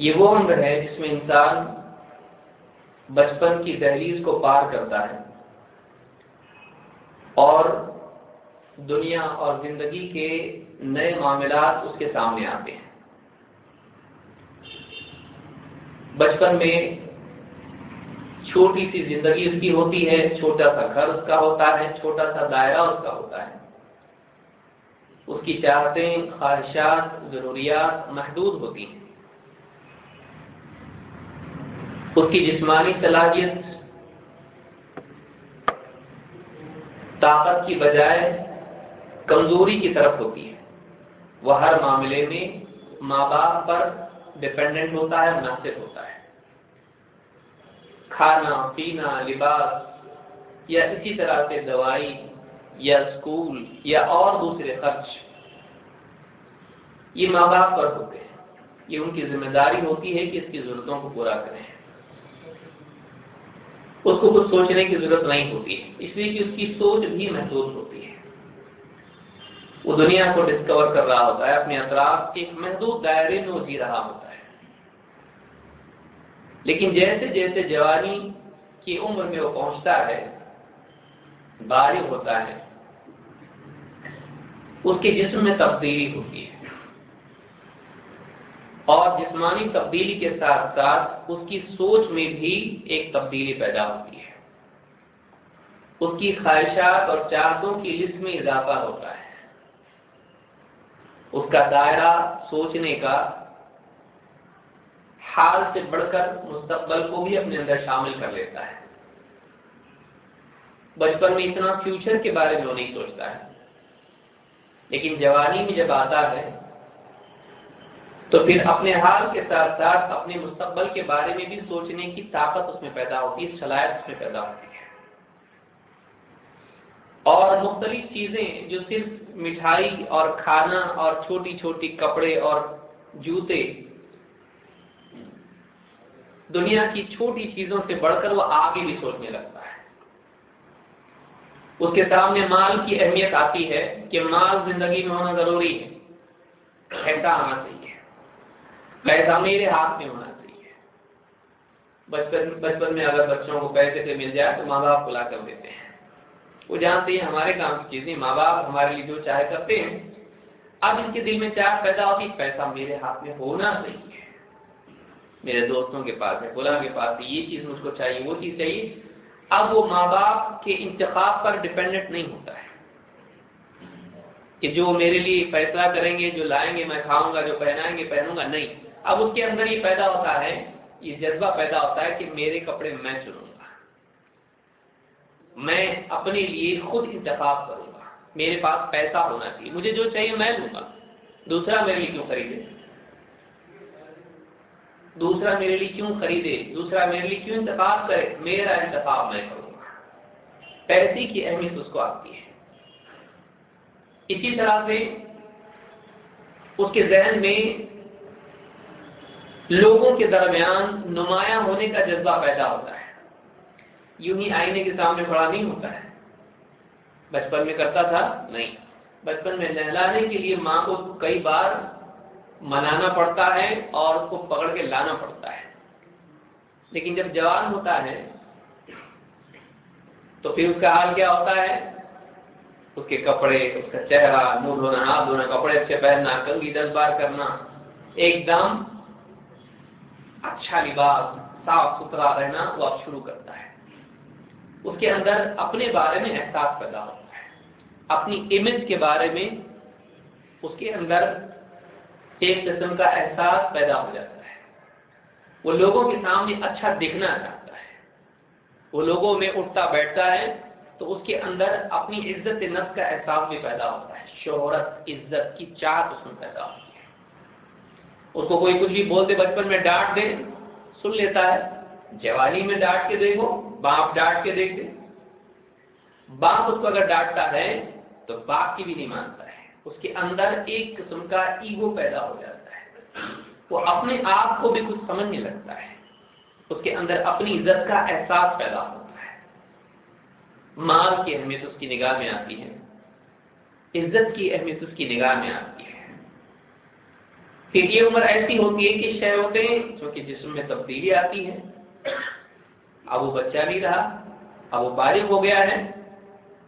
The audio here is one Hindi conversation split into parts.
ये वो उम्र है जिसमें इंसान बचपन की दहलीज को पार करता है और दुनिया और ज़िंदगी के नए मामला उसके सामने आते हैं। बचपन में छोटी सी ज़िंदगी उसकी होती है, छोटा सा घर उसका होता है, छोटा सा दायरा उसका होता है। उसकी चाहतें, ख्वाहिशात, जरूरियात महदूद होती हैं। उसकी जिस्मानी सलाहियत, ताकत की बजाय कमज़ोरी की तरफ़ होती है। वह हर मामले में माँ बाप पर डिपेंडेंट होता है, मुनासिब होता है। खाना, पीना, लिबास या इसी तरह से दवाई या स्कूल या और दूसरे खर्च, ये माँ बाप पर होते हैं। ये उनकी ज़िम्मेदारी होती है कि इसकी जरूरतों को पूरा करें। उसको कुछ सोचने की ज़रूरत नहीं होती है। इसलिए कि उसकी सोच भी महसूस होती है। वो दुनिया को डिस्कवर कर रहा होता है, अपने अतराफ के महदूद दायरे में वो जी रहा होता है। लेकिन जैसे जैसे जवानी की उम्र में वो पहुँचता है बारिश होता है, उसके जिस्म में तब्दीली होती है। और जिस्मानी तब्दीली के साथ साथ उसकी सोच में भी एक तब्दीली पैदा होती है। उसकी ख्वाहिशात और चाहतों की लिस्ट में इजाफा होता है। उसका दायरा सोचने का हाल से बढ़कर मुस्तबल को भी अपने अंदर शामिल कर लेता है। बचपन में इतना फ्यूचर के बारे में वो नहीं सोचता है। लेकिन जवानी में जब आता है तो फिर अपने हाल के साथ साथ अपने मुस्तकबल के बारे में भी सोचने की ताकत उसमें पैदा होती है सलायत उसमें पैदा होती है। और मुख्तलिफ़ चीज़ें जो सिर्फ़ मिठाई और खाना और छोटी छोटी कपड़े और जूते, दुनिया की छोटी चीज़ों से बढ़कर वो आगे भी सोचने लगता है। उसके सामने माल की अहमियत आती है कि माल ज़िंदगी में होना ज़रूरी है पैसा आना चाहिए। पैसा मेरे हाथ में होना चाहिए। बचपन बचपन में अगर बच्चों को पैसे से मिल जाए तो माँ बाप बुला कर देते हैं। वो जानते हैं हमारे काम की चीज़ें माँ बाप हमारे लिए जो चाहे करते हैं। अब इनके दिल में चाह पैदा होती, पैसा मेरे हाथ में होना चाहिए। मेरे दोस्तों के पास है, फुला के पास है, ये चीज़ मुझको चाहिए, वो चीज़ चाहिए। अब वो माँ बाप के इंतखाब पर डिपेंडेंट नहीं होता है। कि जो मेरे लिए फैसला करेंगे, जो लाएँगे, मैं खाऊँगा, जो पहनाएँगे, पहनूँगा, नहीं। अब उसके अंदर ये पैदा होता है, ये जज्बा पैदा होता है कि मेरे कपड़े मैं चुनूँगा। मैं अपने लिए खुद इंतखाब करूँगा। मेरे पास पैसा होना चाहिए। मुझे जो चाहिए मैं लूँगा। दूसरा मेरे लिए क्यों खरीदे? दूसरा मेरे लिए क्यों खरीदे? दूसरा मेरे लिए क्यों इंतखाब करे? मेरा इंतखाब मैं करूँगा। पैसे की अहमियत उसको आती है। इसी तरह से उसके जहन में लोगों के दरमियान नुमाया होने का जज्बा पैदा होता है। यूँ ही आईने के सामने खड़ा नहीं होता है। बचपन में करता था? नहीं। बचपन में नहलाने के लिए माँ को कई बार मनाना पड़ता है और उसको पकड़ के लाना पड़ता है। लेकिन जब जवान होता है तो फिर उसका हाल क्या होता है? उसके कपड़े, उसका चेहरा, मुँह धोना, हाथ धोना, कपड़े अच्छे पहनना कंगी दस बार करना, एकदम अच्छा लिबास, साफ़ सुथरा रहना वो अब शुरू करता है। उसके अंदर अपने बारे में एहसास पैदा होता है। अपनी इमेज के बारे में उसके अंदर एक किस्म का एहसास पैदा हो जाता है। वो लोगों के सामने अच्छा दिखना चाहता है। वो लोगों में उठता बैठता है तो उसके अंदर अपनी इज़्ज़त नफ्स का एहसास भी पैदा होता है। शोहरत, इज़्ज़त की चाहत उसमें पैदा होती है। उसको कोई कुछ भी बोल दे बचपन में डांट दे, सुन लेता है। जवानी में डांट के देखो, बाप डांट के देख दे बाप उसको अगर डांटता है तो बाप की भी नहीं मानता है। उसके अंदर एक किस्म का ईगो पैदा हो जाता है। वो अपने आप को भी कुछ समझने लगता है। उसके अंदर अपनी इज़्ज़त का एहसास पैदा होता है। माल की अहमियत उसकी निगाह में आती है। इज़्ज़त की अहमियत उसकी निगाह में आती है। फिर ये उम्र ऐसी होती है कि शहवतें जो कि जिसम में तब्दीली आती है, अब वो बच्चा नहीं रहा, अब वो बारिक हो गया है,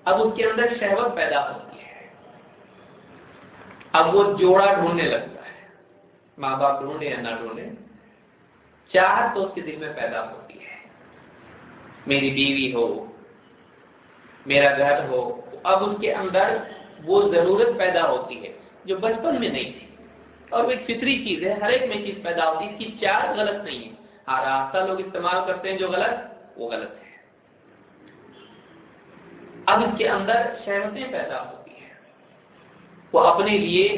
अब उसके अंदर शहवत पैदा होती है। अब वो जोड़ा ढूँढने लगता है। माँ बाप ढूंढे या ना ढूंढे, चाह तो उसके दिल में पैदा होती है। मेरी बीवी हो, मेरा घर हो अब उसके अंदर वो ज़रूरत पैदा होती है, जो बचपन में नहीं थी। और एक फितरी चीज़ है, हर एक में चीज़ पैदा होती है, इसकी चार गलत नहीं है। हाँ रास्ता लोग इस्तेमाल करते हैं जो गलत, वो गलत है। अब इसके अंदर सहमतें पैदा होती है। वो अपने लिए,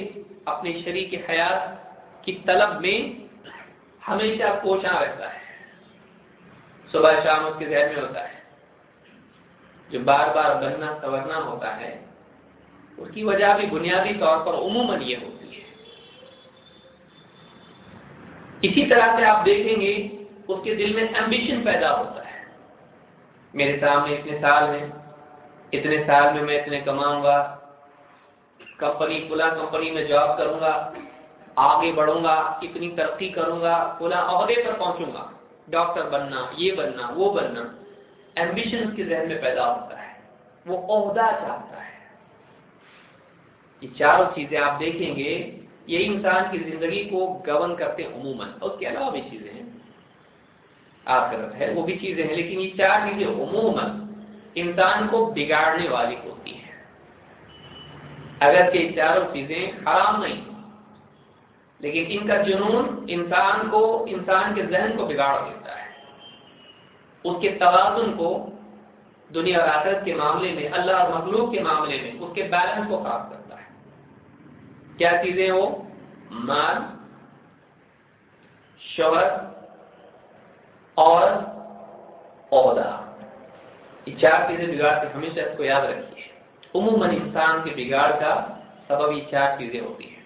अपने शरीर के हयात की तलब में हमेशा पोषा रहता है। सुबह शाम उसके जहन में होता है। जो बार बार बनना, संवरना होता है, उसकी वजह भी बुनियादी तौर पर उमूमन ये होती है। इसी तरह से आप देखेंगे, उसके दिल में एम्बिशन पैदा होता है। मेरे सामने इतने साल में इतने साल में मैं इतने कमाऊँगा कंपनी खुला कंपनी में जॉब करूँगा, आगे बढ़ूँगा, इतनी तरक्की करूँगा, खुला अहदे पर पहुंचूँगा। डॉक्टर बनना, ये बनना, वो बनना एम्बिशन उसके जहन में पैदा होता है। वो अहदा चाहता है। ये चारों चीज़ें आप देखेंगे ये इंसान की ज़िंदगी को गवन करते हैं उमूमन। और उसके अलावा भी चीज़ें हैं। आखिरत है, वो भी चीज़ें हैं, लेकिन ये चार चीज़ें उमूमन इंसान को बिगाड़ने वाली होती है। अगर ये चारों चीज़ें हराम नहीं लेकिन इनका जुनून इंसान को, इंसान के जहन को बिगाड़ देता है। उसके तवाजुन को दुनिया और आखिरत के मामले में, अल्लाह और मखलूक के मामले में, उसके बैलेंस को खराब करता है। क्या चीज़ें हो? माल शोहरत और औदा। ये चार चीज़ें बिगाड़ते हमेशा इसको याद रखिए। उमूमन इंसान के बिगाड़ का सबब ये चार चीज़ें होती है।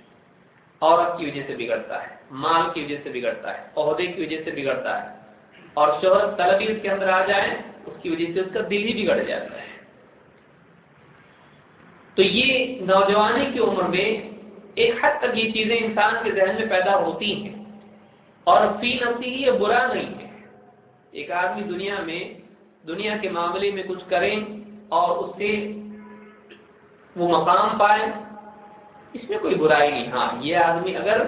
औरत की वजह से बिगड़ता है, माल की वजह से बिगड़ता है अहदे की वजह से बिगड़ता है। और शोहरत तलब उसके अंदर आ जाए, उसकी वजह से उसका दिल ही बिगड़ जाता है। तो ये नौजवानी की उम्र में एक हद तक ये चीज़ें इंसान के जहन में पैदा होती हैं। और फ़ी नफसी ये बुरा नहीं है। एक आदमी दुनिया में, दुनिया के मामले में कुछ करें और उससे वो मकाम पाए, इसमें कोई बुराई नहीं। हाँ ये आदमी अगर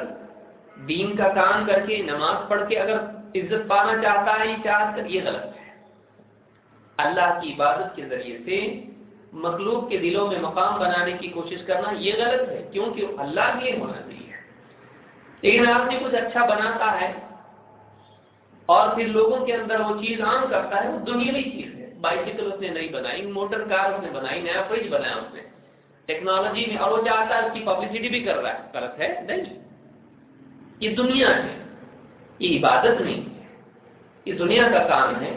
दीन का काम करके, नमाज़ पढ़ के अगर इज़्ज़त पाना चाहता है, ये चाह ये गलत है। अल्लाह की इबादत के ज़रिए से मखलूक के दिलों में मकाम बनाने की कोशिश करना ये गलत है, क्योंकि अल्लाह के लिए होना चाहिए। लेकिन आपने कुछ अच्छा बनाता है और फिर लोगों के अंदर वो चीज़ आम करता है, वो दुनियावी चीज़ है। बाइसिकल उसने नहीं बनाई, मोटर कार उसने बनाई, नया फ्रिज बनाया उसने। टेक्नोलॉजी में, और वो चाहता है उसकी पब्लिसिटी भी कर रहा है। गलत है? नहीं। ये दुनिया है, ये इबादत नहीं है। ये दुनिया का काम है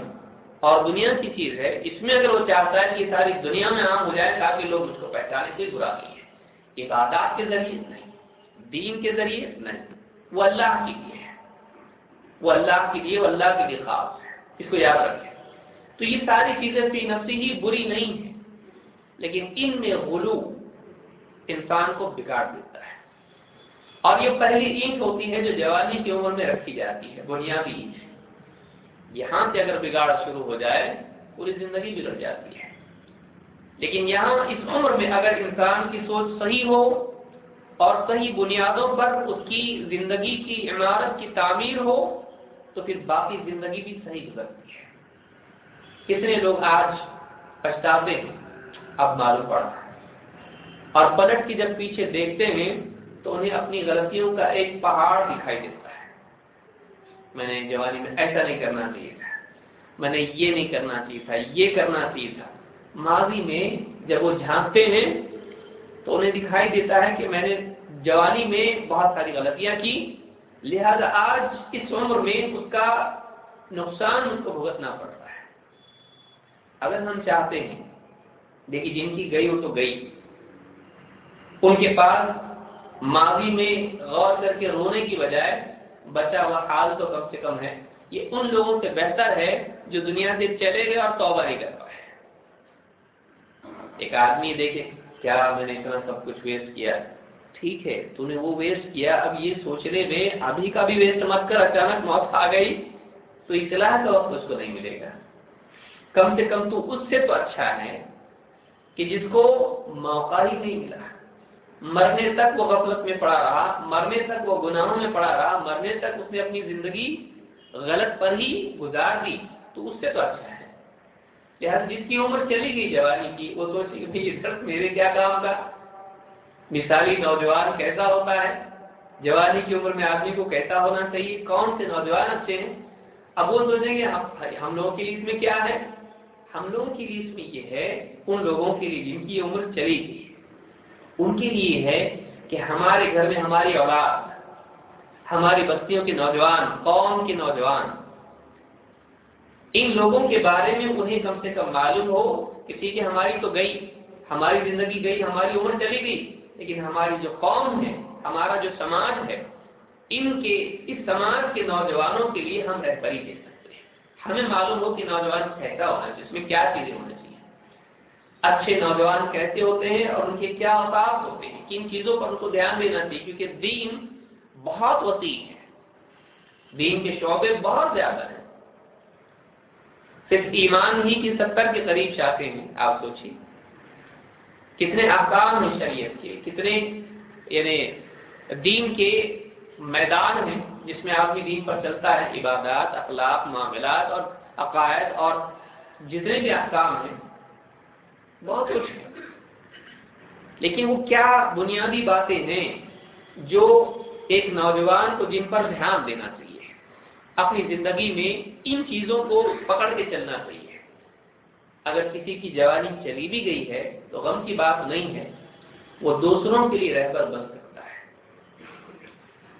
और दुनिया की चीज़ है, इसमें अगर वो चाहता है कि सारी दुनिया में आम हो जाए, ताकि लोग उसको पहचाने से बुरा नहीं है। इबादत के ज़रिए नहीं, दीन के ज़रिए नहीं, वो अल्लाह के लिए है। वो अल्लाह के लिए अल्लाह के लिए खास है। इसको याद रखें। तो ये सारी चीज़ें फ़ी नफसी ही बुरी नहीं है, लेकिन इनमें गुलू इंसान को बिगाड़ देता है। और ये पहली ईंट होती है जो जवानी की उम्र में रखी जाती है, बुनियादी ईंट। यहाँ से अगर बिगाड़ शुरू हो जाए, पूरी ज़िंदगी बिगड़ जाती है। लेकिन यहाँ इस उम्र में अगर इंसान की सोच सही हो और सही बुनियादों पर उसकी ज़िंदगी की इमारत की तामीर हो तो फिर बाकी ज़िंदगी भी सही गुजरती है। कितने लोग आज पछताते हैं? अब मालूम पड़ा। और पलट के जब पीछे देखते हैं तो उन्हें अपनी गलतियों का एक पहाड़ दिखाई देता है। मैंने जवानी में ऐसा नहीं करना चाहिए था। मैंने ये नहीं करना चाहिए था, ये करना चाहिए था। माजी में जब वो झांकते हैं तो उन्हें दिखाई देता है कि मैंने जवानी में बहुत सारी गलतियाँ की, लिहाजा आज इस उम्र में उसका नुकसान उसको भुगतना पड़ रहा है। अगर हम चाहते हैं, देखिए जिनकी गई हो तो गई। उनके पास माजी में गौर करके रोने की बजाय बचा हुआ हाल तो कम से कम है। ये उन लोगों से बेहतर है जो दुनिया से चले गए और तौबा नहीं कर पाए। एक आदमी देखे, क्या मैंने इतना सब कुछ वेस्ट किया? ठीक है, तूने वो वेस्ट किया, अब ये सोचने में अभी का भी वेस्ट मत कर, अचानक मौत आ गई तो इतलाह का वक्त उसको नहीं मिलेगा। कम से कम तो उससे तो अच्छा है कि जिसको मौका ही नहीं मिला। मरने तक वो गफलत में पड़ा रहा, मरने तक वो गुनाहों में पड़ा रहा, मरने तक उसने अपनी ज़िंदगी गलत पर ही गुजार दी तो उससे तो अच्छा है। लिहाजा जिसकी उम्र चली गई जवानी की, वो सोचे कि इधर मेरे क्या काम का मिसाली नौजवान कैसा होता है? जवानी की उम्र में आदमी को कैसा होना चाहिए? कौन से नौजवान अच्छे हैं? अब वो सोचेंगे हम हम लोगों की लिस्ट में क्या है? हम लोगों की लिस्ट में ये है, उन लोगों के लिए जिनकी उम्र चली गई उनके लिए है कि हमारे घर में हमारी औलाद, हमारी बस्तियों के नौजवान, कौम के नौजवान, इन लोगों के बारे में उन्हें कम से कम मालूम हो कि ठीक है, हमारी तो गई, हमारी ज़िंदगी गई, हमारी उम्र चली गई, लेकिन हमारी जो कौम है, हमारा जो समाज है, इनके, इस समाज के नौजवानों के लिए हम रहबरी दे सकते हैं। हमें मालूम हो कि नौजवान कैसा होना चाहिए इसमें क्या चीज़ें होनी अच्छे नौजवान कैसे होते हैं और उनके क्या अवतार होते हैं? किन चीज़ों पर उनको ध्यान देना चाहिए? क्योंकि दीन बहुत वसी है। दीन के शोबे बहुत ज़्यादा है। सिर्फ़ ईमान ही की सत्तर के करीब चाहते हैं, आप सोचिए। कितने आकाम हैं शरीयत के, कितने, यानी दीन के मैदान हैं, जिसमें आदमी दीन पर चलता है। इबादत, अखलाक, मामलात और अकायद और जितने भी अहकाम हैं बहुत कुछ है। लेकिन वो क्या बुनियादी बातें हैं जो एक नौजवान को जिन पर ध्यान देना चाहिए? अपनी ज़िंदगी में इन चीज़ों को पकड़ के चलना चाहिए। अगर किसी की जवानी चली भी गई है तो गम की बात नहीं है। वो दूसरों के लिए रहबर बन सकता है।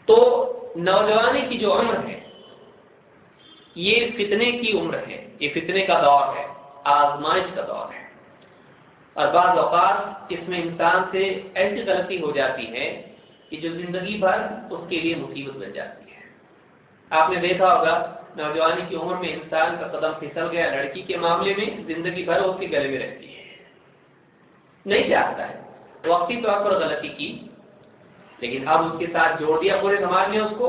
तो नौजवानी की जो उम्र है, ये फितने की उम्र है। ये फितने का दौर है। आजमाइश का दौर है। और बाद अवकात इसमें इंसान से ऐसी गलती हो जाती है कि जो ज़िंदगी भर उसके लिए मुसीबत बन जाती है। आपने देखा होगा, नौजवानी की उम्र में इंसान का कदम फिसल गया, लड़की के मामले में ज़िंदगी भर उसके गले में रहती है। नहीं चाहता है। वक्ती तौर पर गलती की, लेकिन अब उसके साथ जोड़ दिया पूरे समाज ने उसको।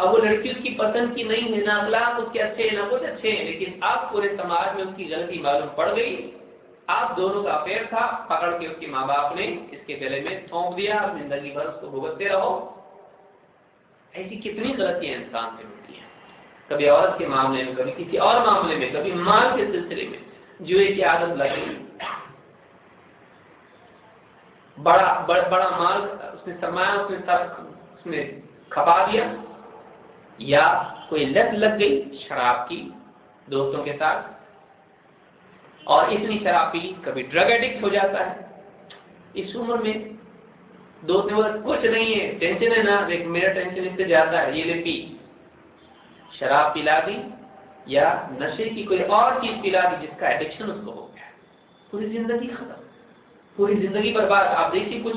अब वो लड़की उसकी पसंद की नहीं है ना अखलाक उसके अच्छे हैं, ना कुछ अच्छे हैं, लेकिन अब पूरे समाज में उसकी गलती मालूम पड़ गई। आप दोनों का अफेयर था पकड़ के उसके माँ बाप ने इसके गले में थोंक दिया ज़िंदगी भर उसको भुगतते रहो। ऐसी कितनी गलतियाँ इंसान से होती हैं। कभी औरत के मामले में कभी किसी और मामले में कभी माल के सिलसिले में जुए की आदत लगी बड़ा बड़, बड़ा माल उसने सरमाया उसने सर उसने खपा दिया या कोई लत लग गई शराब की दोस्तों के साथ और इतनी शराब पी कभी ड्रग एडिक्ट हो जाता है। इस उम्र में दो दिन कुछ नहीं है टेंशन है ना? देख, मेरा टेंशन इससे ज़्यादा है। ये ले पी शराब पिला दी या नशे की कोई और चीज़ पिला दी जिसका एडिक्शन उसको हो गया। पूरी ज़िंदगी खत्म। पूरी ज़िंदगी बर्बाद। आप देखिए, कुछ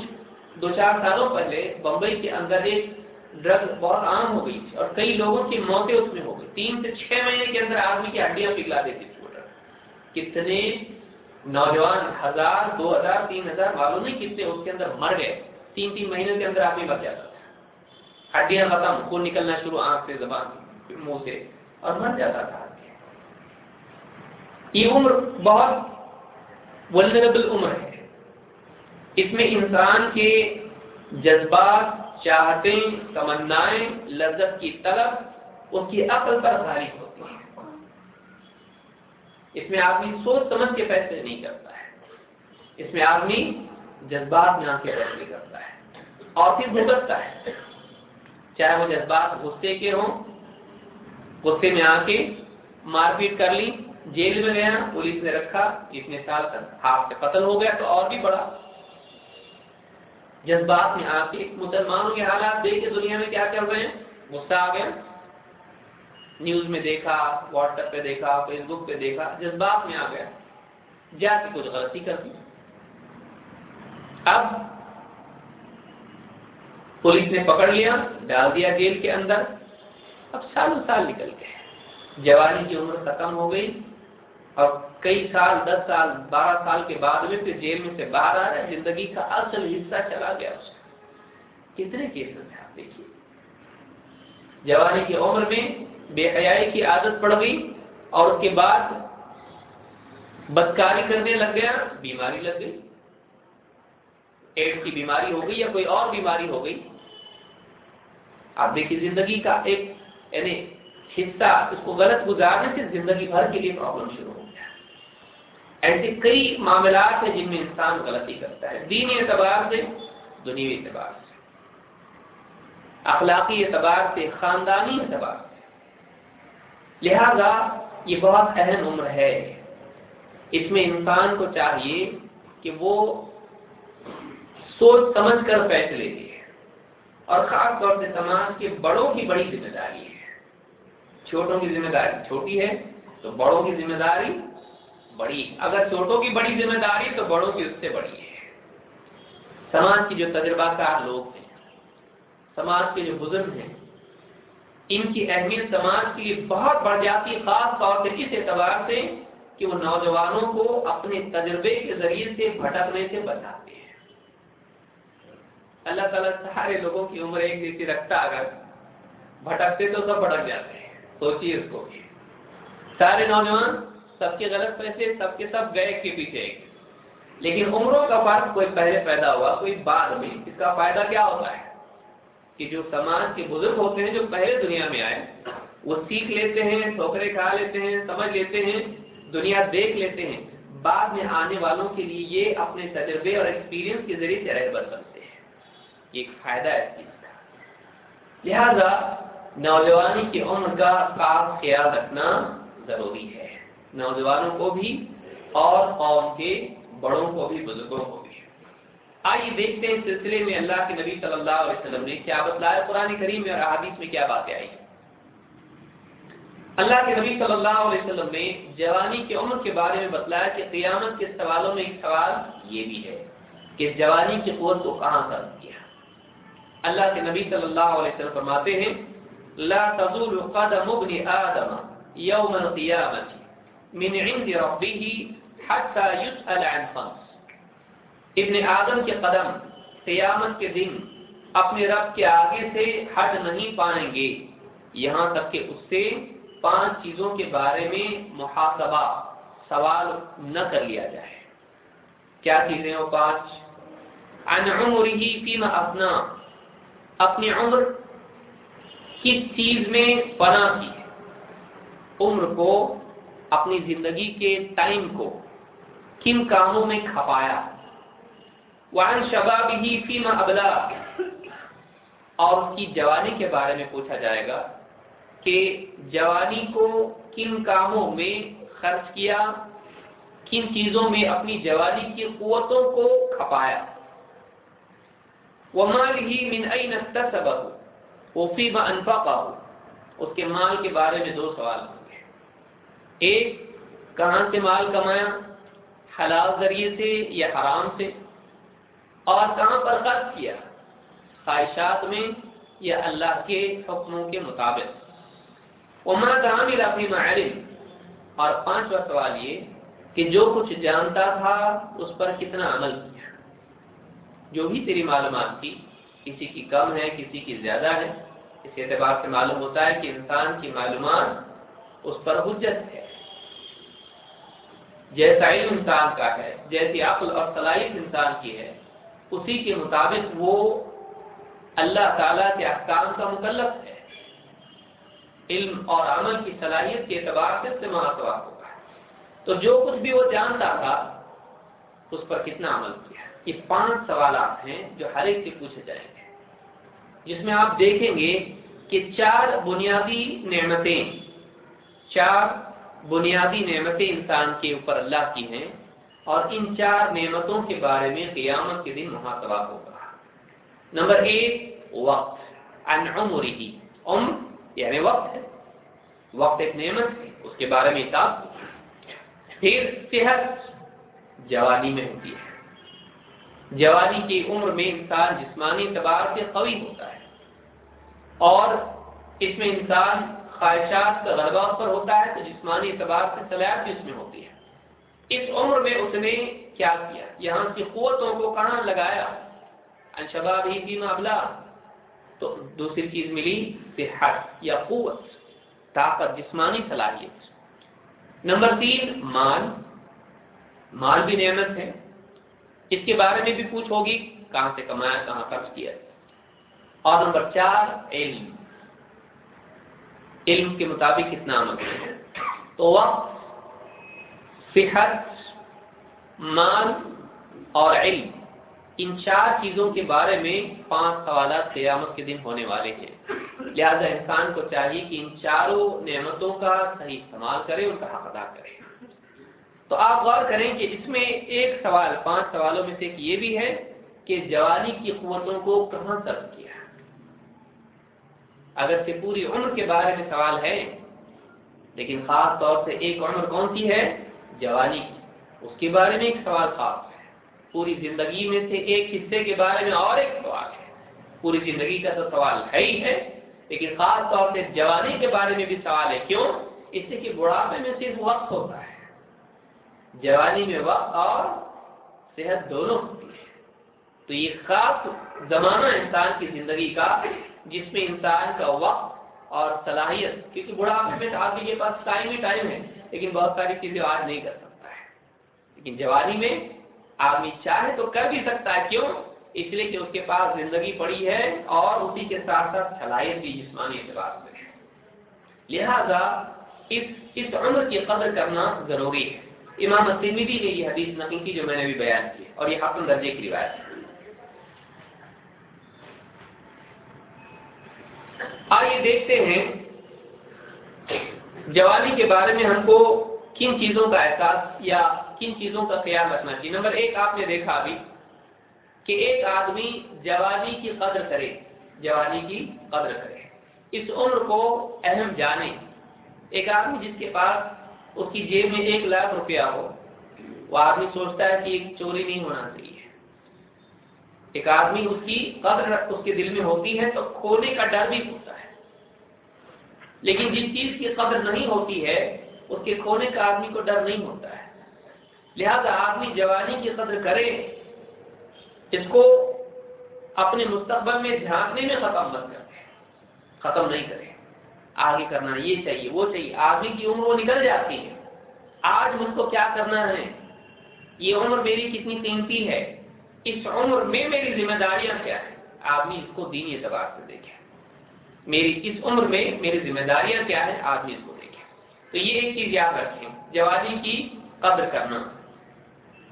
दो चार सालों पहले बंबई के अंदर एक ड्रग बहुत आम हो गई और कई लोगों की मौतें उसमें हो गई। तीन से छह महीने के अंदर आदमी की हड्डियाँ पिघला देती थी। कितने नौजवान, हज़ार, दो हज़ार, तीन हज़ार मालूम नहीं कितने उसके अंदर मर गए? तीन तीन महीने के अंदर आदमी मर जाता था। हड्डियाँ खत्म, खून निकलना शुरू, आँख से जबान मुँह से, और मर जाता था ये उम्र बहुत वल्नरेबल उम्र है। इसमें इंसान के जज्बात, चाहते, तमन्नाएँ, लज्जत की तलब, उसकी अकल पर भारी है। इसमें आदमी सोच समझ के फैसले नहीं करता है। इसमें आदमी जज्बात में आके फैसले करता है और फिर भुगतता है। चाहे वो जज्बात गुस्से के हों, गुस्से में आके मारपीट कर ली, जेल में गया, पुलिस ने रखा, इतने साल तक हाथ से कत्ल हो गया तो और भी बड़ा। जज्बात में आके मुसलमानों के हालात देख के दुनिया में क्या कर रहे हैं? गुस्सा आ गया। न्यूज़ में देखा व्हाट्सएप पे देखा फेसबुक पे देखा, जज्बात में आ गया। जाके कुछ गलती कर दी। अब पुलिस ने पकड़ लिया, डाल दिया जेल के अंदर। अब सालों साल निकल गए। जवानी की उम्र खत्म हो गई और कई साल, दस साल, बारह साल के बाद में फिर जेल में से बाहर आ रहा है। ज़िंदगी का असल हिस्सा चला गया उसका। कितने केसेस है आप देखिए। जवानी की उम्र में बेहयाई की आदत पड़ गई और उसके बाद बदकारी करने लग गया, बीमारी लग गई। एड्स की बीमारी हो गई या कोई और बीमारी हो गई। आप देखिए, ज़िंदगी का एक, यानी हिस्सा उसको गलत गुजारने से ज़िंदगी भर के लिए प्रॉब्लम शुरू हो गया। ऐसे कई मामला है जिनमें इंसान गलती करता है। दीनी एतबार से दुनिया एतबार से। अखलाकी एतबार से, खानदानी एतबार से। लिहाजा ये बहुत अहम उम्र है। इसमें इंसान को चाहिए कि वो सोच समझ कर फैसले ले और खास तौर से समाज के बड़ों की बड़ी ज़िम्मेदारी है। छोटों की ज़िम्मेदारी छोटी है तो बड़ों की ज़िम्मेदारी बड़ी। अगर छोटों की बड़ी ज़िम्मेदारी तो बड़ों की उससे बड़ी है। समाज की जो तजर्बाकार लोग हैं, समाज के जो बुज़ुर्ग हैं इनकी अहमियत समाज के लिए बहुत बढ़ जाती है, खास तौर से इस एतबार से कि वो नौजवानों को अपने तजर्बे के ज़रिए से भटकने से बचाते हैं। अल्लाह ताला सारे लोगों की उम्र एक जैसी रखता अगर भटकते तो सब भटक जाते हैं, सोचिए इसको सारे नौजवान सबके गलत पैसे, सबके सब गए के पीछे। लेकिन उम्रों का फ़र्क कोई पहले पैदा हुआ, कोई बाद में। इसका फ़ायदा क्या होता है? कि जो समाज के बुज़ुर्ग होते हैं, जो पहले दुनिया में आए, वो सीख लेते हैं ठोकरे खा लेते हैं, समझ लेते हैं, दुनिया देख लेते हैं। बाद में आने वालों के लिए ये अपने तजर्बे और एक्सपीरियंस के ज़रिए से रहबर बनते एक फ़ायदा है इस चीज़ का। लिहाजा, नौजवानी की उम्र का खास ख्याल रखना ज़रूरी है। नौजवानों को भी और कौम के बड़ों को भी, बुज़ुर्गों को भी। आइए देखते हैं सिलसिले में अल्लाह के नबी सल्लल्लाहु अलैहि वसल्लम ने क्या बतलाया कुरान करीम में और अहादीस में क्या बातें आई अल्लाह के नबी सल्लल्लाहु अलैहि वसल्लम ने जवानी की उम्र के बारे में बतलाया कि क़यामत के सवालों में एक सवाल ये भी है कि जवानी की कुत को कहाँ कर दिया अल्लाह के नबी सल्लल्लाहु अलैहि वसल्लम फरमाते हैं, ला तज़ूल क़दम इब्न आदम यौम क़ियामत मिन इंद रब्बिही हत्ता युसअल अन इब्न आदम के कदम क़यामत के दिन अपने रब के आगे से हट नहीं पाएँगे। यहाँ तक कि उससे पाँच चीज़ों के बारे में मुहासबा, सवाल न कर लिया जाए। क्या चीज़ें वो पाँच? अन उम्र अपना अपनी उम्र किस चीज़ में बना की उम्र को, अपनी ज़िंदगी के टाइम को, किन कामों में खपाया? वान शबाब ही फीमा अबला। और उसकी जवानी के बारे में पूछा जाएगा कि जवानी को किन कामों में खर्च किया, किन चीज़ों में अपनी जवानी की कुतों को खपाया। वमाल ही मिन ओफी उसके माल के बारे में दो सवाल एक, कहाँ से माल कमाया? हलाल ज़रिए से या हराम से? और कहाँ पर खर्च किया? ख्वाहिशात में या अल्लाह के हुक्मों के मुताबिक। उमा कामिल अपनी मालिम और पांचवा सवाल ये कि जो कुछ जानता था, उस पर कितना अमल किया? जो भी तेरी मालूम थी, किसी की कम है, किसी की ज़्यादा है, इस एतबार से मालूम होता है कि इंसान की मालूम उस पर हुज्जत है। जैसा इल्म इंसान का है, जैसी अक्ल और सलाहियत इंसान की है उसी के मुताबिक वो अल्लाह ताला के अहकाम का मुकल्लफ है। इल्म और अमल की सलाहियत के एतबार से महासवाब होगा तो जो कुछ भी वो जानता था, उस पर कितना अमल किया? ये पाँच सवाल हैं जो हर एक से पूछे जाएँगे। जिसमें आप देखेंगे कि चार बुनियादी नेमतें, चार बुनियादी नेमतें इंसान के ऊपर अल्लाह की हैं। और इन चार नेमतों के बारे में क़ियामत के दिन मुहासबा होगा। नंबर एक, वक्त। अनउमरी उम्र यानी वक्त है। वक्त एक नेमत है, उसके बारे में हिसाब फिर सेहत जवानी में होती है। जवानी की उम्र में इंसान जिस्मानी तबार से कवी होता है। और इसमें इंसान ख्वाहिशात का गलबा पर होता है तो जिस्मानी एतबार से सलाह भी उसमें होती है? इस उम्र में उसने क्या किया? यहाँ की कुतों को कहाँ लगाया? अनशबाब ही भी मामला तो दूसरी चीज़ मिली, सेहत या कुत ताकत, जिस्मानी सलाहियत। नंबर तीन, माल। माल भी नियमत है। इसके बारे में भी पूछ होगी, कहाँ से कमाया, कहाँ खर्च किया। और नंबर चार, इल्म। इल्म के मुताबिक कितना अमल है? तो वक्त सेहत, माल और इल्म, इन चार चीज़ों के बारे में पाँच सवाल क्यामत के दिन होने वाले हैं। लिहाजा इंसान को चाहिए कि इन चारों नेमतों का सही इस्तेमाल करे उनका हक अदा करे। तो आप गौर करें कि इसमें एक सवाल, पाँच सवालों में से एक ये भी है कि जवानी की कुतों को कहाँ सर्व किया अगर से पूरी उम्र के बारे में सवाल है, लेकिन खास तौर से एक उम्र कौन सी है? जवानी की। उसके बारे में एक सवाल है पूरी ज़िंदगी में से एक हिस्से के बारे में और एक सवाल है। पूरी ज़िंदगी का तो सवाल है ही है, लेकिन खास तौर से जवानी के बारे में भी सवाल है। क्यों? इससे कि बुढ़ापे में सिर्फ़ वक्त होता है। जवानी में वक्त और सेहत दोनों होती है। तो ये खास जमाना इंसान की ज़िंदगी का, जिसमें इंसान का वक्त और सलाहियत, क्योंकि बुढ़ापे में तो आदमी के पास टाइम ही टाइम है, लेकिन बहुत सारी चीज़ें आज नहीं कर सकता है। लेकिन जवानी में आदमी चाहे तो कर भी सकता है, क्यों? इसलिए कि उसके पास ज़िंदगी पड़ी है और उसी के साथ साथ सलाहियत भी जिसमानी एतबार से है। लिहाजा इस इस उम्र की कदर करना ज़रूरी है। इमाम तिरमिदी ने ये हदीस नकल की जो मैंने अभी बयान की और ये हसन दर्जे की रिवायत है। आइए देखते हैं जवानी के बारे में हमको किन चीज़ों का एहसास या किन चीज़ों का ख्याल रखना चाहिए। नंबर एक, आपने देखा अभी कि एक आदमी जवानी की कदर करे, जवानी की कदर करे। इस उम्र को अहम जाने। एक आदमी जिसके पास उसकी जेब में एक लाख रुपया हो, वो आदमी सोचता है कि एक चोरी नहीं होना चाहिए। एक आदमी उसकी कदर उसके दिल में होती है तो खोने का डर भी होता है। लेकिन जिस चीज़ की कदर नहीं होती है, उसके खोने का आदमी को डर नहीं होता है। लिहाजा आदमी जवानी की कदर करे, इसको अपने मुस्तबल में झांकने में खत्म मत करे, खत्म नहीं करे। आगे करना ये चाहिए, वो चाहिए। आदमी की उम्र वो निकल जाती है। आज मुझको क्या करना है? ये उम्र मेरी कितनी कीमती है? इस उम्र में, मेरी जिम्मेदारियाँ क्या है? आदमी इसको दीनी एतबार से देखे। मेरी इस उम्र में मेरी जिम्मेदारियाँ क्या है? आदमी इसको देखे। तो ये एक चीज़ याद रखें, जवानी की कद्र करना।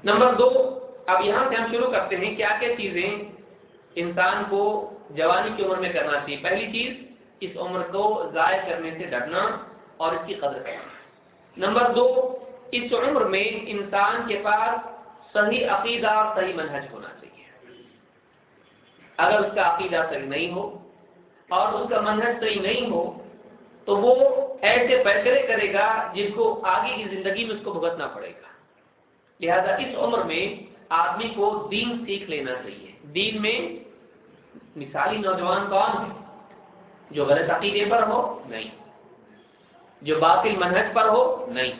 नंबर दो, अब यहाँ से हम शुरू करते हैं क्या क्या चीज़ें इंसान को जवानी की उम्र में करना चाहिए। पहली चीज़, इस उम्र को जाय करने से डरना और इसकी कदर करना। नंबर दो, इस उम्र में इंसान के पास सही अकीदा और सही मनहज होना चाहिए। अगर उसका अकीदा सही नहीं हो और उसका मनहज सही नहीं हो तो वो ऐसे फैसले करेगा जिसको आगे की ज़िंदगी में उसको भुगतना पड़ेगा। लिहाजा इस उम्र में आदमी को दीन सीख लेना चाहिए। दीन में मिसाली नौजवान कौन है? जो गलत अकीदे पर हो? नहीं। जो बातिल मनहज पर हो? नहीं।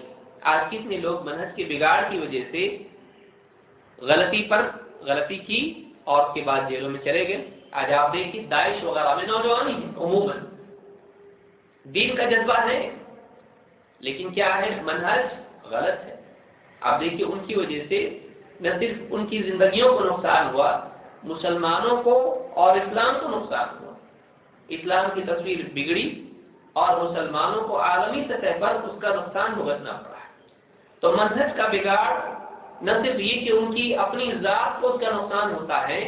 आज कितने लोग मनहज के बिगाड़ की वजह से गलती पर, गलती की और उसके बाद जेलों में चले गए। आज आप देखिए, दाइश वगैरह में नौजवान ही उमूमन। दीन का जज्बा है, लेकिन क्या है? मनहज गलत है। आप देखिए, उनकी वजह से न सिर्फ़ उनकी जिंदगियों को नुकसान हुआ, मुसलमानों को और इस्लाम को नुकसान हुआ। इस्लाम की तस्वीर बिगड़ी और मुसलमानों को आलमी सतह पर उसका नुकसान भुगतना पड़ा। तो मज़हब का बिगाड़ न सिर्फ़ ये कि उनकी अपनी जात को उसका नुकसान होता है,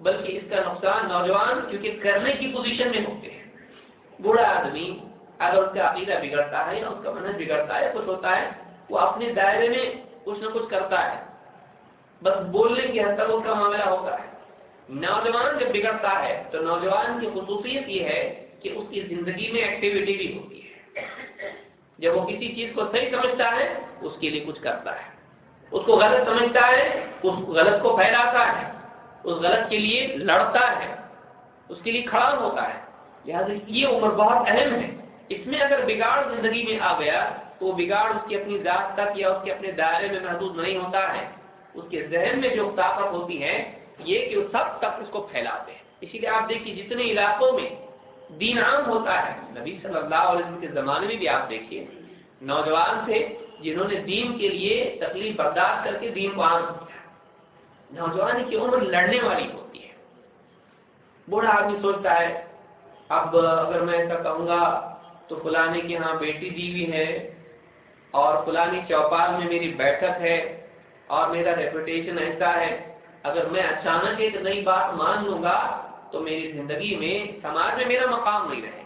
बल्कि इसका नुकसान नौजवान, क्योंकि करने की पोजीशन में होते हैं। बूढ़ा आदमी अगर उसका अकीदा बिगड़ता है या उसका मनहज बिगड़ता है, कुछ होता है, वो अपने दायरे में कुछ न कुछ करता है। बस बोलने की हद तक उसका मामला होता है। नौजवान जब बिगड़ता है तो नौजवान की खसूसियत ये है कि उसकी ज़िंदगी में एक्टिविटी भी होती है। जब वो किसी चीज़ को सही समझता है, उसके लिए कुछ करता है। उसको गलत समझता है, उस गलत को फैलाता है, उस गलत के लिए लड़ता है, उसके लिए खड़ा होता है। लिहाजा ये उम्र बहुत अहम है। इसमें अगर बिगाड़ ज़िंदगी में आ गया तो बिगाड़ उसकी अपनी जात तक या उसके अपने दायरे में महदूद नहीं होता है। उसके जहन में जो ताकत होती है, ये कि वो सब तक उसको फैलाते हैं। इसीलिए आप देखिए, जितने इलाकों में दीन आम होता है, नबी सल्लल्लाहु अलैहि वसल्लम के ज़माने में भी आप देखिए, नौजवान थे जिन्होंने दीन के लिए तकलीफ़ बर्दाश्त करके दीन को आम किया। नौजवान की उम्र लड़ने वाली होती है। बूढ़ा आदमी सोचता है, अब अगर मैं ऐसा कहूँगा तो फुलाने की यहाँ बेटी दी हुई है और फुलानी चौपाल में मेरी बैठक है और मेरा रेपुटेशन ऐसा है। अगर मैं अचानक एक नई बात मान लूँगा तो मेरी ज़िंदगी में, समाज में मेरा मकाम नहीं रहेगा।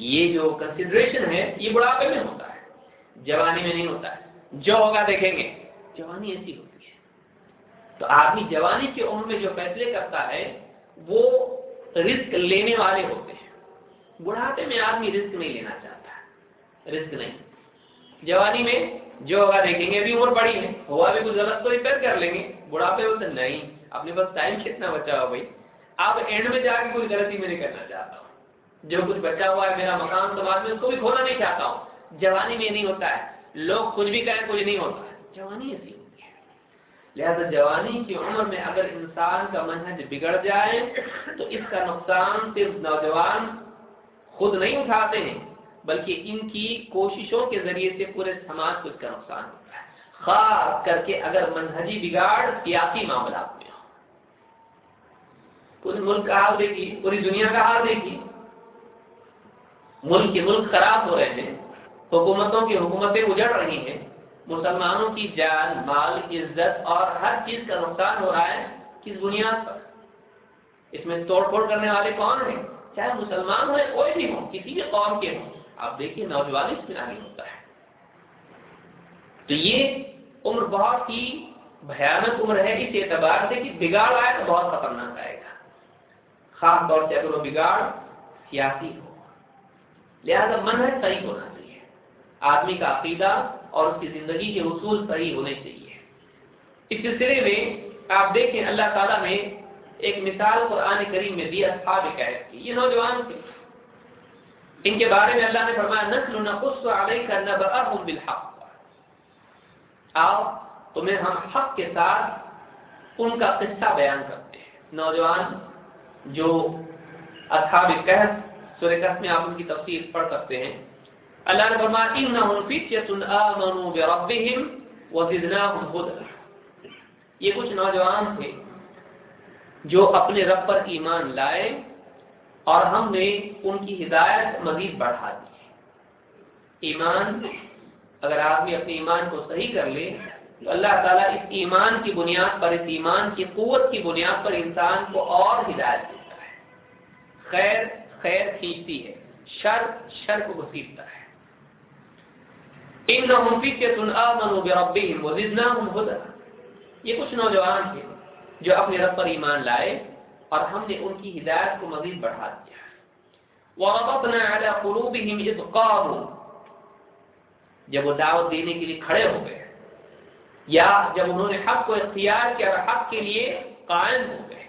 ये जो कंसिडरेशन है, ये बुढ़ापे में होता है। जवानी में नहीं होता है। जो होगा देखेंगे। जवानी ऐसी होती है। तो आदमी जवानी की उम्र में जो फैसले करता है वो रिस्क लेने वाले होते हैं। बुढ़ापे में आदमी रिस्क नहीं लेना चाहता रिस्क नहीं। जवानी में जो होगा देखेंगे अभी उम्र बड़ी है। हुआ भी कुछ गलत तो रिपेयर कर लेंगे। बुढ़ापे बोलते नहीं। अपने पास टाइम कितना बचा हुआ भाई? आप एंड में जाके कोई गलती में नहीं करना चाहता हूँ। जो कुछ बचा हुआ है मेरा मकान समाज में उसको भी खोना नहीं चाहता हूँ। जवानी में नहीं होता है। लोग कुछ भी कहें, कुछ नहीं होता है। जवानी ऐसी लिहाजा जवानी की उम्र में अगर इंसान का मनहज बिगड़ जाए तो इसका नुकसान सिर्फ़ नौजवान खुद नहीं उठाते हैं, बल्कि इनकी कोशिशों के ज़रिए से पूरे समाज को इसका नुकसान होता है। खास करके अगर मनहजी बिगाड़ सियासी मामला में हो। पूरे मुल्क का हाल देखिए, पूरी दुनिया का हाल देखिए। मुल्क के मुल्क खराब हो रहे हैं। हुकूमतों की हुकूमतें उजड़ रही हैं, मुसलमानों की जान, माल, इज़्ज़त और हर चीज़ का नुकसान हो रहा है किस बुनियाद पर? इसमें तोड़ फोड़ करने वाले कौन है? चाहे मुसलमान हो कोई भी हो, किसी भी कौम के हो, आप देखिए नौजवान इसमें नहीं होता है। तो ये उम्र बहुत ही भयानक उम्र है, इस एतबार से कि बिगाड़ आए तो बहुत खतरनाक आएगा। खासतौर से अगर वो बिगाड़ सियासी हो। लिहाजा मन है सही होना आदमी का अकीदा और उसकी ज़िंदगी के उसूल सही होने चाहिए। इस सिलसिले में आप देखें, अल्लाह ताला ने एक मिसाल कुरान करीम में दी असहाब कहत की। ये नौजवान थे। इनके बारे में अल्लाह ने फरमाया आओ, तुम्हें हम हक के साथ उनका किस्सा बयान करते हैं। नौजवान, जो असहाब कहत सूर्य में आप उनकी तफसीर पढ़ सकते हैं। अल्लाह ने फरमाया, इन्नहुम फित्यतुन आमनु बिरब्बिहिम व जिदनाहुम हुदा. ये कुछ नौजवान थे जो अपने रब पर ईमान लाए और हमने उनकी हिदायत मजीद बढ़ा दी। ईमान, अगर आदमी अपने ईमान को सही कर ले तो अल्लाह ताला इस ईमान की बुनियाद पर, इस ईमान की कुत की बुनियाद पर इंसान को और हिदायत देता है। खैर खैर खींचती है, शर शर को घसीटता है। इन ये कुछ नौजवान थे जो अपने रब पर ईमान लाए और हमने उनकी हिदायत को मजीद बढ़ा दिया। जब वो दावत देने के लिए खड़े हो गए या जब उन्होंने हक को इख्तियार किया और हक के लिए कायम हो गए,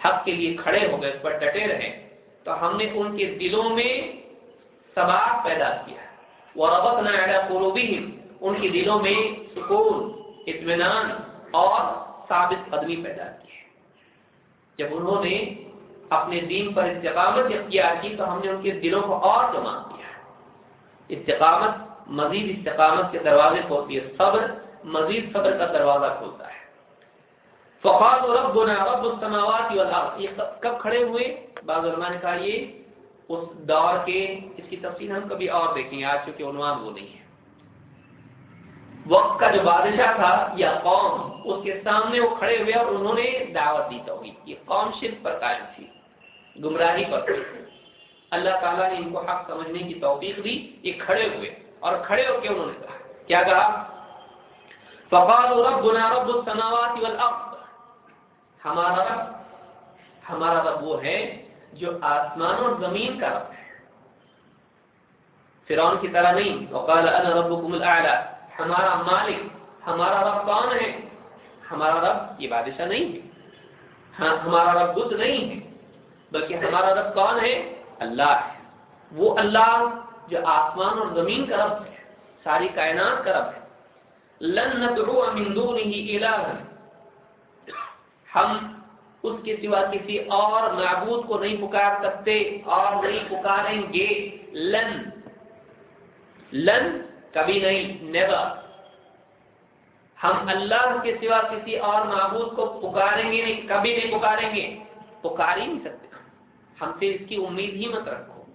हक के लिए खड़े हो गए, उस पर डटे रहे तो हमने उनके दिलों में सबाब पैदा किया। वरबत दिलों में सुकून इतमान और साबित कदमी पैदा की जब उन्होंने अपने दीन पर इस्तेकामत इख्तियार की तो हमने उनके दिलों को और जमा किया। इस्तेकामत, मजीद इस्तेकामत के दरवाजे खोलती है सब्र, मजीद सब्र का दरवाज़ा खोलता है। फ़काल रब रब समावात ये कब खड़े हुए? बाज़ा ने कहा उस दौर के इसकी तफसील हम कभी और देखेंगे, आज चूँकि उन्वान वो नहीं है। वक्त का जो बादशाह था, या कौम, उसके सामने वो खड़े हुए और उन्होंने दावत दी तो ये कौम शिल्प पर कायम थी, गुमराही पर अल्लाह ताला ने इनको हक समझने की तौफीक दी, ये खड़े हुए और खड़े होकर उन्होंने कहा। क्या कहा? फकाल रब्बुना रब्बुस समावाति वल अर्द। हमारा रब हमारा रब वो है जो आसमान और ज़मीन का रब है। फिरौन की तरह नहीं। वकाल अना रब्बुकुमुल आला हमारा मालिक, हमारा रब कौन है? हमारा रब ये बादशाह नहीं है। हाँ हमारा रब बुद्ध नहीं है, बल्कि हमारा रब कौन है? अल्लाह है। वो अल्लाह जो आसमान और ज़मीन का रब है, सारी कायनात का रब है। लन हम उसके सिवा किसी और महबूद को नहीं पुकार सकते और नहीं पुकारेंगे। लन। लन कभी नहीं नेवर हम अल्लाह के सिवा किसी और महबूद को पुकारेंगे नहीं, कभी नहीं पुकारेंगे। पुकार ही नहीं सकते। हमसे इसकी उम्मीद ही मत रखो।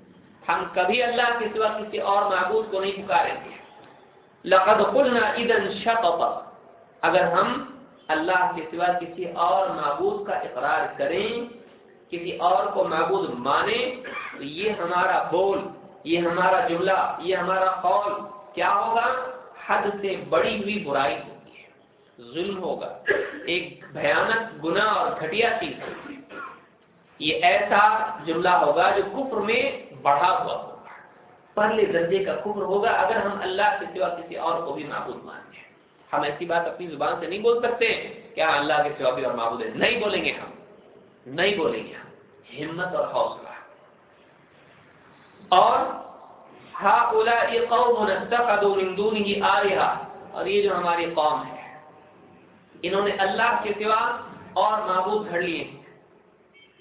हम कभी अल्लाह के सिवा किसी और महबूद को नहीं पुकारेंगे। लकद कुलना इदन शत अगर हम अल्लाह के सिवा किसी और महबूद का इकरार करें, किसी और को महबूद माने तो ये हमारा बोल, ये हमारा जुमला, ये हमारा कौल क्या होगा? हद से बड़ी हुई बुराई होगी जुल्म होगा। एक भयानक गुना और घटिया चीज़ होगी। ये ऐसा जुमला होगा जो कुफ्र में बढ़ा हुआ होगा। पहले दर्जे का कुफ्र होगा, अगर हम अल्लाह के सिवा किसी और को भी महबूद मानते हैं। हम ऐसी बात अपनी ज़ुबान से नहीं बोल सकते क्या अल्लाह के सिवा भी और महबूद है। नहीं बोलेंगे हम। नहीं बोलेंगे हम। हिम्मत और हौसला। और हा उला और ये जो हमारी कौम है, इन्होंने अल्लाह के सिवा और महबूद घड़ लिए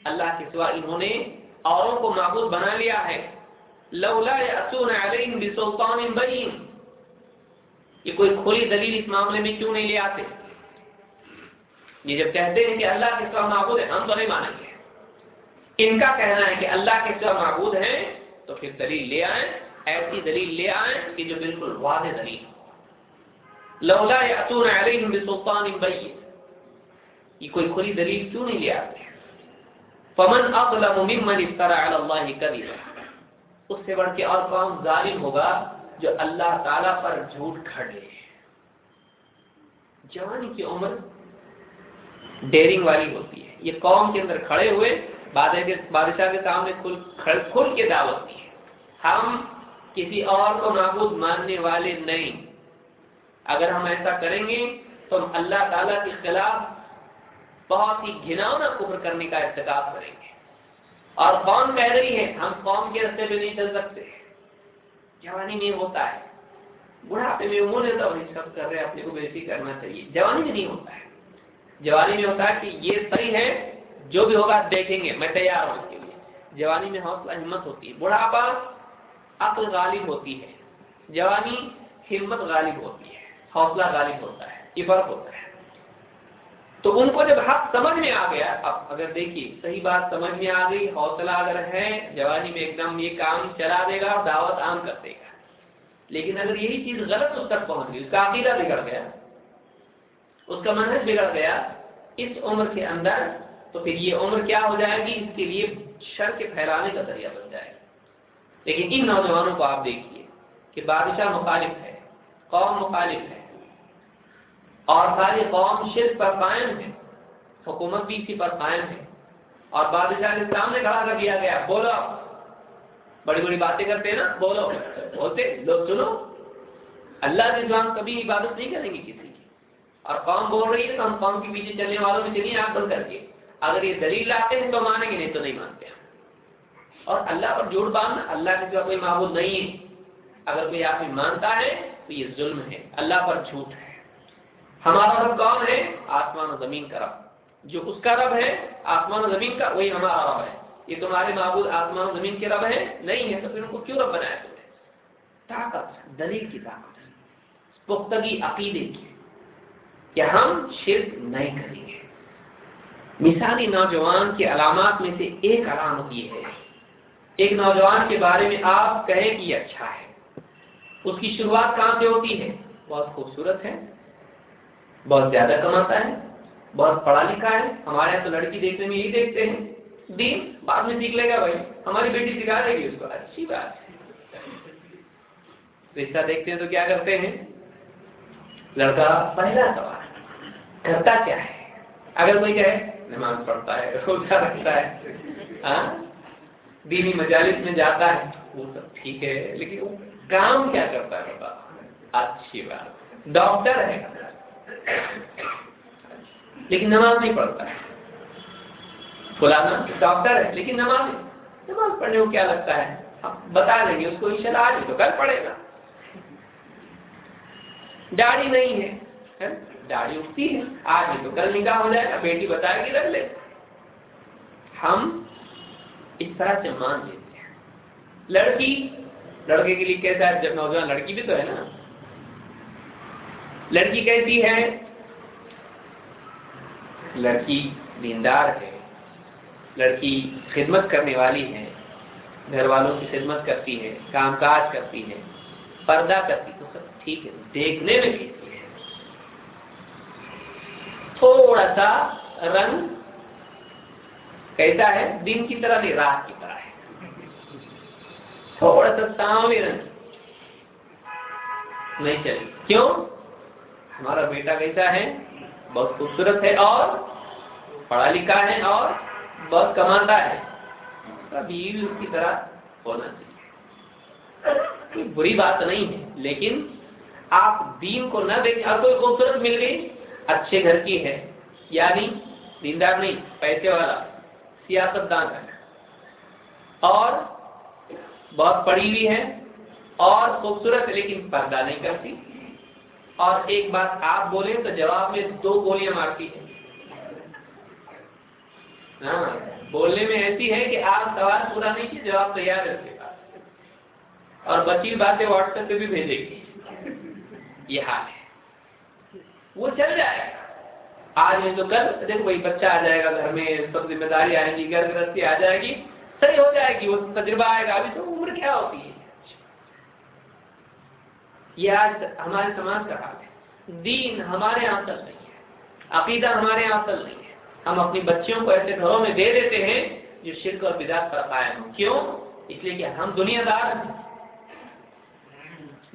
अल्लाह के सिवा इन्होंने औरों को महबूद बना लिया है। लौला ये कोई खुली दलील इस मामले में क्यों नहीं ले आते? ये जब कहते हैं कि अल्लाह के सिवा महबूद है, हम तो नहीं मानेंगे। इनका कहना है कि अल्लाह के सिवा महबूद है तो फिर दलील ले आए, ऐसी दलील ले आए कि जो बिल्कुल वादे दलील लौला यातून अलैहिम बिसुल्तान बय्यिन ये कोई खुली दलील क्यों नहीं ले आते? फमन अज़लम मिम्मन इफ्तरा अला अल्लाह कदिबा। उससे बढ़ के और कौन जालिम होगा? जो अल्लाह ताला पर झूठ खड़े जवानी की उम्र डेरिंग वाली होती है। ये कौम के अंदर खड़े हुए बादशाह के सामने खुल खुल के दावत दी हम किसी और को महबूद मानने वाले नहीं। अगर हम ऐसा करेंगे तो हम अल्लाह ताला के खिलाफ बहुत ही घिनौना कुफर करने का इर्तकाब करेंगे। और कौन कह रही है? हम कौम के रस्ते पे नहीं चल सकते। जवानी में होता है। बुढ़ापे में उम्र है तो वही सब कर रहे हैं, अपने को बेसी करना चाहिए। जवानी में नहीं होता है। जवानी में होता है कि ये सही है, जो भी होगा देखेंगे। मैं तैयार हूँ इसके लिए। जवानी में हौसला, हिम्मत होती है। बुढ़ापा अक्ल गालिब होती है। जवानी हिम्मत गालिब होती है। हौसला गालिब होता है। ये फ़र्क होता है। तो उनको जब हक समझ में आ गया, अब अगर देखिए, सही बात समझ में आ गई, हौसला अगर है, जवानी में एकदम ये काम चला देगा, दावत आम कर देगा। लेकिन अगर यही चीज़ गलत उस तक पहुँच गई, उसका अकीदा बिगड़ गया, उसका मनहज बिगड़ गया, इस उम्र के अंदर तो फिर ये उम्र क्या हो जाएगी? इसके लिए शर के फैलाने का ज़रिया बन जाएगा। लेकिन इन नौजवानों को आप देखिए कि बादशाह मुखालिफ है, कौम मुखालिफ है। और सारी कौम शिर पर कायम है। हुकूमत भी इसी पर कायम है। और बादशाह सामने खड़ा कर दिया गया, बोलो। बड़ी बड़ी बातें करते हैं ना, बोलो। बोलते, लोग सुनो। अल्लाह के जवान कभी इबादत नहीं करेंगे किसी की। और कौम बोल रही है तो हम कौम के पीछे चलने वालों में चलिए आँख बंद करके। अगर ये दलील लाते हैं तो मानेंगे, नहीं तो नहीं मानते और अल्लाह पर जोड़ बांधना, अल्लाह के सिवा कोई महबूद नहीं है। अगर कोई आदमी मानता है तो ये जुल्म है। अल्लाह पर झूठ है। हमारा रब कौन है? आसमान और ज़मीन का रब। जो उसका रब है, आसमान और ज़मीन का, वही हमारा रब है। ये तुम्हारे महबूद आसमान और ज़मीन के रब है? नहीं है तो फिर उनको क्यों रब बनाया तुमने? ताकत, दलील की ताकत। पुख्तगी अकीदे की। कि हम शिरक नहीं करेंगे। मिसाली नौजवान के अलामत में से एक अलामत ये है। एक नौजवान के बारे में आप कहें कि अच्छा है। उसकी शुरुआत कहाँ से होती है? बहुत खूबसूरत है। बहुत ज़्यादा कमाता है, बहुत पढ़ा लिखा है। हमारे यहाँ तो लड़की देखने में यही देखते हैं। दिन बाद में सीख लेगा भाई। हमारी बेटी सिखा देगी उसको। अच्छी बात। रिश्ता देखते हैं तो क्या करते हैं? लड़का पहला सवाल, करता क्या है? अगर कोई कहे, नमाज़ पढ़ता है, रोजा रखता है हाँ? दीनी मजालिस में जाता है, वो सब ठीक है, लेकिन वो काम क्या करता है? बता। अच्छी बात। डॉक्टर है। लेकिन नमाज़ नहीं पढ़ता। है फुलाना डॉक्टर है लेकिन नमाज़ नमाज़ पढ़ने को क्या लगता है? अब बता देंगे उसको इंशाल्लाह आज तो कल पढ़ेगा। दाढ़ी नहीं है, है? दाढ़ी उठती है आज ही तो कल निकाह हो जाएगा बेटी बताएगी रख ले। हम इस तरह से मान लेते हैं। लड़की लड़के के लिए कैसा है? जब नौजवान लड़की भी तो है ना। लड़की कैसी है, लड़की दीनदार है, लड़की खिदमत करने वाली है घर वालों की खिदमत करती है, कामकाज करती है, पर्दा करती तो सब ठीक है, देखने में कैसी है। थोड़ा सा रंग कैसा है, दिन की तरह नहीं, रात की तरह है। थोड़ा सा सांवली रंग। नहीं चली। क्यों? हमारा बेटा कैसा है? बहुत खूबसूरत है और पढ़ा लिखा है और बहुत कमाता है। अभी उसकी तरह होना चाहिए। कोई बुरी बात नहीं है, लेकिन आप दीन को न देखें। और कोई खूबसूरत मिल गई, अच्छे घर की है, यानी दीनदार नहीं, पैसे वाला, सियासतदान है। और बहुत पढ़ी हुई है और खूबसूरत है लेकिन पर्दा नहीं करती। और एक बात आप बोले तो जवाब में दो गोलियाँ मारती है। हाँ बोलने में ऐसी है कि आप सवाल पूरा नहीं किए, जवाब तैयार है उसके पास। और बची बातें व्हाट्सएप पे भी भेजेगी। ये हाल है। वो चल जाएगा। आज नहीं तो कल। देखो भाई, बच्चा आ जाएगा घर में, सब ज़िम्मेदारी आएगी घर गृहस्थी आ जाएगी, सही हो जाएगी, वो तजुर्बा आएगा। अभी तो उम्र क्या होती है? ये आज हमारे समाज का हाल है। दीन हमारे यहाँ असल नहीं है। अकीदा हमारे यहाँ असल नहीं है। हम अपनी बच्चियों को ऐसे घरों में दे देते हैं जो शिरक और बिदात पर कायम हो। क्यों? इसलिए कि हम दुनियादार हैं।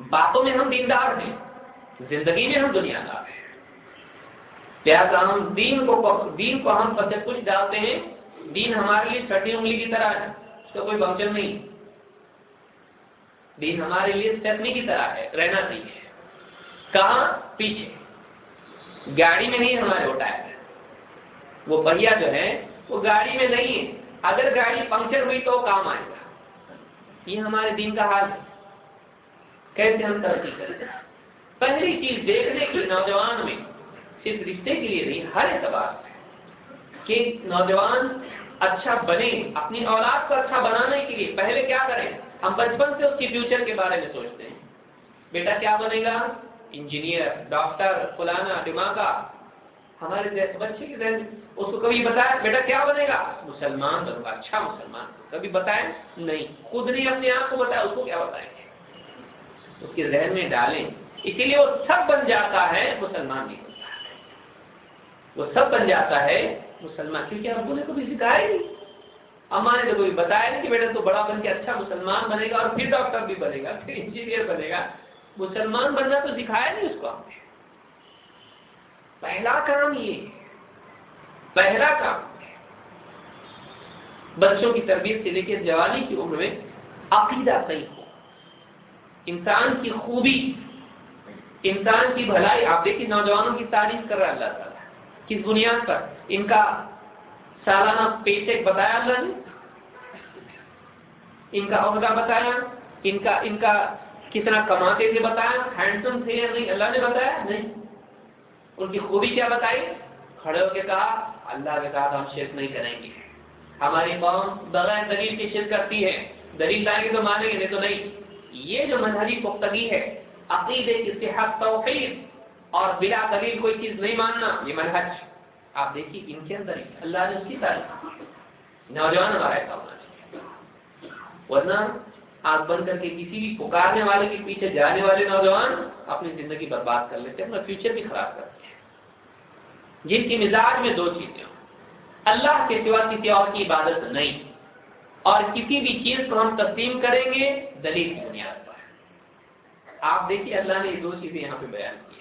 बातों में हम दीनदार हैं। ज़िंदगी में हम दुनियादार हैं। लिहाजा हम दीन को दीन को हम सब कुछ डालते हैं। दीन हमारे लिए छठी उंगली की तरह है। उसका कोई फ़ंक्शन नहीं। दीन हमारे लिए स्टेपनी की तरह है, रहना चाहिए कहा? पीछे। गाड़ी में नहीं हमारे वो टायर वो पहिया जो है, वो गाड़ी में नहीं है। अगर गाड़ी पंक्चर हुई तो काम आएगा। ये हमारे दिन का हाल है। कैसे हम तरक्की करें? पहली चीज़ देखने की नौजवान में सिर्फ़ रिश्ते के लिए नहीं हर एतबार कि नौजवान अच्छा बने, अपनी औलाद को अच्छा बनाने के लिए पहले क्या करें? हम बचपन से उसके फ्यूचर के बारे में सोचते हैं। बेटा क्या बनेगा? इंजीनियर डॉक्टर फुलाना, दिमागा। हमारे बच्चे के जहन उसको कभी बताया, बेटा क्या बनेगा? मुसलमान बनूँगा अच्छा मुसलमान कभी बताए नहीं। खुद नहीं अपने आप को बताया, उसको क्या बताएँगे? उसके जहन में डालें। इसीलिए वो सब बन जाता है, मुसलमान नहीं होता वो सब बन जाता है, मुसलमान। क्योंकि ने कभी सिखाया नहीं। अम्मा ने तो कोई बताया नहीं कि बेटा तो बड़ा बन के अच्छा मुसलमान बनेगा और फिर डॉक्टर भी बनेगा, फिर इंजीनियर बनेगा। मुसलमान बनना तो सिखाया नहीं उसको हमने पहला काम ये, पहला काम बच्चों की तरबियत से लेकर जवानी की उम्र में अकीदा सही हो। इंसान की खूबी, इंसान की भलाई आप देखिए, नौजवानों की तारीफ़ कर रहा है अल्लाह ताला, किस बुनियाद पर? इनका सालाना पेचेक बताया अल्लाह ने। इनका अहदा बताया, इनका इनका कितना कमाते थे बताया हैंडसम थे या नहीं, अल्लाह ने बताया? नहीं। उनकी खूबी क्या बताई? खड़े होकर कहा, अल्लाह के साथ हम शिरक नहीं करेंगे। हमारी कौम बगैर दलील की शिरक करती है। दलील लाएँगे तो मानेंगे नहीं तो नहीं। ये जो मजहबी पुख्तगी है, अकीदे की सेहत तोफीर और बिला दलील कोई चीज़ नहीं मानना, ये मनहज आप देखिए, इनके अंदर ही अल्लाह ने उसकी तारीफ़ नौजवान हमारा ऐसा होना वरना आग बंद करके किसी भी पुकारने वाले के पीछे जाने वाले नौजवान अपनी ज़िंदगी बर्बाद कर लेते हैं, अपना फ्यूचर भी खराब करते हैं। जिनकी मिजाज में दो चीज़ें अल्लाह के सिवा किसी और की इबादत नहीं। और किसी भी चीज़ को हम तस्लीम करेंगे, दलील की बुनियाद पर। आप देखिए, अल्लाह ने ये दो चीज़ें यहाँ पे बयान की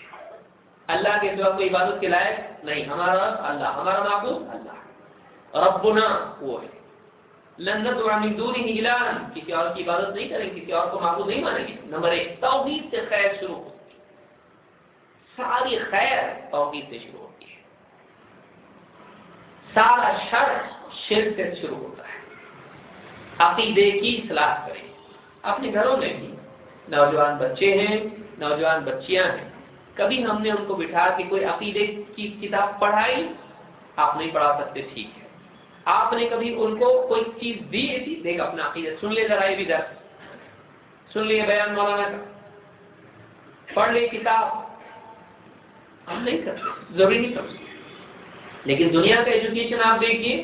अल्लाह के सिवा कोई इबादत के लायक नहीं। हमारा अल्लाह, हमारा महबूब अल्लाह। रब्बुना, वो है। लन्नत दूरी ही किसी और की इबादत नहीं करेंगे, किसी और को महबूब नहीं मानेंगे। नंबर एक तोहहीद से खैर शुरू होती है। सारी खैर तोहहीद से शुरू होती है। सारा शर शिर से शुरू होता है। अकीदे की सलाह करें। अपने घरों में भी नौजवान बच्चे हैं, नौजवान बच्चियाँ हैं। कभी हमने उनको बिठा के कोई अकीदे की किताब पढ़ाई? आप नहीं पढ़ा सकते, ठीक है। आपने कभी उनको कोई चीज़ दी ऐसी? देख, अपना अकीदा सुन ले, जरा ये भी दर सुन लिए बयान मौलाना का। पढ़ ले किताब। हम नहीं करते, ज़रूरी नहीं समझते लेकिन दुनिया का एजुकेशन आप देखिए,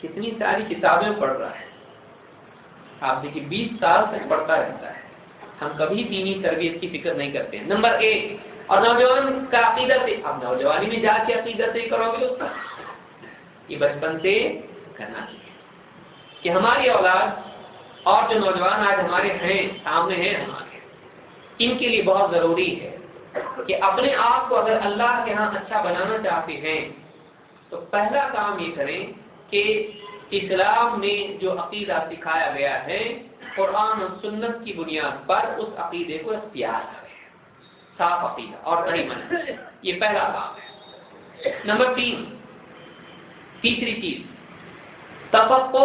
कितनी सारी किताबें पढ़ रहा है। आप देखिए 20 साल तक पढ़ता रहता है। हम कभी दीनी तरबियत की फ़िक्र नहीं करते नंबर एक और नौजवान का अकीदा से आप नौजवानी में जाके अकीदा से करोगे उसका ये बचपन से करना चाहिए। कि हमारी औलाद और जो नौजवान आज हमारे हैं, सामने हैं हमारे, इनके लिए बहुत ज़रूरी है कि अपने आप को अगर अल्लाह के यहाँ अच्छा बनाना चाहते हैं तो पहला काम ये करें कि इस्लाम में जो अकीदा सिखाया गया है, कुरान और सुन्नत की बुनियाद पर उस अकीदे को अख्तियार करें। साफ़ अकीदा और सही मन। ये पहला काम है। नंबर तीन, तीसरी चीज़, तफक्को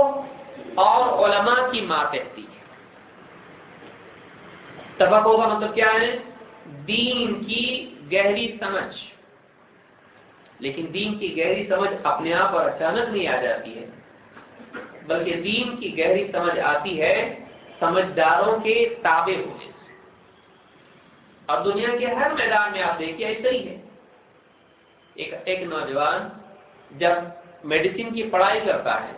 और ओलमा की मातहती तफक्को का मतलब क्या है? दीन की गहरी समझ। लेकिन दीन की गहरी समझ अपने आप और अचानक नहीं आ जाती है, बल्कि दीन की गहरी समझ आती है समझदारों के ताबे होने से। और दुनिया के हर मैदान में आप देखिए, ऐसा ही है। एक एक नौजवान जब मेडिसिन की पढ़ाई करता है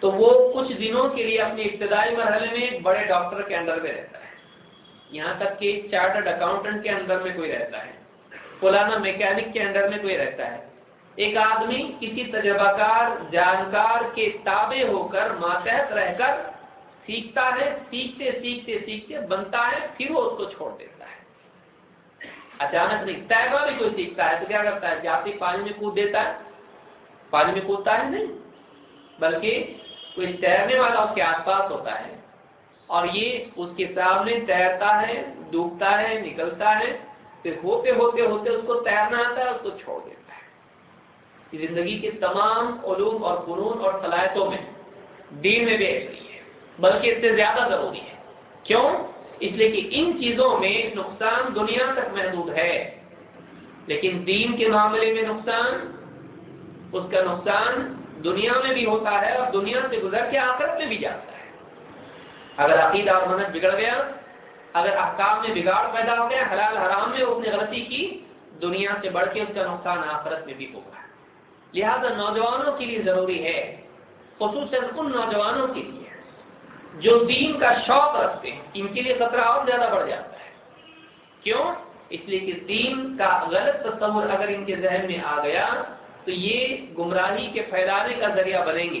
तो वो कुछ दिनों के लिए अपने इब्तदाई मरहले में एक बड़े डॉक्टर के अंडर में रहता है। यहाँ तक कि चार्टर्ड अकाउंटेंट के अंदर में कोई रहता है। फुलाना मैकेनिक के अंडर में कोई रहता है। एक आदमी किसी तजर्बाकार, जानकार के ताबे होकर, मातहत रहकर सीखता है, सीखते सीखते सीखते, बनता है, फिर वो उसको छोड़ देता है। अचानक नहीं तैरना भी कोई सीखता है तो क्या करता है जाती पानी में कूद देता है। पानी में कूदता है नहीं, बल्कि कोई तैरने वाला उसके आसपास होता है। और ये उसके सामने तैरता है, डूबता है, निकलता है, फिर होते होते होते उसको तैरना आता है, उसको छोड़ देता है। ज़िंदगी के तमाम उलूम और फनून और सलाहितों में, दीन में भी ऐसी है, बल्कि इससे ज़्यादा ज़रूरी है। क्यों? इसलिए कि इन चीज़ों में नुकसान दुनिया तक महदूद है। लेकिन दीन के मामले में नुकसान, उसका नुकसान दुनिया में भी होता है और दुनिया से गुजर के आखिरत में भी जाता है। अगर अकीदा और मनत बिगड़ गया, अगर अहकाम में बिगाड़ पैदा हो गया, हलाल हराम में उसने गलती की, दुनिया से बढ़ के उसका नुकसान आखिरत में भी होगा। लिहाजा नौजवानों के लिए ज़रूरी है खसूस उन नौजवानों के लिए जो दीन का शौक रखते हैं, इनके लिए खतरा और ज़्यादा बढ़ जाता है। क्यों? इसलिए कि दीन का गलत तस्वुर अगर इनके जहन में आ गया तो ये गुमराही के फैलाने का ज़रिया बनेंगे।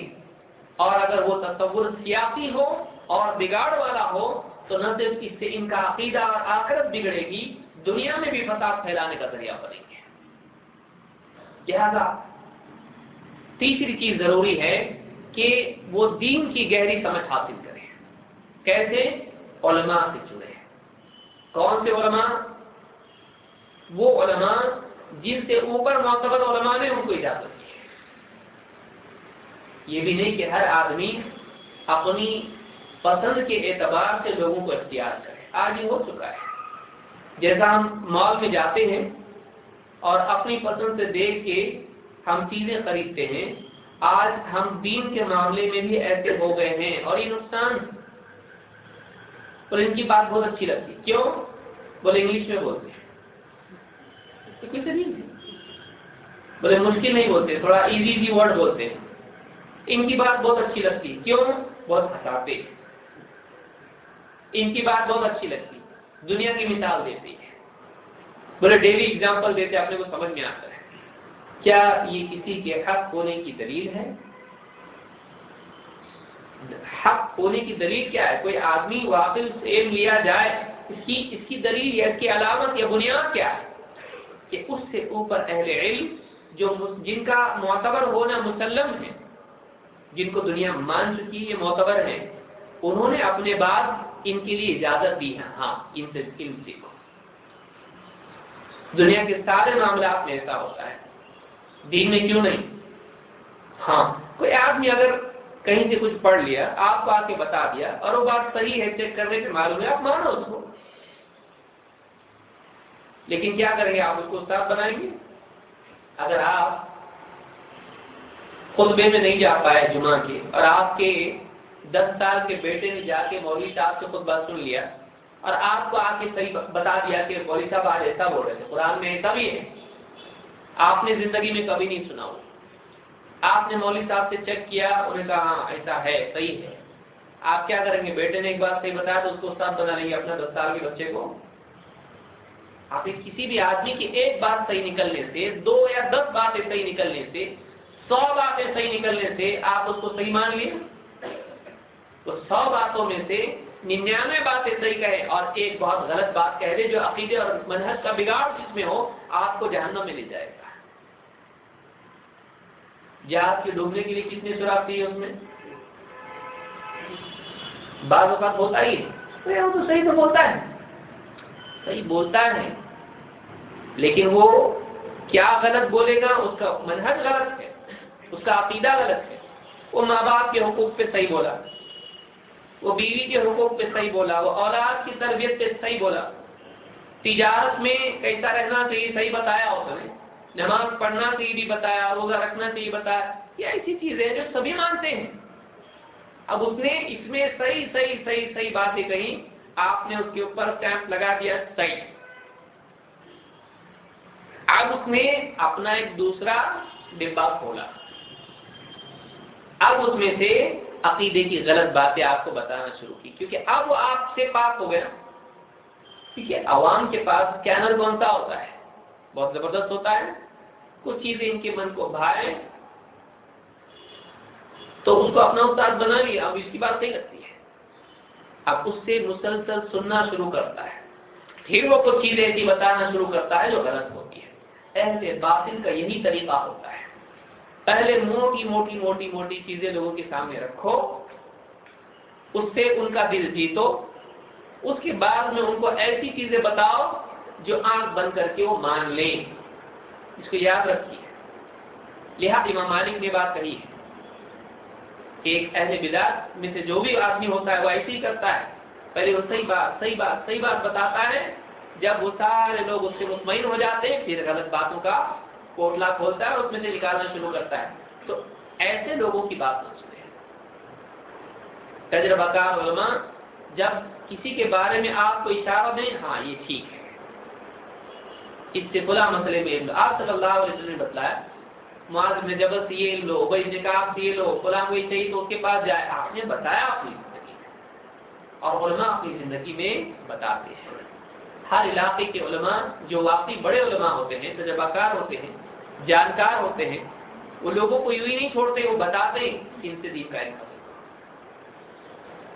और अगर वो तस्वुर सियासी हो और बिगाड़ वाला हो तो न सिर्फ़ इससे इनका अकीदा और आखिरत बिगड़ेगी, दुनिया में भी फसाद फैलाने का ज़रिया बनेंगे। लिहाजा तीसरी चीज़ ज़रूरी है कि वो दीन की गहरी समझ हासिल करें। कैसे ओलमा से जुड़े कौन से ओलमा वो ओलमा जिनसे ऊपर मोतबर उलमा ने उनको इजाज़त दी ये भी नहीं कि हर आदमी अपनी पसंद के एतबार से लोगों को इख्तियार करे। आज ये हो चुका है। जैसा हम मॉल में जाते हैं और अपनी पसंद से देख के हम चीज़ें खरीदते हैं, आज हम दीन के मामले में भी ऐसे हो गए हैं और ये नुकसान और इनकी बात बहुत अच्छी लगती क्यों? बोले, इंग्लिश में बोलते तो कैसे नहीं बोले, मुश्किल नहीं बोलते, थोड़ा इजी इजी वर्ड बोलते इनकी बात बहुत अच्छी लगती क्यों? बहुत हंसाते इनकी बात बहुत अच्छी लगती दुनिया की मिसाल देती है। बोले डेली एग्ज़ाम्पल देते अपने को समझ में आता है। क्या ये किसी के हक होने की दलील है? हक होने की दलील क्या है? कोई आदमी वाकिल से लिया जाए, इसकी इसकी दलील या इसकी अलामत या बुनियाद क्या है? कि उससे ऊपर अहले इल्म, जो जिनका मोतबर होना मुसलम है, जिनको दुनिया मान चुकी है मोतबर है, उन्होंने अपने बाद इनके लिए इजाज़त दी है। हाँ इनसे इल्म सीखो। दुनिया के सारे मामला में ऐसा होता है। दीन में क्यों नहीं? हाँ कोई आदमी अगर कहीं से कुछ पढ़ लिया आपको आके बता दिया, और वो बात सही है चेक करने से मालूम है, आप मानो उसको। लेकिन क्या करेंगे, आप उसको उस्ताद बनाएँगे? अगर आप खुतबे में नहीं जा पाए जुमा के, और आपके दस साल के बेटे ने जाके मौली साहब से खुतबा सुन लिया, और आपको आके सही बता दिया कि मौली साहब आज ऐसा बोल रहे थे, कुरान में ऐसा भी है। आपने ज़िंदगी में कभी नहीं सुना आपने मौली साहब से चेक किया उन्हें कहा हाँ ऐसा है, सही है। आप क्या करेंगे? बेटे ने एक बात सही बताया तो उसको उस्ताद बना लेंगे अपना दस साल के बच्चे को। आप किसी भी आदमी की एक बात सही निकलने से, दो या दस बातें सही निकलने से, सौ बातें सही निकलने से, आप उसको सही मान लिए? तो सौ बातों में से निन्यानवे बातें सही कहे और एक बहुत गलत बात कह दे, जो अकीदे और मनहज का बिगाड़ जिसमें हो, आपको जहन्नम में ले जाएगा। जहाज़ के डूबने के लिए कितने सुराग चाहिए उसमें? बाद होता ही है। तो सही तो बोलता है। सही बोलता है। लेकिन वो क्या गलत बोलेगा, उसका मनहज गलत है। उसका अकीदा गलत है। वो माँ बाप के हकूक पे सही बोला। वो बीवी के हकूक पे सही बोला। वो औलाद की तरबियत पे सही बोला। तिजारत में कैसा रहना चाहिए, सही बताया उसने। नमाज़ पढ़ना चाहिए भी बताया रोजा रखना चाहिए बताया। ये ऐसी चीज़ें जो सभी मानते हैं। अब उसने इसमें सही सही सही सही बातें कही, आपने उसके ऊपर स्टैंप लगा दिया सही। अब उसने अपना एक दूसरा डिब्बा खोला। अब उसमें से अकीदे की गलत बातें आपको बताना शुरू की, क्योंकि अब वो आपसे पास हो गया ठीक है अवाम के पास स्कैनर कौन सा होता है? बहुत ज़बरदस्त होता है। कुछ चीज़ें इनके मन को भाए तो उसको अपना उस्ताद बना लिया। अब इसकी बात नहीं लगती है। अब उससे मुसलसल सुनना शुरू करता है। फिर वो कुछ चीज़ें ऐसी बताना शुरू करता है जो गलत होती है। ऐसे बातिल का यही तरीका होता है। पहले मोटी मोटी मोटी मोटी चीज़ें लोगों के सामने रखो। उससे उनका दिल जीतो। उसके बाद में उनको ऐसी चीज़ें बताओ जो आँख बंद करके वो मान ले। इसको याद रखिए। लिहाज इमाम मालिक ने बात कही है एक ऐसे बिदात में से जो भी आदमी होता है, वो ऐसे ही करता है। पहले वो सही बात सही बात सही बात बताता है। जब वो सारे लोग उससे मुतमिन हो जाते हैं, फिर गलत बातों का पोटला खोलता है और उसमें से निकालना शुरू करता है। तो ऐसे लोगों की बात न सुने तजर्बाकार जब किसी के बारे में आपको इशारा दें हाँ ये ठीक है। खुला मसले में आप सल्लल्लाहु अलैहि वसल्लम ने मुआज में जबल से ये लो भाई से ये लो चाहिए तो उसके पास जाए। आपने बताया अपनी ज़िंदगी और उलमा अपनी ज़िंदगी में बताते हैं। हर इलाके के उलमा, जो वाकई बड़े उलमा होते हैं, तजर्बाकार होते हैं, जानकार होते हैं, वो लोगों को यूँ ही नहीं छोड़ते, वो बताते इनसे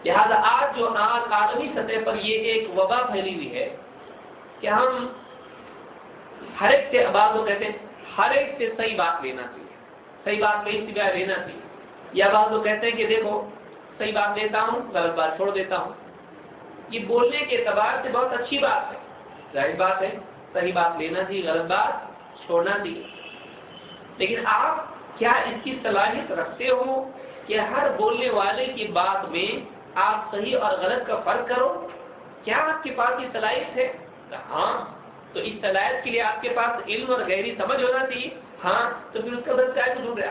लिहाजा आज जो आज आलमी सतह पर ये एक वबा फैली हुई है कि हम हर एक से आबाद को कहते हैं, हर एक से सही बात लेना चाहिए। सही बात कहीं से लेना चाहिए। या बात तो कहते हैं कि देखो, सही बात लेता हूँ, गलत बात छोड़ देता हूँ। ये बोलने के एतबार से बहुत अच्छी बात है। ज़ाहिर बात है, सही बात लेना चाहिए, गलत बात छोड़ना चाहिए। लेकिन आप क्या इसकी सलाहियत रखते हो कि हर बोलने वाले की बात में आप सही और गलत का फ़र्क करो? क्या आपके पास ये सलाहियत है? हाँ तो इस सलाहियत के लिए आपके पास इल्म और गहरी समझ होना चाहिए। हाँ तो फिर उसका बस क्या ढूंढ रहे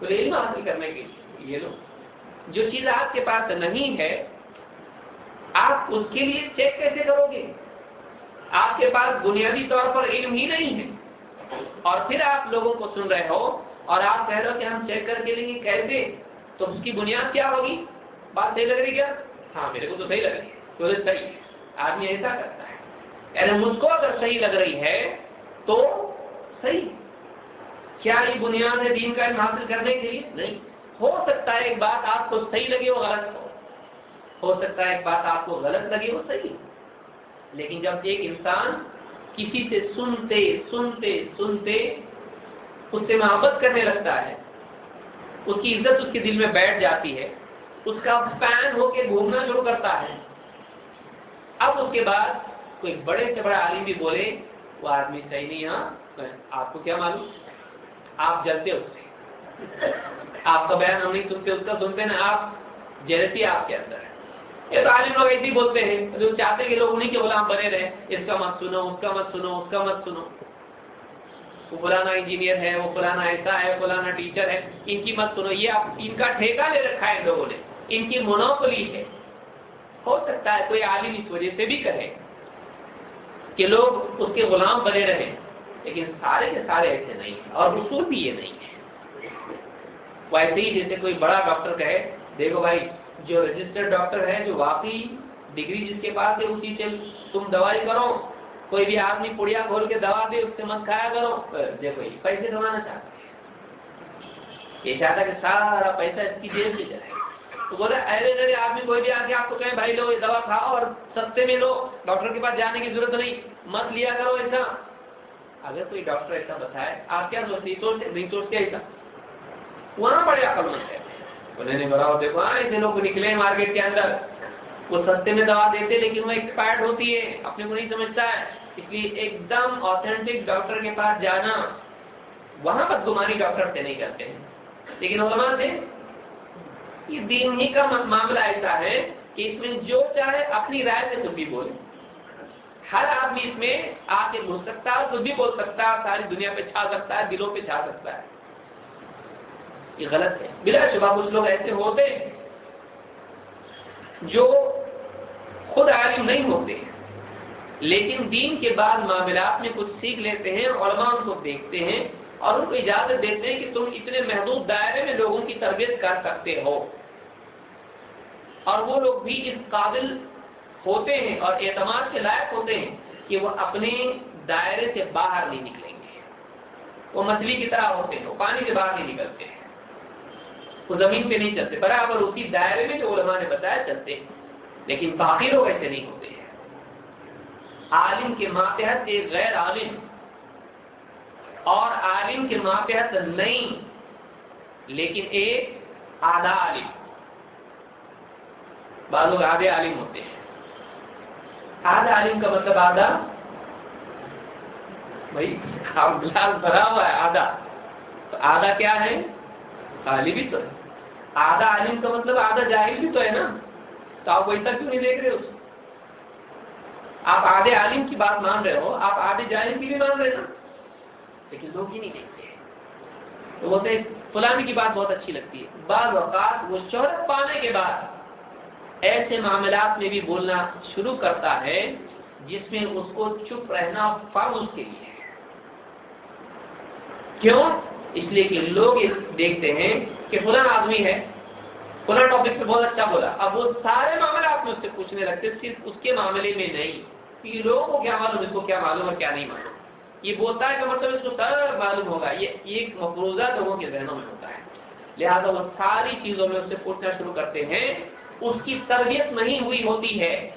तो इल्म हासिल करने के लिए। ये लो। जो चीज़ आपके पास नहीं है, आप उसके लिए चेक कैसे करोगे? आपके पास बुनियादी तौर पर इल्म ही नहीं है। और फिर आप लोगों को सुन रहे हो और आप कह रहे हो कि हम चेक करके लेंगे कैसे? तो उसकी बुनियाद क्या होगी? बात सही लग रही क्या? हाँ मेरे को तो सही लग रही है। तो सही। आदमी ऐसा करता है यानी मुझको अगर सही लग रही है तो सही। क्या ये बुनियाद है दीन का इल्म हासिल करने के लिए? नहीं। हो सकता है एक बात आपको सही लगे वो गलत हो। हो सकता है एक बात आपको गलत लगे वो सही। लेकिन जब एक इंसान किसी से सुनते सुनते सुनते उससे मोहब्बत करने लगता है, उसकी इज़्ज़त उसके दिल में बैठ जाती है, उसका फ़ैन होके घूमना शुरू करता है, अब उसके बाद कोई बड़े से बड़ा आलिम भी बोले, वो आदमी सही नहीं हाँ आपको क्या मालूम? आप जलते उससे आपका बयान हम नहीं सुनते, उसका सुनते ना आप जैसी आपके अंदर है। ये तो आलिम लोग ऐसे ही बोलते हैं, जो चाहते कि लोग उन्हीं के गुलाम बने रहे, इसका मत सुनो, उसका मत सुनो, उसका मत सुनो। वो पुराना इंजीनियर है, वो पुराना ऐसा है पुराना टीचर है, इनकी मत सुनो। ये आप, इनका ठेका ले रखा है लोगों ने। इनकी मोनोपोली है। हो सकता है कोई आलिम इस वजह से भी कहे कि लोग उसके गुलाम बने रहे। लेकिन सारे के सारे ऐसे नहीं है, और उसूल भी ये नहीं है। वैसे ही जैसे कोई बड़ा डॉक्टर कहे, देखो भाई, जो रजिस्टर्ड डॉक्टर है, जो वाकई डिग्री जिसके पास है, उसी से तुम दवाई करो। कोई भी आदमी पुड़िया खोल के दवा दे, उससे मत खाया करो। देखो, ये पैसे कमाना चाहता है। ये चाहता कि सारा पैसा इसकी जेब से जाए तो बोले, अरे अरे आदमी कोई भी आके आपको कहे, भाई लो, ये दवा खाओ और सस्ते में लो। डॉक्टर के पास जाने की ज़रूरत नहीं। मत लिया करो ऐसा। अगर कोई डॉक्टर ऐसा बताए, आप क्या सोचते सोचते नहीं सोचते ऐसा? वहाँ बड़े अकलमंद है। बोले नहीं बताओ देखो हाँ ऐसे लोग निकले मार्केट के अंदर। वो सस्ते में दवा देते लेकिन वो एक्सपायर्ड होती है। अपने को नहीं समझता है। इसलिए एकदम ऑथेंटिक डॉक्टर के पास जाना, वहाँ बदगुमानी डॉक्टर से नहीं करते हैं। लेकिन से ये दीन ही का मामला ऐसा है कि इसमें जो चाहे अपनी राय से कुछ भी बोले। हर आदमी इसमें आके घुस सकता है कुछ भी बोल सकता है, सारी दुनिया पे छा सकता है, दिलों पे छा सकता है। ये गलत है। बिला शुभा कुछ लोग ऐसे होते जो खुद आलिम नहीं होते। लेकिन दीन के बाद मामलात में कुछ सीख लेते हैं और उनको देखते हैं और उनको इजाज़त देते हैं कि तुम इतने महदूद दायरे में लोगों की तरबियत कर सकते हो। और वो लोग भी इस काबिल होते हैं और एतमाद के लायक होते हैं कि वो अपने दायरे से बाहर नहीं निकलेंगे। वो मछली की तरह होते हैं, वो पानी से बाहर नहीं निकलते हैं। वो ज़मीन पे नहीं चलते, बराबर उसी दायरे में जो उलमा ने बताया चलते हैं। लेकिन बाकी लोग ऐसे नहीं होते हैं। आलिम के मातहत एक गैर आलिम और आलिम के मातहत नहीं, लेकिन एक आधा आलिम। बाद लोग आधे आलिम होते हैं। आधा आलिम का मतलब आधा? भाई गिलास भरा हुआ है, आधा। तो आधा क्या है? आलिम भी तो आधा आलिम का मतलब आधा जाहिल भी तो है ना? तो आप वैसा क्यों नहीं देख रहे हो? आप आधे आलिम की बात मान रहे हो, आप आधे जाहिल की भी मान रहे ना? लेकिन लोग ही नहीं देखते। तो बोलते फुलानी की बात बहुत अच्छी लगती है। बाद वो शोहरत पाने के बाद ऐसे मामला में भी बोलना शुरू करता है, जिसमें उसको चुप रहना फ़र्ज़ उसके लिए क्यों? इसलिए कि लोग देखते हैं कि फुलान आदमी है, फुला टॉपिक पे बहुत अच्छा बोला। अब वो सारे मामले आप में उससे पूछने लगते सिर्फ़ उसके मामले में नहीं, कि लोगों को क्या मालूम, इसको क्या मालूम और क्या नहीं मालूम। ये बोलता है कि मतलब इसको सब मालूम होगा। ये एक मफरूजा लोगों के जहनों में होता है। लिहाजा वो सारी चीज़ों में उससे पूछना शुरू करते हैं उसकी तरबियत नहीं हुई होती है।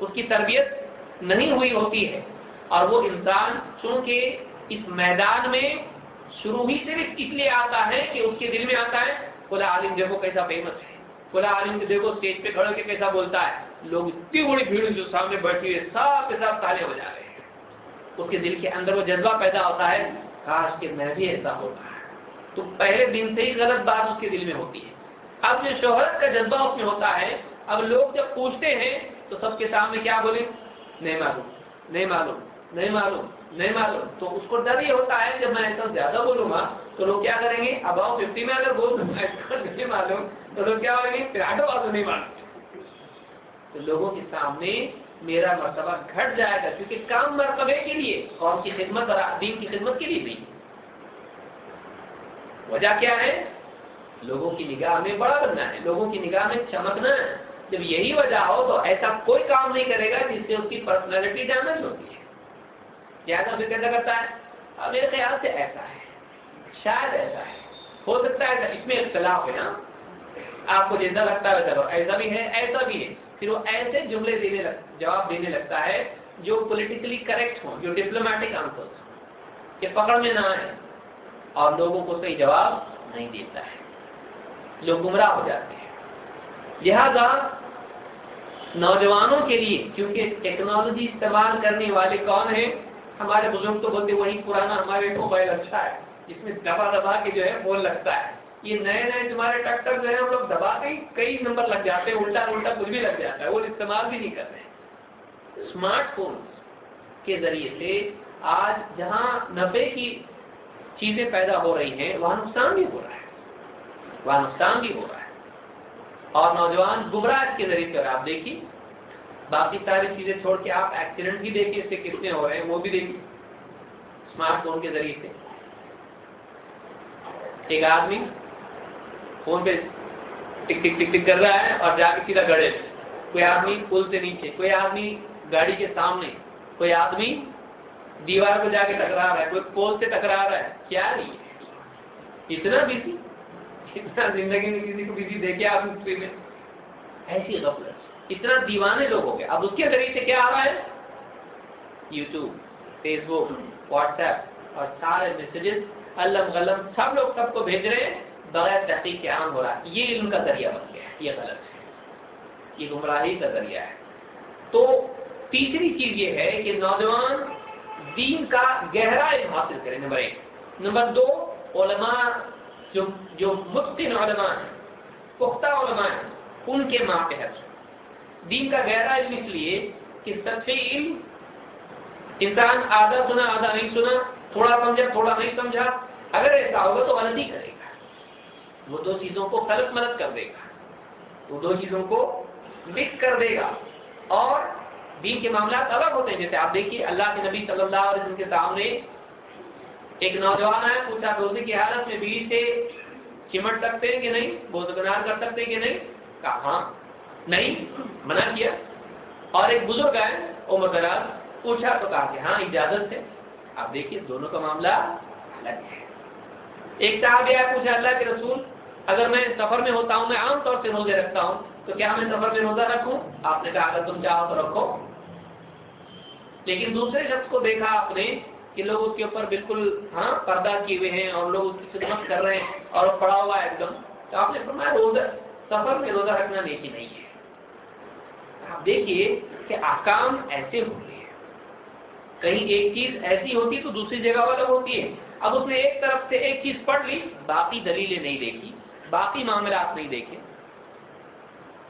उसकी तरबियत नहीं हुई होती है। और वो इंसान चूँकि इस मैदान में शुरू ही से इसलिए आता है कि उसके दिल में आता है, खुदा आलिम देखो कैसा फ़ेमस है। खुदा आलिम देखो स्टेज पे खड़े के कैसा बोलता है। लोग इतनी बड़ी भीड़ जो सामने बैठी हुई सब के सब ताले हो जा रहे हैं। उसके दिल के अंदर वो जज्बा पैदा होता है, काश के मैं भी ऐसा होता। है तो पहले दिन से ही गलत बात उसके दिल में होती है। अब जो शोहरत का जज्बा उसमें होता है। अब लोग जब पूछते हैं तो सबके सामने क्या बोले? नहीं मालूम। नहीं मालूम। नहीं मालूम। नहीं मालूम। तो उसको डर ये होता है, जब मैं ऐसा ज़्यादा बोलूँगा तो लोग क्या करेंगे? अबाउ फिफ्टी में अगर बोल नहीं मालूम तो लोग क्या करेंगे फिर आठों बाजू नहीं मालूम। तो लोगों के सामने मेरा मरतबा घट जाएगा, क्योंकि काम मरतबे के लिए कौम की खिदमत और दीन की खिदमत के लिए भी। वजह क्या है? लोगों की निगाह में बड़ा बनना है लोगों की निगाह में चमकना है। जब यही वजह हो तो ऐसा कोई काम नहीं करेगा जिससे उसकी पर्सनैलिटी डैमेज होती है। क्या फिर कैसा करता है? अब मेरे ख्याल से ऐसा है। शायद ऐसा है। हो सकता है इसमें इख्तलाफ है ना आपको जैसा लगता है चलो ऐसा भी है ऐसा भी है। फिर वो ऐसे जुमले देने लग, जवाब देने लगता है जो पॉलिटिकली करेक्ट हो जो डिप्लोमेटिक आंसर हो ये पकड़ में ना आए और लोगों को सही जवाब नहीं देता है। लोग गुमराह हो जाते हैं। लिहाजा नौजवानों के लिए, क्योंकि टेक्नोलॉजी इस्तेमाल करने वाले कौन है? हमारे बुज़ुर्ग तो बोलते वही पुराना हमारे मोबाइल अच्छा है। इसमें दबा दबा के जो है फ़ोन लगता है। ये नए नए तुम्हारे ट्रैक्टर जो है हम लोग दबा के कई नंबर लग जाते हैं उल्टा उल्टा कुछ भी लग जाता है, वो इस्तेमाल भी नहीं कर रहे स्मार्टफ़ोन के ज़रिए से आज जहाँ नब्बे की चीज़ें पैदा हो रही हैं, वहाँ नुकसान भी हो रहा है। वहाँ नुकसान भी हो रहा है। और नौजवान गुमराह के ज़रिए से आप देखिए, बाकी सारी चीज़ें छोड़ के आप एक्सीडेंट भी देखिए, इससे कितने हो रहे हैं, वो भी देखिए। स्मार्टफ़ोन के ज़रिए से। एक आदमी फ़ोन पे टिक टिक टिक टिक कर रहा है और जाके सीधा गड़े कोई आदमी पुल से नीचे, कोई आदमी गाड़ी के सामने, कोई आदमी दीवार को जाके टकरा रहा है, कोई पोल से टकरा रहा है। क्या नहीं इतना बिज़ी इतना ज़िंदगी में किसी को बिज़ी देखे आप में? ऐसी गफलत। इतना दीवाने लोग हो गए। अब उसके ज़रिए से क्या आ रहा है? यूट्यूब फेसबुक व्हाट्सएप और सारे मैसेजेस अल्लम गलम सब लोग सबको भेज रहे हैं बगैर तहकीक के आम हो रहा है। ये इल्म का ज़रिया बन गया है ये गलत है। ये गुमराही का ज़रिया है। तो तीसरी चीज़ ये है कि नौजवान दीन का गहरा इल्म हासिल करें नंबर एक। नंबर दो ओलमा जो जो ओलमा है, पुख्ता है, उनके मातहत दीन का गहरा इल्म इसलिए कि सच्चे इल्म, इंसान आधा सुना, आधा नहीं सुना, थोड़ा समझा, थोड़ा नहीं समझा, अगर ऐसा होगा तो गलती करेगा। वो दो चीज़ों को गलत मदद कर देगा। वो दो चीज़ों को मिक्स कर देगा। और दीन के मामला अलग होते हैं। जैसे आप देखिए, अल्लाह के नबी सल्लल्लाहु अलैहि वसल्लम के सामने एक नौजवान आया, पूछा रोजी की हालत में बीच से चिमट सकते हैं कि नहीं? बोधगनार कर सकते हैं कि नहीं? कहा हाँ नहीं, मना किया। और एक बुज़ुर्ग आए उम्र दराज, पूछा तो कहा कि हाँ इजाज़त है। आप देखिए, दोनों का मामला अलग है। एक साहब आया, पूछा, अल्लाह के रसूल, अगर मैं सफ़र में होता हूँ, मैं आमतौर से रोज़े रखता हूँ तो क्या मैं सफ़र में रोजा रखूँ? आपने कहा, अगर तुम चाहो तो रखो। लेकिन दूसरे शख्स को देखा आपने कि लोग उसके ऊपर बिल्कुल हाँ पर्दा किए हुए हैं और लोग उसकी खिदमत कर रहे हैं और पड़ा हुआ एकदम। तो आपने फरमाया, रोजा, सफ़र में रोजा रखना नेकी नहीं है। आप देखिए कि आकाम ऐसे हैं। कहीं एक चीज़ ऐसी होती तो दूसरी जगह वाला होती है। अब उसने एक तरफ़ से एक चीज़ पढ़ ली, बाकी दलीलें नहीं देखी, बाकी मामला नहीं देखे।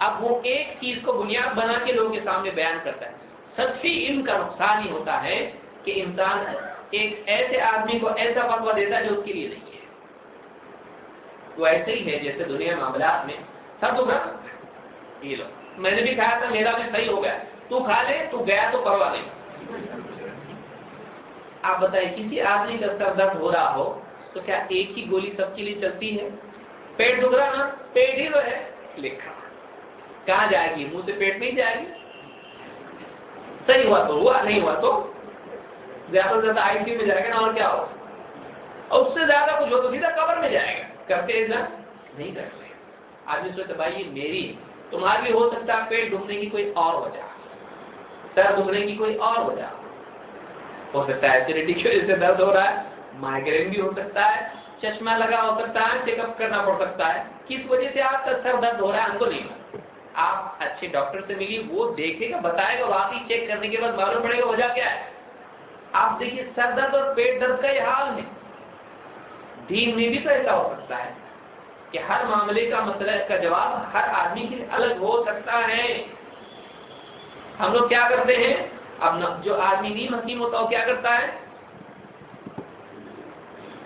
अब वो एक चीज़ को बुनियाद बना के लोगों के सामने बयान करता है। सबसे इनका नुकसान ही होता है कि इंसान एक ऐसे आदमी को ऐसा फतवा देता है जो उसके लिए नहीं है। वो ऐसे ही है जैसे दुनिया मामला में सब तो ये लो। मैंने भी कहा था, मेरा भी सही हो गया। तू खा ले, तू गया तो परवा नहीं। आप बताइए किसी आदमी का सर दर्द हो रहा हो तो क्या एक ही गोली सबके लिए चलती है? पेट दुख रहा ना, पेट ही तो है। लिखा। कहा जाएगी? मुँह से पेट नहीं जाएगी? सही हुआ तो हुआ, नहीं हुआ तो ज़्यादा से ज़्यादा आईसीयू में जाएगा ना, और क्या हो और उससे ज़्यादा कुछ हो तो सीधा कवर में जाएगा। करते ऐसा नहीं करते। आदमी सोचते भाई, ये मेरी, तुम्हारी भी हो सकता है पेट दुखने की कोई और वजह। सर दुखने की कोई और वजह। हो सकता है एसिडिटी की वजह से दर्द हो रहा है माइग्रेन भी हो सकता है, चश्मा लगा हो सकता है चेकअप करना पड़ सकता है। किस वजह से आपका सर दर्द हो रहा है, हमको नहीं आप अच्छे डॉक्टर से मिलिए, वो देखेगा, बताएगा, वाकई चेक करने के बाद मालूम पड़ेगा वजह क्या है। आप देखिए, सर दर्द और पेट दर्द का यह हाल है। दीन में भी तो ऐसा हो सकता है कि हर मामले का मसला इसका जवाब हर आदमी के लिए अलग हो सकता है। हम लोग क्या करते हैं? अब जो आदमी नीम हकीम होता है, क्या करता है?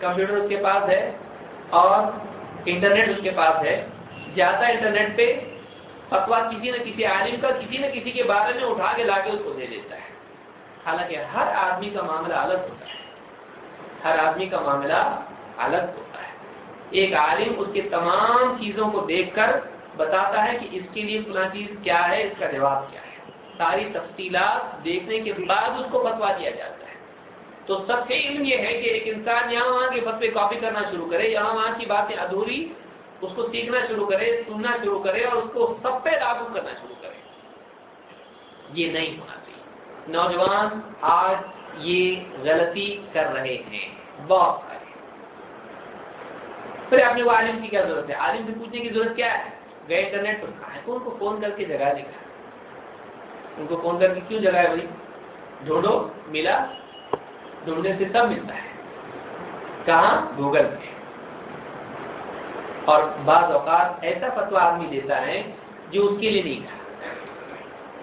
कंप्यूटर उसके पास है और इंटरनेट उसके पास है। जाता इंटरनेट पे फतवा किसी न किसी आलिम का किसी न किसी के बारे में उठा के लाके उसको दे देता है। हालाँकि हर आदमी का मामला अलग होता है। हर आदमी का मामला अलग होता है। एक आलिम उसके तमाम चीज़ों को देखकर बताता है कि इसके लिए फला चीज़ क्या है, इसका जवाब क्या है। सारी तफसीलात देखने के बाद उसको फतवा दिया जाता है। तो सबसे इल्म ये है कि एक इंसान यहाँ वहाँ के फतवे कॉपी करना शुरू करे, यहाँ वहाँ की बातें अधूरी, उसको सीखना शुरू करे, सुनना शुरू करे और उसको सब पे लागू करना शुरू करे। ये नहीं होना नौजवान आज ये गलती कर रहे हैं। बहुत सारे। फिर अपने वो आलिम की क्या ज़रूरत है? आलिम से पूछने की ज़रूरत क्या है? गए इंटरनेट पर कहा है उनको फ़ोन करके जगा दिखा। उनको फ़ोन करके क्यों जगाए भाई? ढूंढो, मिला। ढूँढने से सब मिलता है। कहा? गूगल पे। और बाज अवकात ऐसा फतवा आदमी देता है जो उसके लिए नहीं था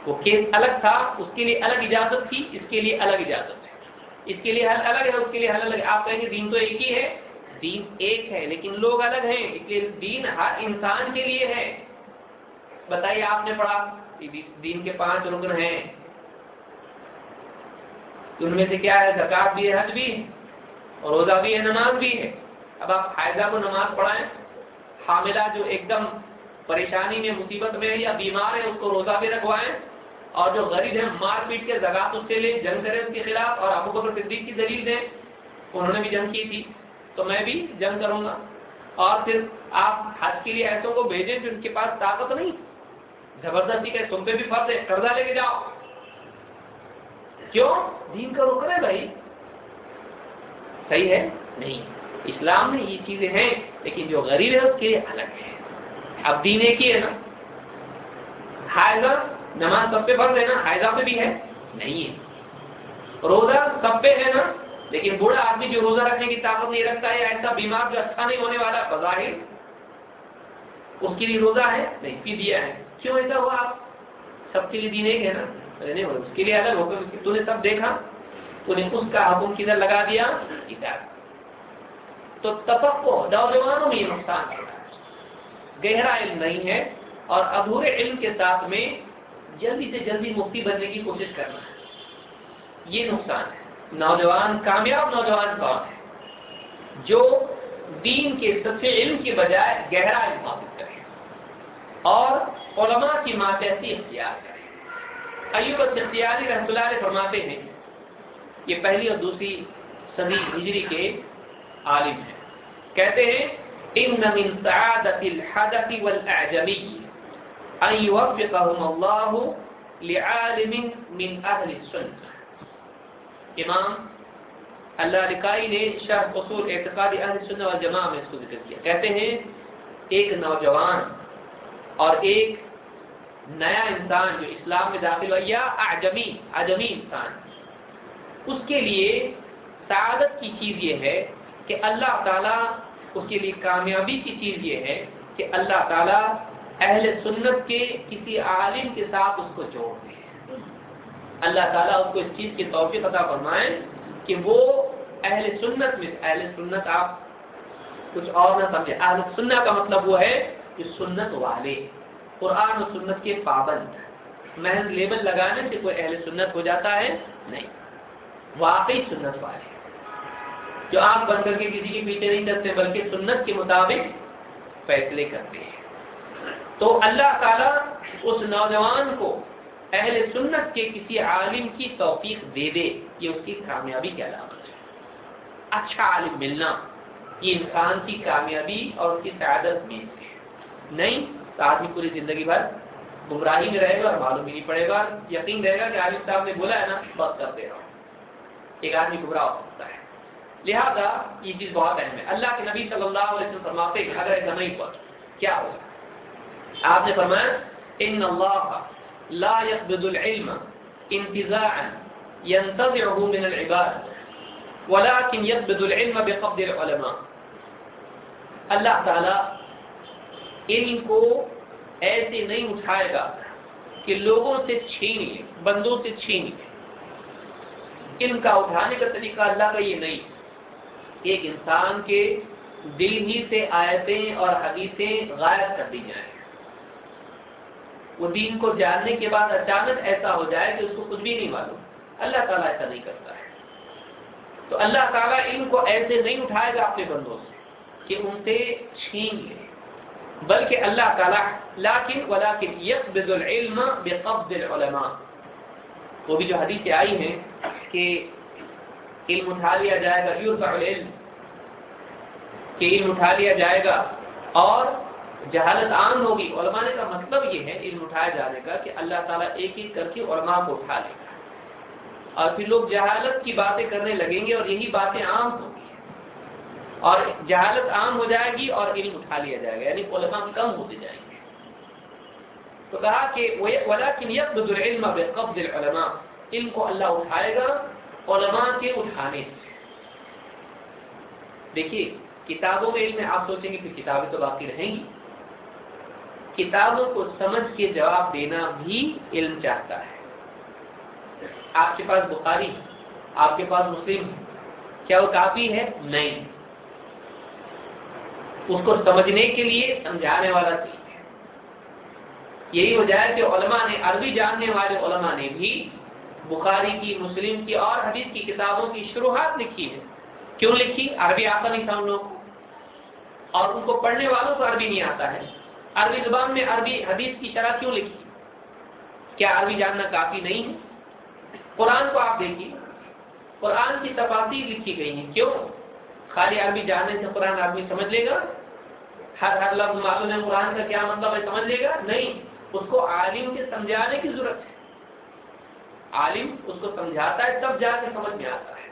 वो केस अलग था, उसके लिए अलग इजाज़त थी, इसके लिए अलग इजाज़त है। इसके लिए हल अलग है, उसके लिए हल अलग है। आप कहेंगे दीन तो एक ही है? दीन एक है, लेकिन लोग अलग हैं, इसलिए दीन हर इंसान के लिए है। बताइए आपने पढ़ा दीन के पाँच रुकन हैं। उनमें से क्या है? जक़ात भी है, हज भी है, और रोजा भी है, नमाज़ भी है। अब आप हायदा को नमाज़ पढ़ाएँ। हामिला जो एकदम परेशानी में, मुसीबत में है या बीमार है, उसको रोजा भी रखवाएँ। और जो गरीब है मार पीट के जगात उसके लिए जंग करें उसके खिलाफ, और अबू बकर सिद्दीक की दलील दें, उन्होंने भी जंग की थी तो मैं भी जंग करूँगा। और फिर आप हज के लिए ऐसों को भेजें उनके पास ताकत नहीं। ज़बरदस्ती के तुम पे भी फ़र्ज़ है, कर्जा लेके जाओ। क्यों? दीन का रुक है भाई। सही है? नहीं। इस्लाम में ये चीज़ें हैं, लेकिन जो गरीब है उसके लिए अलग है। अब दीन एक ही है ना। हायजा नमाज़ सब पे फ़र्ज़ है ना हायजा पे भी है? नहीं है। रोजा सब पे है ना, लेकिन बूढ़ा आदमी जो रोजा रखने की ताकत नहीं रखता है ऐसा बीमार जो अच्छा नहीं होने वाला, बजाहिर, उसके लिए रोजा है? नहीं पी दिया है। क्यों ऐसा हुआ? आप सबके लिए दीन एक है ना? नहीं, उसके लिए अलग होकर तूने सब देखा, तूने उसका हुक्म किधर लगा दिया? इधर तो तपक को नौजवानों में नुकसान गहरा इल्म नहीं है और अधूरे इल्म के साथ में जल्दी से जल्दी मुक्ति बनने की कोशिश करना। है ये नुकसान है। नौजवान कामयाब नौजवान कौन है, जो दीन के सच्चे इल्म के बजाय गहरा इल्म हासिल करे और उलमा की मातहती इख्तियार करे। अयूब सत्यारी रहमतुल्लाह फरमाते हैं, ये पहली और दूसरी सदी हिजरी के आलिम हैं। कहते हैं इन मिन सआदतिल हदफि वल अजमी। इमाम अल्लाह रिकाई ने शाह उसूल एतकादी सुन्ना और जमा में इसको ज़िक्र किया कहते हैं एक नौजवान और एक नया इंसान जो इस्लाम में दाखिल हुआ या आजमी आजमी इंसान उसके लिए सादत की चीज़ ये है कि अल्लाह ताला उसके लिए कामयाबी की चीज़ ये है कि अल्लाह ताला अहल सुन्नत के किसी आलिम के साथ उसको जोड़ दे। अल्लाह ताला उसको इस चीज़ की तोफ़ी पता फरमाए कि वो अहल सुन्नत में अहल सुन्नत आप कुछ और ना समझे। अहल सुन्ना का मतलब वो है कि सुन्नत वाले। कुरान और सुन्नत के पाबंद। महज लेबल लगाने से कोई अहल सुन्नत हो जाता है? नहीं। वाकई सुन्नत वाले। जो आप बन करके किसी के पीछे नहीं करते बल्कि सुन्नत के मुताबिक फैसले करते हैं। तो अल्लाह ताला उस नौजवान को अहल सुन्नत के किसी आलिम की तौफीक दे दे, ये उसकी कामयाबी की अलामत है। अच्छा आलिम मिलना, ये इंसान की कामयाबी और उसकी सदत में नहीं तो आदमी पूरी ज़िंदगी भर गुमराही में रहेगा और मालूम ही नहीं पड़ेगा। यकीन रहेगा कि आलिम साहब ने बोला है ना, बस कर दे रहा हूँ। एक आदमी गुमराह हो सकता है। लिहाजा ये चीज़ बहुत अहम है। अल्लाह के नबी सल्लल्लाहु अलैहि वसल्लम फरमाते अगर ज़मीन पर क्या होगा? आपने फरमाया इन अल्लाह अल्लाह ताला इल्म ऐसे नहीं उठाएगा कि लोगों से छीन ले, बंदों से छीन ले। इल्म का उठाने का तरीका अल्लाह का ये नहीं। एक इंसान के दिल ही से आयतें और हदीसें गायब कर दी जाए। वो दीन को जानने के बाद अचानक ऐसा हो जाए कि उसको कुछ भी नहीं मालूम। अल्लाह ताला ऐसा नहीं करता है। तो अल्लाह ताला इनको ऐसे नहीं उठाएगा अपने बंदों से कि उनसे छीन ले बल्कि अल्लाह ताला, लाकिन वलाकिन यकबिजुल इल्म बिकब्दिल उलमा। वो भी जो हदीसें आई हैं कि इल्म उठा लिया जाएगा, युरफअल इल्म, कि इल्म उठा लिया जाएगा और जहालत आम होगी। उलमाने का मतलब ये है इल्म उठाए जाने का कि अल्लाह ताला एक एक करके उलमा को उठा लेगा। और फिर लोग जहालत की बातें करने लगेंगे और यही बातें आम होंगी। और जहालत आम हो जाएगी और इल्म उठा लिया जाएगा, यानी उलमा कम होते जाएँगे। तो कहा कि वलाकिन इल्म को अल्लाह उठाएगा उलमा के उठाने से। देखिए, किताबों में इल्म आप सोचेंगे कि किताबें तो बाकी रहेंगी। किताबों को समझ के जवाब देना भी इल्म चाहता है। आपके पास बुखारी, आपके पास मुस्लिम, क्या वो काफ़ी है? नहीं। उसको समझने के लिए समझाने वाला चाहिए यही वजह है कि उलमा ने, अरबी जानने वाले उलमा ने भी बुखारी की, मुस्लिम की और हदीस की किताबों की शुरुआत लिखी है। क्यों लिखी? अरबी आता नहीं था उन लोगों को। और उनको पढ़ने वालों को अरबी नहीं आता है। अरबी ज़ुबान में अरबी हदीस की शरह क्यों लिखी? क्या अरबी जानना काफ़ी नहीं है? कुरान को आप देखिए। कुरान की तफासिर लिखी गई है। क्यों? खाली अरबी जानने से कुरान आदमी समझ लेगा। हर हर लफ्ज मालूम है कुरान का, क्या मतलब है समझ लेगा? नहीं। उसको आलिम के समझाने की ज़रूरत है। आलिम उसको समझाता है, तब जाके समझ में आता है।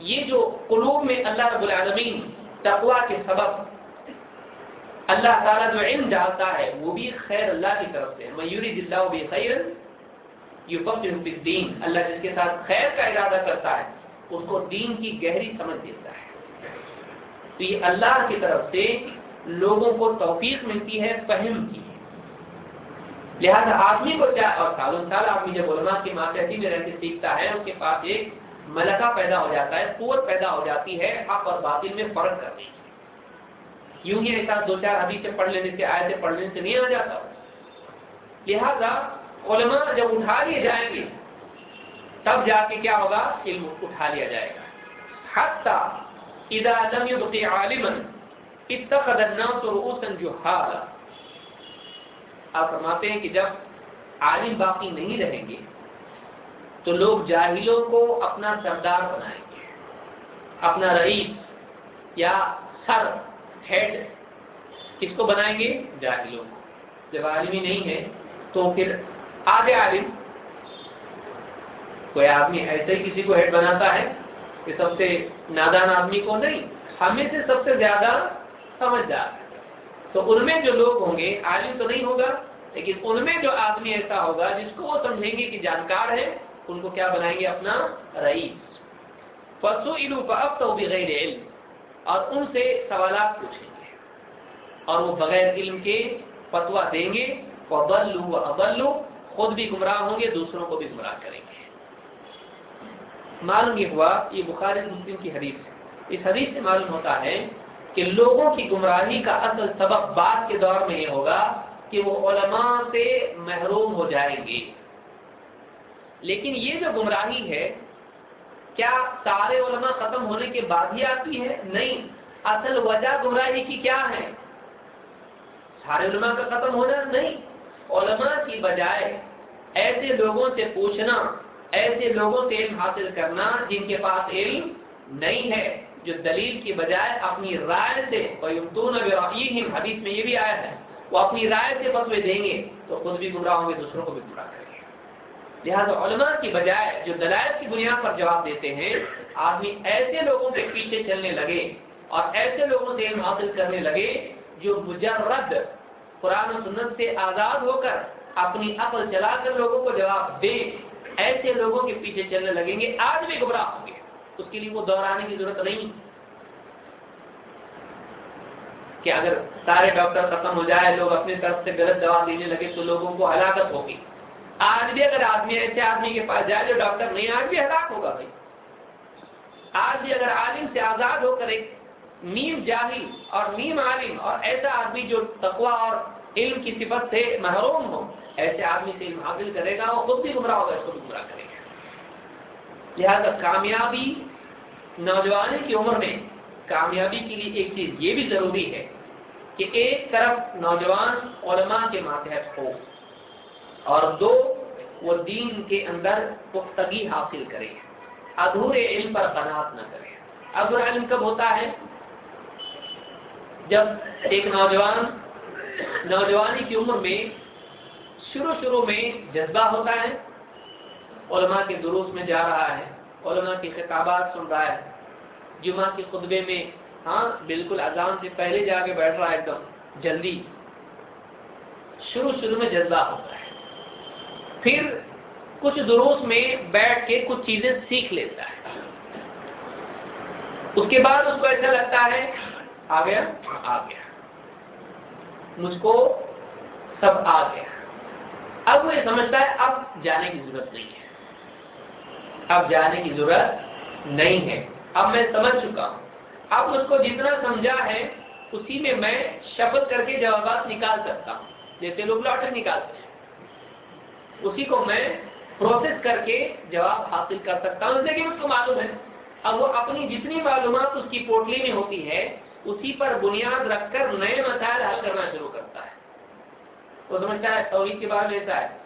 ये जो कुलूब में अल्लाह रब्बुल आलमीन तकवा के सबब अल्लाह ताला जो इल्म डालता है, वो भी खैर अल्लाह की तरफ़ से मयूरी जिल्ला भी खैर युफीन अल्लाह जिसके साथ खैर का इरादा करता है, उसको दीन की गहरी समझ देता है। तो ये अल्लाह की तरफ़ से लोगों को तौफीक मिलती है, फहम की लिहाजा आदमी को क्या और सालों साल आदमी जब उलमा की मातहती में रहकर सीखता है, उसके पास एक मलका पैदा हो जाता है कुत पैदा हो जाती है, हक और बातिल में फ़र्क करने की। यूँ ही ऐसा दो चार हदीस से पढ़ लेने से से पढ़ लेने से नहीं आ जाता। लिहाजा उलमा जब उठा लिए जाएँगे, तब जाके क्या होगा? इल्म उठा लिया जाएगा। हत्ता इदा लम आलिमन इत्तखद अन्नास रुऊसन जुहाला आप फरमाते हैं कि जब आलिम बाकी नहीं रहेंगे तो लोग जाहिलों को अपना सरदार बनाएँगे। अपना रईस या सर हेड किसको बनाएँगे? जाहिलों को। जब आलिमी नहीं है तो फिर आधे आलिम, कोई आदमी ऐसे ही किसी को हेड बनाता है कि सबसे नादान आदमी को नहीं, हमें से सबसे ज़्यादा समझदार तो उनमें जो लोग होंगे, आलिम तो नहीं होगा, लेकिन उनमें जो आदमी ऐसा होगा, जिसको वो समझेंगे कि जानकार है, उनको क्या बनाएँगे अपना रईस। फसो इलू अब तो बगैर और उनसे सवाल पूछेंगे और वो बगैर इल्म के फतवा देंगे वबल्लू व अबल्लू खुद भी गुमराह होंगे, दूसरों को भी गुमराह करेंगे। मालूम ये हुआ, ये बुखारी मुस्लिम की हदीस है। इस हदीस से मालूम होता है कि लोगों की गुमराही का असल सबक बाद के दौर में ये होगा कि वो उलमा से महरूम हो जाएँगे। लेकिन ये जो गुमराही है, क्या सारे उलमा खत्म होने के बाद ही आती है? नहीं। असल वजह गुमराही की क्या है? सारे उलमा का खत्म होना नहीं। उलमा की बजाय ऐसे लोगों से पूछना, ऐसे लोगों से इल्म हासिल करना जिनके पास इल्म नहीं है, जो दलील की बजाय अपनी राय से हदीस में ये भी आया है, वो अपनी राय से फतवे देंगे तो खुद भी गुमराह होंगे, दूसरों को भी गुमराह करेंगे। लिहाजा उलमा की बजाय जो दलाल की बुनियाद पर जवाब देते हैं, आदमी ऐसे लोगों के पीछे चलने लगे और ऐसे लोगों से इल्म हासिल करने लगे जो मुजर्रद कुरान सुन्नत से आज़ाद होकर अपनी अकल चलाकर लोगों को जवाब दे, ऐसे लोगों के पीछे चलने लगेंगे, आज भी गुमराह होंगे। उसके लिए वो दोहराने की ज़रूरत नहीं। कि अगर सारे डॉक्टर खत्म हो जाए, लोग अपने तरफ़ से गलत दवा देने लगे तो लोगों को हलाकत होगी। आज भी अगर आदमी, ऐसे आदमी के पास जाए जो डॉक्टर नहीं, आज भी हलाक होगा भाई। आज भी अगर आलिम से आज़ाद होकर एक नीम जाहिल और नीम आलिम और ऐसा आदमी जो तकवा और इल्म की सिफत से महरूम हो, ऐसे आदमी से इल्म हासिल करेगा वो खुद भी गुमराह होगा, इसको भी गुमराह करेगा। लिहाजा कामयाबी नौजवानी की उम्र में कामयाबी के लिए एक चीज़ ये भी ज़रूरी है कि एक तरफ़ नौजवान के मातहत हो और दो, वो दीन के अंदर पुख्तगी हासिल करे। अधूरे इल्म पर कनात न करे। अधूरा इल्म कब होता है? जब एक नौजवान, नौजवानी की उम्र में शुरू शुरू में जज्बा होता है, उलमा के दुरुस्त में जा रहा है, उलमा की खिताबात सुन रहा है जुमा के खुतबे में हाँ बिल्कुल अजान से पहले जाके बैठ रहा है एकदम, जल्दी। शुरू शुरू में जज्बा होता है। फिर कुछ दुरुस्त में बैठ के कुछ चीज़ें सीख लेता है। उसके बाद उसको ऐसा लगता है आ गया? आ गया। मुझको सब आ गया। अब वो ये समझता है अब जाने की ज़रूरत नहीं है। अब जाने की ज़रूरत नहीं है। अब मैं समझ चुका हूँ। अब मुझको जितना समझा है उसी में मैं शपथ करके जवाब निकाल सकता हूँ। जैसे लोग लॉटरी निकालते हैं। उसी को मैं प्रोसेस करके जवाब हासिल कर सकता हूँ। जैसे कि मुझको मालूम है। अब वो अपनी जितनी मालूम उसकी पोटली में होती है उसी पर बुनियाद रखकर नए मसाइल हल करना शुरू करता है। वो समझता है, तोहीद के में ऐसा है।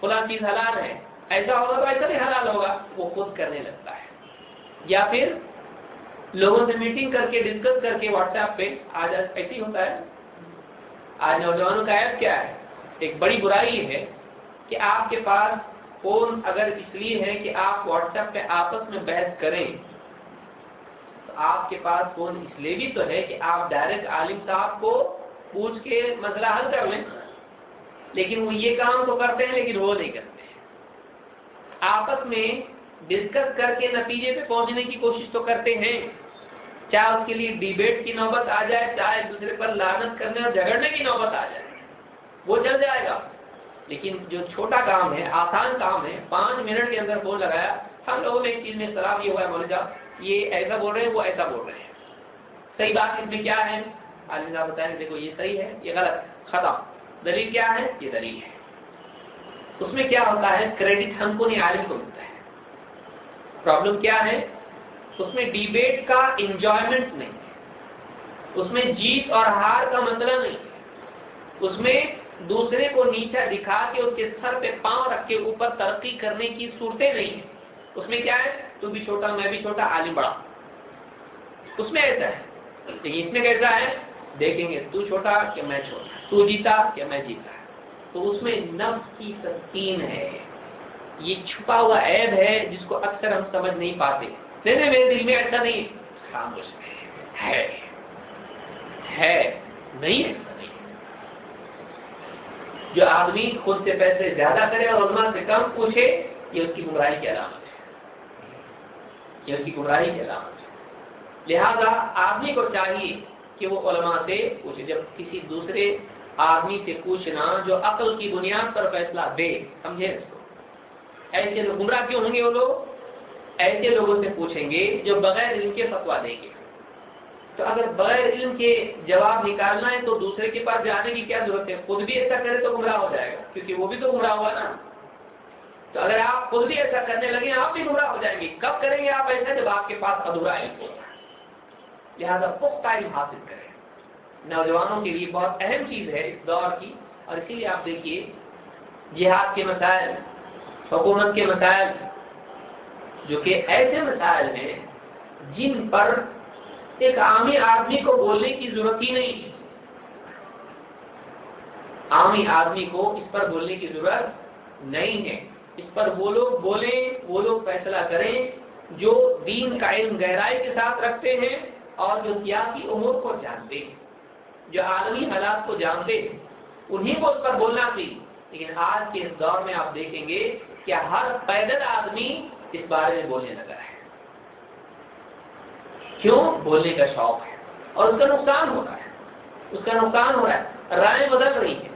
खुला चीज़ हलाल है, ऐसा होगा तो ऐसा नहीं हलाल होगा, वो खुद करने लगता है। या फिर लोगों से मीटिंग करके, डिस्कस करके व्हाट्सएप पे, आज ऐसे ही होता है, आज नौजवानों का ऐप क्या है? एक बड़ी बुराई है कि आपके पास फ़ोन अगर इसलिए है कि आप व्हाट्सएप पे आपस में बहस करें आपके पास फ़ोन इसलिए भी तो है कि आप डायरेक्ट आलिम साहब को पूछ के मसला हल कर लें। लेकिन वो ये काम तो करते हैं, लेकिन वो नहीं करते आपस में डिस्कस करके नतीजे पे पहुँचने की कोशिश तो करते हैं। चाहे उसके लिए डिबेट की नौबत आ जाए, चाहे दूसरे पर लानत करने और झगड़ने की नौबत आ जाए, वो चल जाएगा। लेकिन जो छोटा काम है, आसान काम है, पाँच मिनट के अंदर फ़ोन लगाया, हम लोगों ने एक चीज़ में सलाह ये हुआ है मौलिक ये ऐसा बोल रहे हैं, वो ऐसा बोल रहे हैं। सही बात इसमें क्या है? आलिम साहब बताएँ देखो ये सही है, ये गलत खत्म। दलील क्या है? ये दलील है। उसमें क्या होता है? क्रेडिट हमको नहीं आलिम को मिलता है। प्रॉब्लम क्या है? उसमें डिबेट का इंजॉयमेंट नहीं उसमें जीत और हार का मतलब नहीं उसमें दूसरे को नीचा दिखा के उसके सर पे पाँव रख के ऊपर तरक्की करने की सूरतें नहीं है। उसमें क्या है? तू भी छोटा, मैं भी छोटा आलिम बड़ा उसमें ऐसा है। लेकिन इसमें कैसा है? देखेंगे, तू छोटा क्या मैं छोटा। तू जीता क्या मैं जीता। तो उसमें नफ्स की तस्कीन है। ये छुपा हुआ ऐब है जिसको अक्सर हम समझ नहीं पाते। नहीं नहीं, मेरे दिल में ऐसा नहीं खामोश है। है। नहीं है। जो आदमी खुद से पैसे ज़्यादा करे और उलमा से कम पूछे, ये उसकी गुमराही की अलामत है ये गुमराही की अलामत लिहाजा आदमी को चाहिए कि वो उलमा से पूछे, जब किसी दूसरे आदमी से पूछना जो अकल की बुनियाद पर फैसला दे, समझे इसको ऐसे लोग गुमराह क्यों होंगे वो लोग? ऐसे लोगों से पूछेंगे जो बगैर इनके फतवा देंगे। तो अगर बगैर इल्म के जवाब निकालना है तो दूसरे के पास जाने की क्या ज़रूरत है? खुद भी ऐसा करे तो गुमराह हो जाएगा, क्योंकि वो भी तो गुमराह हुआ ना। तो अगर आप खुद भी ऐसा करने लगे, आप भी गुमराह हो जाएँगे। कब करेंगे आप ऐसा? जब आपके पास अधूरा इल्म होगा लिहाजा पुख्ता इल्म हासिल करें। नौजवानों के लिए बहुत अहम चीज़ है इस दौर की। और इसीलिए आप देखिए, जिहाद के मसाइल हुकूमत के मसाइल जो कि ऐसे मसाइल हैं, जिन पर एक आमी आदमी को बोलने की ज़रूरत ही नहीं। है आमी आदमी को इस पर बोलने की ज़रूरत नहीं है। इस पर वो लोग बोले, वो लोग फैसला करें, जो दीन का इल्म गहराई के साथ रखते हैं और जो सियासी उमूर को जानते हैं, जो आलमी हालात को जानते हैं, उन्हीं को उस पर बोलना चाहिए। लेकिन आज के इस दौर में आप देखेंगे कि हर पैदल आदमी इस बारे में बोलने लगा है। क्यों? बोलने का शौक है और उसका नुकसान हो रहा है। उसका नुकसान हो रहा है। राय बदल रही है।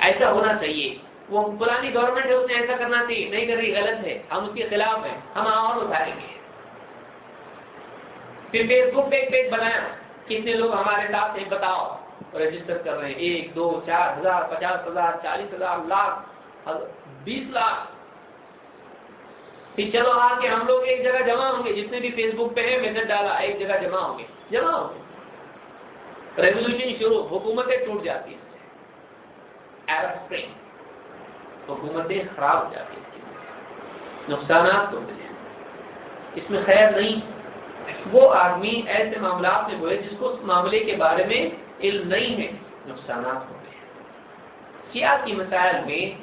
ऐसा होना चाहिए वो पुरानी गवर्नमेंट है, उसने ऐसा करना चाहिए। नहीं कर रही, गलत है। हम उसके खिलाफ है। हम और उठाएँगे। फिर फेसबुक पे एक पेज बनाया। कितने लोग हमारे साथ हैं, बताओ। रजिस्टर कर रहे हैं। एक, दो, चार हज़ार, पचास हज़ार, चालीस हज़ार, लाख बीस लाख। फिर चलो आके हम लोग एक जगह जमा होंगे। जितने भी फेसबुक पे है मैसेज डाला, एक जगह जमा होंगे। जमा होंगे। रेवोल्यूशन शुरू, हुकूमतें टूट जाती है। अरब स्प्रिंग हुकूमतें खराब हो जाती हैं। नुकसान तो मिले इसमें खैर नहीं। वो आदमी ऐसे मामला में बोले जिसको उस मामले के बारे में इल्म नहीं है नुकसान हो। गए क्या की मसायल में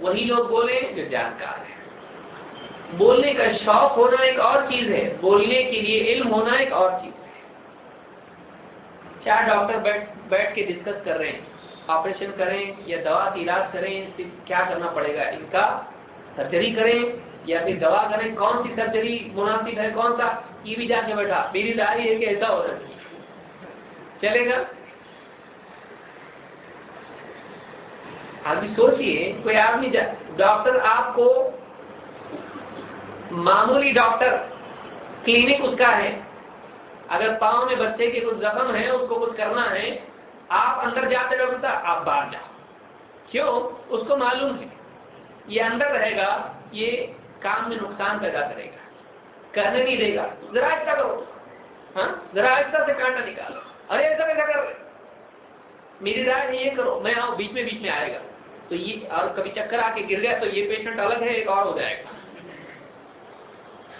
वही लोग बोले जो जानकार है। बोलने का शौक होना एक और चीज़ है। बोलने के लिए इल्म होना एक और चीज़ है। क्या डॉक्टर बैठ बैठ के डिस्कस कर रहे हैं? ऑपरेशन करें या दवा का इलाज करें सिर्फ़ क्या करना पड़ेगा? इनका सर्जरी करें या फिर दवा करें? कौन सी सर्जरी मुनासिब है? कौन सा? ये भी जाके बैठा। मेरी दारी है कि ऐसा हो रहा है। चलेगा? अभी सोचिए, कोई आदमी डॉक्टर आपको मामूली डॉक्टर क्लिनिक उसका है। अगर पाँव में बच्चे के कुछ जख्म है, उसको कुछ करना है आप अंदर जाते डॉक्टर आप बाहर जाओ क्यों? उसको मालूम है। ये अंदर रहेगा, ये काम में नुकसान पैदा करेगा। करने नहीं देगा। जरा ऐसा करो। हाँ? जरा ऐसा से कांटा निकालो। अरे ऐसा कैसा कर रहे मेरी राय ये करो। मैं आओ बीच में बीच में आएगा। तो ये, और कभी चक्कर आके गिर गया तो ये पेशेंट अलग है, एक और हो जाएगा।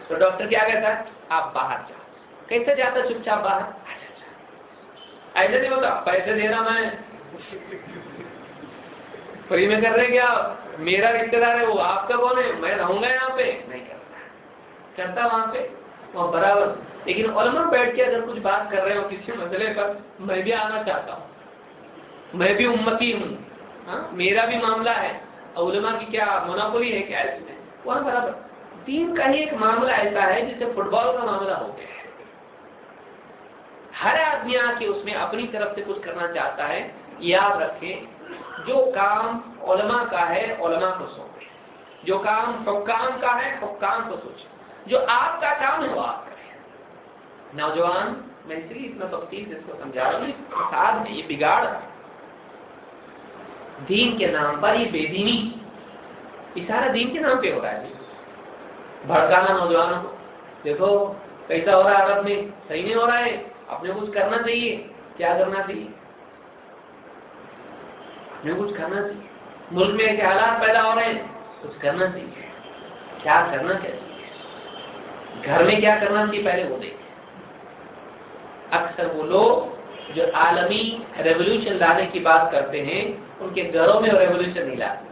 तो डॉक्टर क्या कहता है? आप बाहर जाओ। कैसे जाता चुपचाप बाहर? ऐसे नहीं होता पैसे दे रहा मैं। फ्री में कर रहे क्या? मेरा रिश्तेदार है वो आपका कौन है? मैं रहूँगा यहाँ पे। नहीं करता। करता वहाँ पे वहाँ बराबर। लेकिन उलमा बैठ के अगर कुछ बात कर रहे हो किसी मसले पर मैं भी आना चाहता हूँ। मैं भी उम्मती हूँ। हाँ मेरा भी मामला है। उलमा की क्या मोनापोली है क्या इसमें? वहाँ बराबर। तीन का ही एक मामला ऐसा है जिससे फुटबॉल का मामला हो गया। हर आदमी आके उसमें अपनी तरफ़ से कुछ करना चाहता है, याद रखें, जो काम ओलमा का है ओलमा को सौंपे जो काम हुक्काम का है, हुक्काम को सोचे। जो आपका काम है, वो आप करें। नौजवान, मैं इसलिए इतना तफसील से इसको समझा रहा हूँ फसाद में ये बिगाड़ दीन के नाम पर ये बेदीनी। ये सारा दीन के नाम पे हो रहा है भड़काना नौजवानों को। देखो, कैसा हो रहा है अरब में? सही नहीं हो रहा है। अपने कुछ करना चाहिए? क्या करना चाहिए? अपने कुछ करना चाहिए? मुल्क में ऐसे हालात पैदा हो रहे हैं, कुछ करना चाहिए। क्या करना चाहिए? घर में क्या करना चाहिए पहले वो देखें। अक्सर वो लोग जो आलमी रेवोल्यूशन लाने की बात करते हैं, उनके घरों में रेवोल्यूशन नहीं ला सकते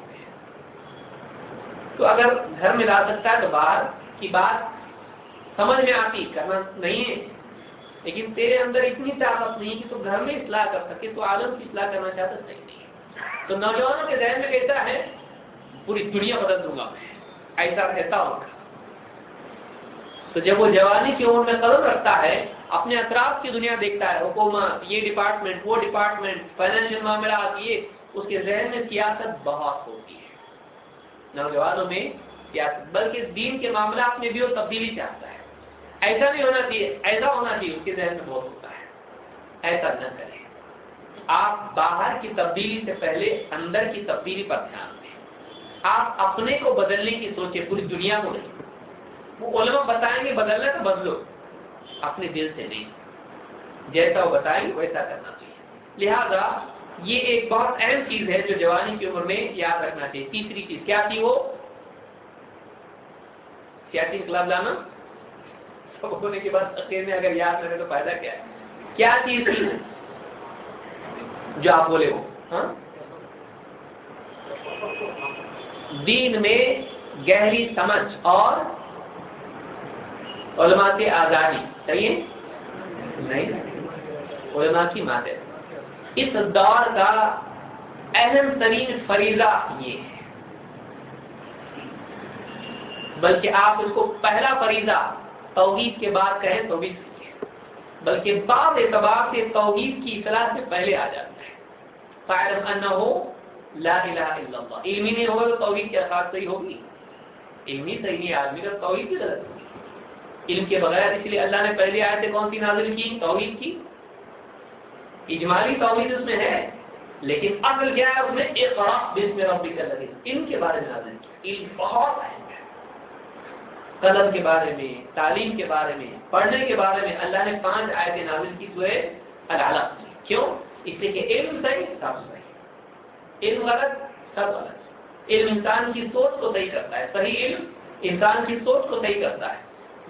तो अगर घर में ला सकता है तो बाहर की बात समझ में आती, करना नहीं है। लेकिन तेरे अंदर इतनी ताकत नहीं कि तू घर में इसलाह कर सके तो आलम की इसलाह करना चाहता सही नहीं तो नौजवानों के जहन में कैसा है? पूरी दुनिया बदल दूँगा मैं। ऐसा रहता होगा तो जब वो जवानी की उम्र में कदम रखता है, अपने अतराफ की दुनिया देखता है, हुकूमत, ये डिपार्टमेंट वो डिपार्टमेंट फाइनेंशियल मामला ये, उसके जहन में सियासत बहुत होती है। नौजवानों में सियासत, बल्कि दीन के मामला में भी वो तब्दीली चाहता है। ऐसा नहीं होना चाहिए, ऐसा होना चाहिए, उसके जहन में बहुत होता है। ऐसा न करें। आप बाहर की तब्दीली से पहले अंदर की तब्दीली पर ध्यान दें। आप अपने को बदलने की सोचे, पूरी दुनिया को नहीं। वो उलमा बताएँगे, बदलना तो बदलो। अपने दिल से नहीं। जैसा वो बताएँगे, वैसा करना चाहिए। लिहाजा, ये एक बहुत अहम चीज़ है जो जवानी की उम्र में याद रखना चाहिए। तीसरी चीज़, क्या थी वो? क्या थी इनकलाब लाना? सब होने के बाद अखीर में अगर याद रहे तो फ़ायदा क्या है? क्या चीज़ थी जो आप बोले हो हाँ? दीन में गहरी समझ और उलमा से आज़ादी। सही है? नहीं। उलमा की माते इस दौर का अहम तरीन फरीजा ये है। बल्कि आप उसको पहला फरीजा तोहीद के बाद कहें तो भी सही है बल्कि बाद एतबार से तोहीद की इतलाह से पहले आ जाता है। फायरम अन्ना हो ला इल्मी नहीं होगा तो तौहीद क्या खास सही होगी। इल्मी सही नहीं, आदमी का तौहीद की गलत होगी। इल्म के बगैर इसलिए अल्लाह ने पहले आए थे कौन सी नाजिल की? तौहीद की। इजमाली तौहीद उसमें है, लेकिन असल क्या है? उसमें एक बिस्म रब्बिकल लगे। इल्म के बारे में नाजिल की। इल्म बहुत है। कलम के बारे में, तालीम के बारे में, पढ़ने के बारे में अल्लाह ने पाँच आयतें नाजिल की सुए अलालक क्यों? इसलिए कि इंसान की सोच को सही करता है। सही इल्म इंसान की सोच को सही करता है।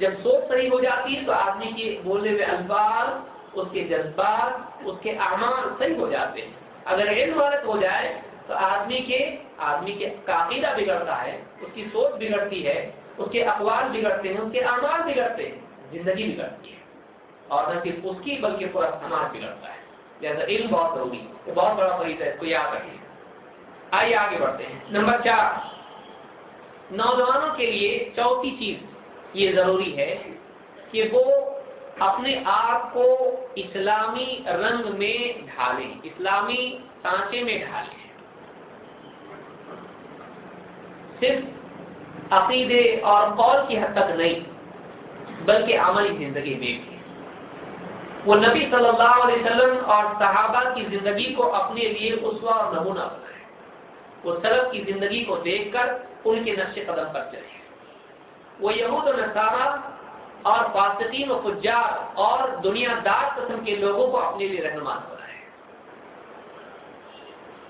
जब सोच सही हो जाती है तो आदमी के बोले हुए अल्फाज, उसके जज्बात, उसके अमाल सही हो जाते हैं। अगर इल्म गलत हो जाए तो आदमी के आदमी के काकीदा बिगड़ता है, उसकी सोच बिगड़ती है उसके अखबार बिगड़ते हैं, उसके अमाल बिगड़ते हैं, ज़िंदगी बिगड़ती है। और न सिर्फ़ उसकी, बल्कि पूरा समाज बिगड़ता है। जैसा इल्म बहुत ज़रूरी है बहुत बड़ा फरीद है, इसको याद रखिए। आइए आगे बढ़ते हैं। नंबर चार, नौजवानों के लिए चौथी चीज़ ये ज़रूरी है कि वो अपने आप को इस्लामी रंग में ढालें, इस्लामी सांचे में ढालें। सिर्फ़ अकीदे और कौल की हद तक नहीं, बल्कि अमली ज़िंदगी में भी। वो नबी सल्लल्लाहु अलैहि वसल्लम और सहाबा की ज़िंदगी को अपने लिए उसवा और नमूना बनाए। वो सलब की ज़िंदगी को देखकर उनके नक्शे कदम पर चले। वो यहूद और नसारा और फासिकीन और फुजार और दुनियादार किस्म के लोगों को अपने लिए रहनुमा बनाए।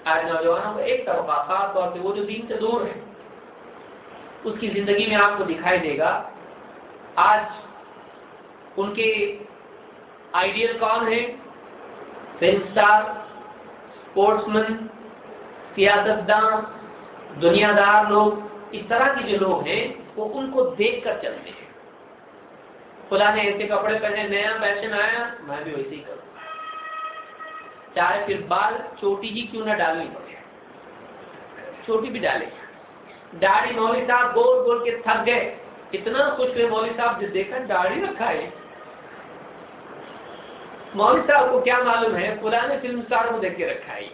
आज नौजवानों को एक तबका खास तौर से वो जो दीन से दूर है उसकी ज़िंदगी में आपको दिखाई देगा। आज उनके आइडियल कौन है? फ़िल्म स्टार स्पोर्ट्समैन, सियासतदान, दुनियादार लोग, इस तरह के जो लोग हैं, वो उनको देख कर चलते हैं। खुदा ने ऐसे कपड़े पहने, नया फ़ैशन आया, मैं भी वैसे ही करूँ। चाहे फिर बाल छोटी ही क्यों ना डालनी पड़े। छोटी भी डाले। दाढ़ी मौली साहब गोल गोल के थक गए। इतना कुछ हुए मौली साहब जो देखा, दाढ़ी रखा है मौली साहब को क्या मालूम है, पुराने फ़िल्म स्टार को देख के रखा है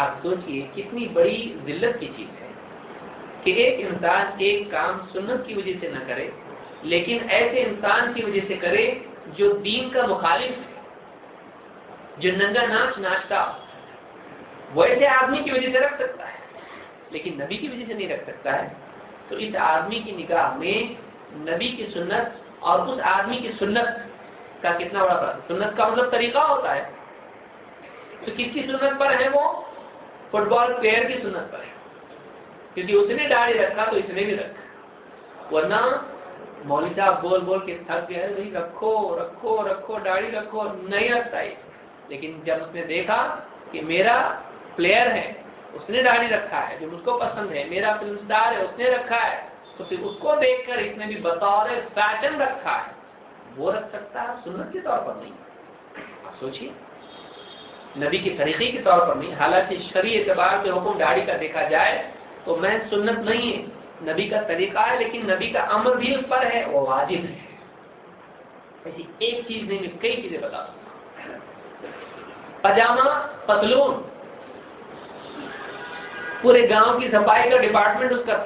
आप सोचिए, कितनी बड़ी जिल्लत की चीज़ है कि एक इंसान एक काम सुन्नत की वजह से न करे, लेकिन ऐसे इंसान की वजह से करे जो दीन का मुखालिफ है, जो नंगा नाच नाचता वैसे आदमी की वजह से रख सकता है। लेकिन नबी की वजह से नहीं रख सकता है। तो इस आदमी की निगाह में नबी की सुन्नत और उस आदमी की सुन्नत का कितना बड़ा फ़र्क? सुन्नत का मतलब तरीका होता है। तो किसकी सुन्नत पर है वो? फुटबॉल प्लेयर की सुन्नत पर है। क्योंकि उसने दाढ़ी रखा तो इसने भी रखा। वरना मौली साहब बोल बोल के थक गए भाई, रखो रखो रखो दाढ़ी रखो, नहीं रखता है लेकिन जब उसने देखा कि मेरा प्लेयर है उसने दाढ़ी रखा है, जो मुझको पसंद है, मेरा फ़िल्म स्टार है, उसने रखा है तो फिर उसको देखकर इसने भी बतौर फ़ैशन रखा है। वो रख सकता है, सुन्नत के तौर पर नहीं। आप सोचिए। नबी के तरीके के तौर पर नहीं, हालाँकि शरीय एतबार से हुक्म दाढ़ी का देखा जाए तो मैं सुन्नत नहीं है। नबी का तरीका है, लेकिन नबी का अमल भी उस पर है, वो वाजिब है। ऐसी एक चीज़ नहीं कई चीज़ें बता सकता पजामा, पतलून पूरे गाँव की सफ़ाई का डिपार्टमेंट उसका।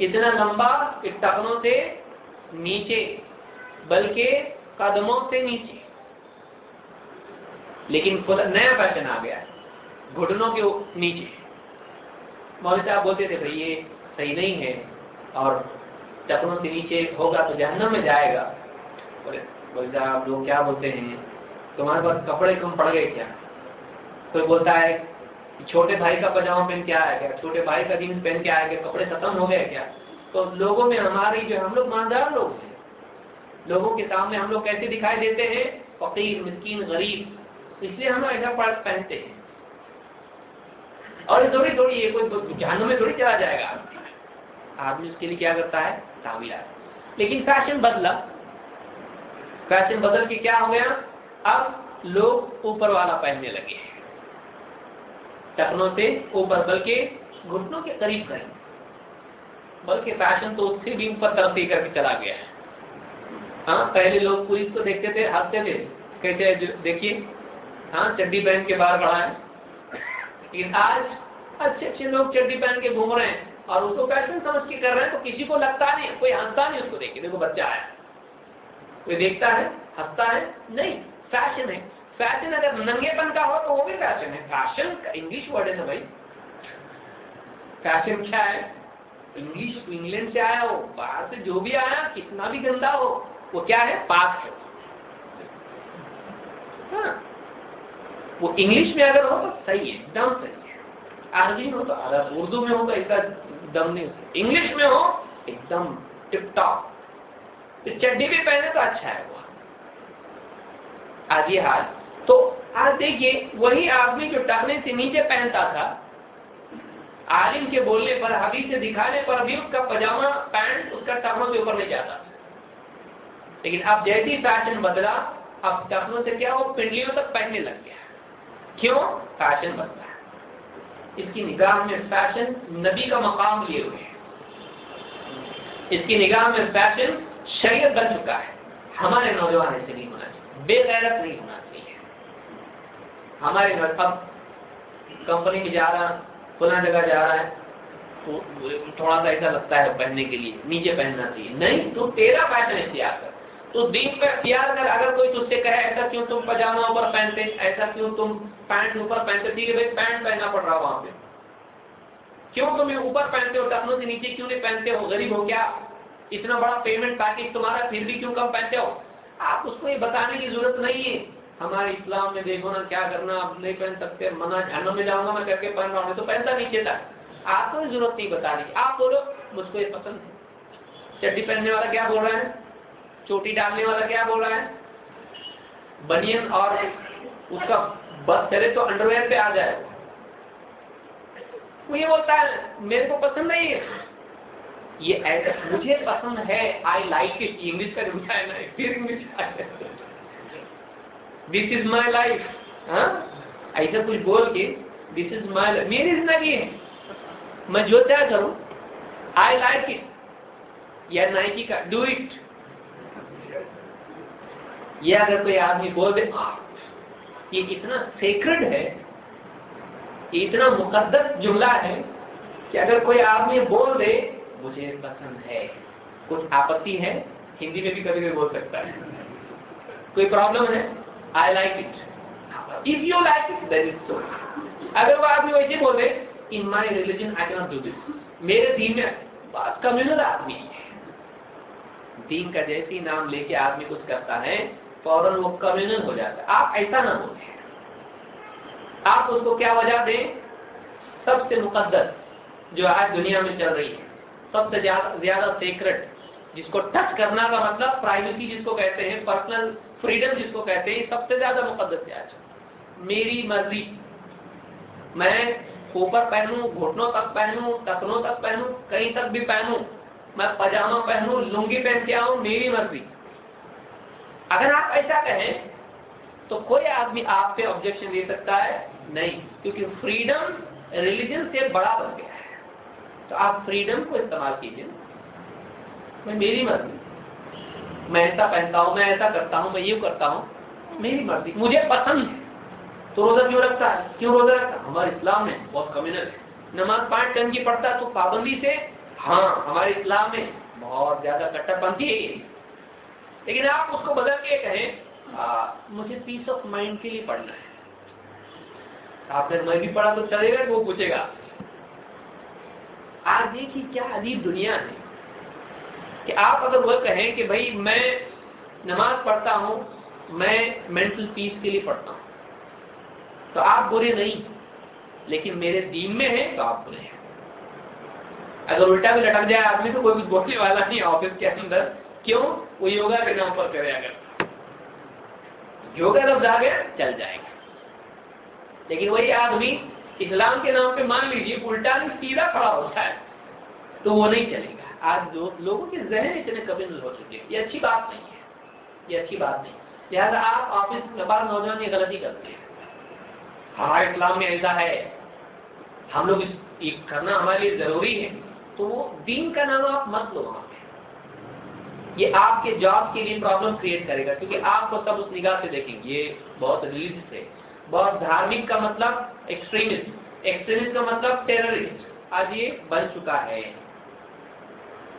इतना लंबा कि टकनों से नीचे, बल्कि कदमों से नीचे। लेकिन नया फ़ैशन आ गया है, घुटनों के नीचे। मौली साहब बोलते थे, भाई, ये सही नहीं है, और टकनों से नीचे होगा तो जहन्नम में जाएगा। बोले बोले साहब लोग क्या बोलते हैं? तुम्हारे पास कपड़े कम पड़ गए क्या? कोई बोलता है छोटे भाई का पजामा पहन के आया क्या? छोटे भाई का जीन्स पहन के आया क्या? कपड़े खत्म हो गए क्या? तो लोगों में हमारी जो, हम लोग मानदार लोग हैं। लोगों के सामने हम लोग कैसे दिखाई देते हैं? फकीर, मिस्कीन, गरीब। इसलिए हम ऐसा पर्स पहनते हैं। और थोड़ी थोड़ी, ये कोई जहानों में थोड़ी चला जाएगा। आदमी उसके लिए क्या करता है? तावीला लेकिन फ़ैशन बदला। फ़ैशन बदल के क्या हो गया? अब लोग ऊपर वाला पहनने लगे टकनों से ऊपर, बल्कि घुटनों के करीब करीब बल्कि फ़ैशन तो उससे भी ऊपर तरक्की करके चला गया है। हाँ पहले लोग पुलिस को देखते थे हँसते थे कहते देखिए हाँ चड्डी पहन के बाहर बढ़ा है। लेकिन आज अच्छे अच्छे लोग चड्डी पहन के घूम रहे हैं और उसको फ़ैशन समझ के कर रहे हैं तो किसी को लगता नहीं कोई हंसता नहीं उसको देखे देखो, बच्चा आया कोई देखता है, हंसता है, नहीं फ़ैशन है। फ़ैशन अगर नंगेपन का हो तो वो भी फ़ैशन है। फ़ैशन इंग्लिश वर्ड है ना भाई। फ़ैशन क्या है? इंग्लिश इंग्लैंड से आया हो, बाहर से जो भी आया, कितना भी गंदा हो, वो क्या है? पाक है। हाँ। वो इंग्लिश में अगर हो तो सही है, एकदम सही है। अरबी हो तो अरब उर्दू में हो तो ऐसा दम नहीं इंग्लिश में हो, एकदम टिप टॉप तो चड्डी भी पहने तो अच्छा है वो। आज ये हाल। तो आज देखिए, वही आदमी जो टहने से नीचे पहनता था, आलिम के बोलने पर हबी से दिखाने पर भी उसका पजामा, पैंट, उसका टखनों के ऊपर नहीं जाता लेकिन अब जैसी फ़ैशन बदला, अब टखनों से क्या वो पिंडलियों तक पहनने लग गया क्यों? फ़ैशन बदला इसकी निगाह में फ़ैशन नबी का मकाम लिए हुए है। इसकी निगाह में फ़ैशन शरीयत बन चुका है। हमारे नौजवान ऐसे नहीं होना चाहिए। बेगैरत नहीं होना चाहिए। हमारे घर अब कंपनी में जा रहा है खुला जगह जा रहा है तो थोड़ा सा ऐसा लगता है पहनने के लिए, नीचे पहनना चाहिए। नहीं तो तेरा फ़ैशन इख्तियार कर। तो दिन पर इख्तियार कर, अगर कोई तुझसे कहे, ऐसा क्यों तुम पजामा ऊपर पहनते? ऐसा क्यों तुम पैंट ऊपर पहनते? ठीक है भाई पैंट पहनना पड़ रहा वहाँ पे। क्यों तुम ऊपर पहनते हो, टखनों से नीचे क्यों नहीं पहनते हो? गरीब हो क्या? इतना बड़ा पेमेंट पैकेज तुम्हारा, फिर भी क्यों कम पहनते हो? आप उसको ये बताने की ज़रूरत नहीं है। हमारे इस्लाम में देखो ना क्या करना, आप नहीं पहन सकते, मना जहनम में जाऊँगा, मैं करके पहन रहा हूँ। तो पहनता नीचे तक आपको तो ज़रूरत नहीं बता रही। आप बोलो, मुझको ये पसंद है। चड्डी पहनने वाला क्या बोल रहा है? चोटी डालने वाला क्या बोल रहा है? बनियन और उसका बस चले तो अंडरवेयर पे आ जाए। वो ये बोलता है, मेरे को पसंद नहीं है। ये ऐसा मुझे पसंद है आई लाइक इट इंग्लिश का लिखा है ना, फिर English this is my life ऐसा कुछ बोल के दिस इज़ माई लाइफ मेरी ज़िंदगी है। मैं जो तय करूँ। आई लाइक इट या नाइकी का डू इट ये अगर कोई आदमी बोल दे ये इतना सेक्रेड है, ये इतना मुकद्दस जुमला है कि अगर कोई आदमी बोल दे, मुझे पसंद है। कुछ आपत्ति है, हिंदी में भी कभी कभी बोल सकता है। कोई प्रॉब्लम है? I like it if you like it then it so अगर वो आदमी वैसे बोले in my religion I cannot do this मेरे दीन में बात कम्युनल आदमी। दीन का जैसी नाम लेके आदमी कुछ करता है, फ़ौरन वो कम्युनल हो जाता है। आप ऐसा ना बोले। आप उसको क्या वजह दें? सबसे मुकद्दस जो आज दुनिया में चल रही है, सबसे ज़्यादा सीक्रेट जिसको टच करना का मतलब प्राइवेसी जिसको कहते हैं पर्सनल फ्रीडम जिसको कहते हैं सबसे ज़्यादा मुकदस है आज। मेरी मर्ज़ी। मैं ऊपर पहनूं, घुटनों तक पहनूं टकनों तक पहनूं, कहीं तक भी पहनूं, मैं पजामा पहनूं, लुंगी पहन के आऊँ, मेरी मर्ज़ी। अगर आप ऐसा कहें तो कोई आदमी आप पे ऑब्जेक्शन दे सकता है, नहीं, क्योंकि फ्रीडम रिलीजन से बड़ा बन गया है। तो आप फ्रीडम को इस्तेमाल कीजिए। मैं मेरी मर्ज़ी। मैं ऐसा पहनता हूँ मैं ऐसा करता हूँ मैं ये करता हूँ मेरी मर्ज़ी। मुझे पसंद है। तो रोजा क्यों रखता है? क्यों रोजा रखता हमारे इस्लाम में बहुत कम्युनल है। नमाज़ पाँच टन की पढ़ता है तो पाबंदी से हाँ हमारे इस्लाम में बहुत ज़्यादा कट्टरपंथी है लेकिन आप उसको बदल के कहें आ, मुझे पीस ऑफ़ माइंड के लिए पढ़ना है। आप आपने मैं भी पढ़ा तो चलेगा वो पूछेगा। आज देखिए क्या अजीब दुनिया है। कि आप अगर वह कहें कि भाई मैं नमाज़ पढ़ता हूँ, मैं मेंटल पीस के लिए पढ़ता हूँ तो आप बुरे नहीं, लेकिन मेरे दीन में है तो आप बुरे हैं। अगर उल्टा भी लटक जाए आदमी तो कोई कुछ बोलने वाला नहीं ऑफ़िस के अंदर, क्यों? वो योगा के नाम पर करे अगर योगा लफ्ज आ गया चल जाएगा। लेकिन वही आदमी इस्लाम के नाम पे मान लीजिए उल्टा सीधा खड़ा होता है तो वो नहीं चलेगा। आज जो लोगों के जहन इतने कबिल हो चुके। हैं ये अच्छी बात नहीं है। ये अच्छी बात नहीं। लिहाजा आप ऑफ़िस में बार नौजवान ये गलती करते हैं। हमारे इस्लाम में ऐसा है। हम लोग ये करना हमारे लिए ज़रूरी है। तो वो दीन का नाम आप मत लो वहाँ ये आपके जॉब के लिए प्रॉब्लम क्रिएट करेगा। क्योंकि आपको सब उस निगाह से देखेंगे। ये बहुत रिलीजियस है। बहुत धार्मिक का मतलब एक्सट्रीमिस्ट एक्सट्रीमिस्ट का मतलब टेररिस्ट आज ये बन चुका है।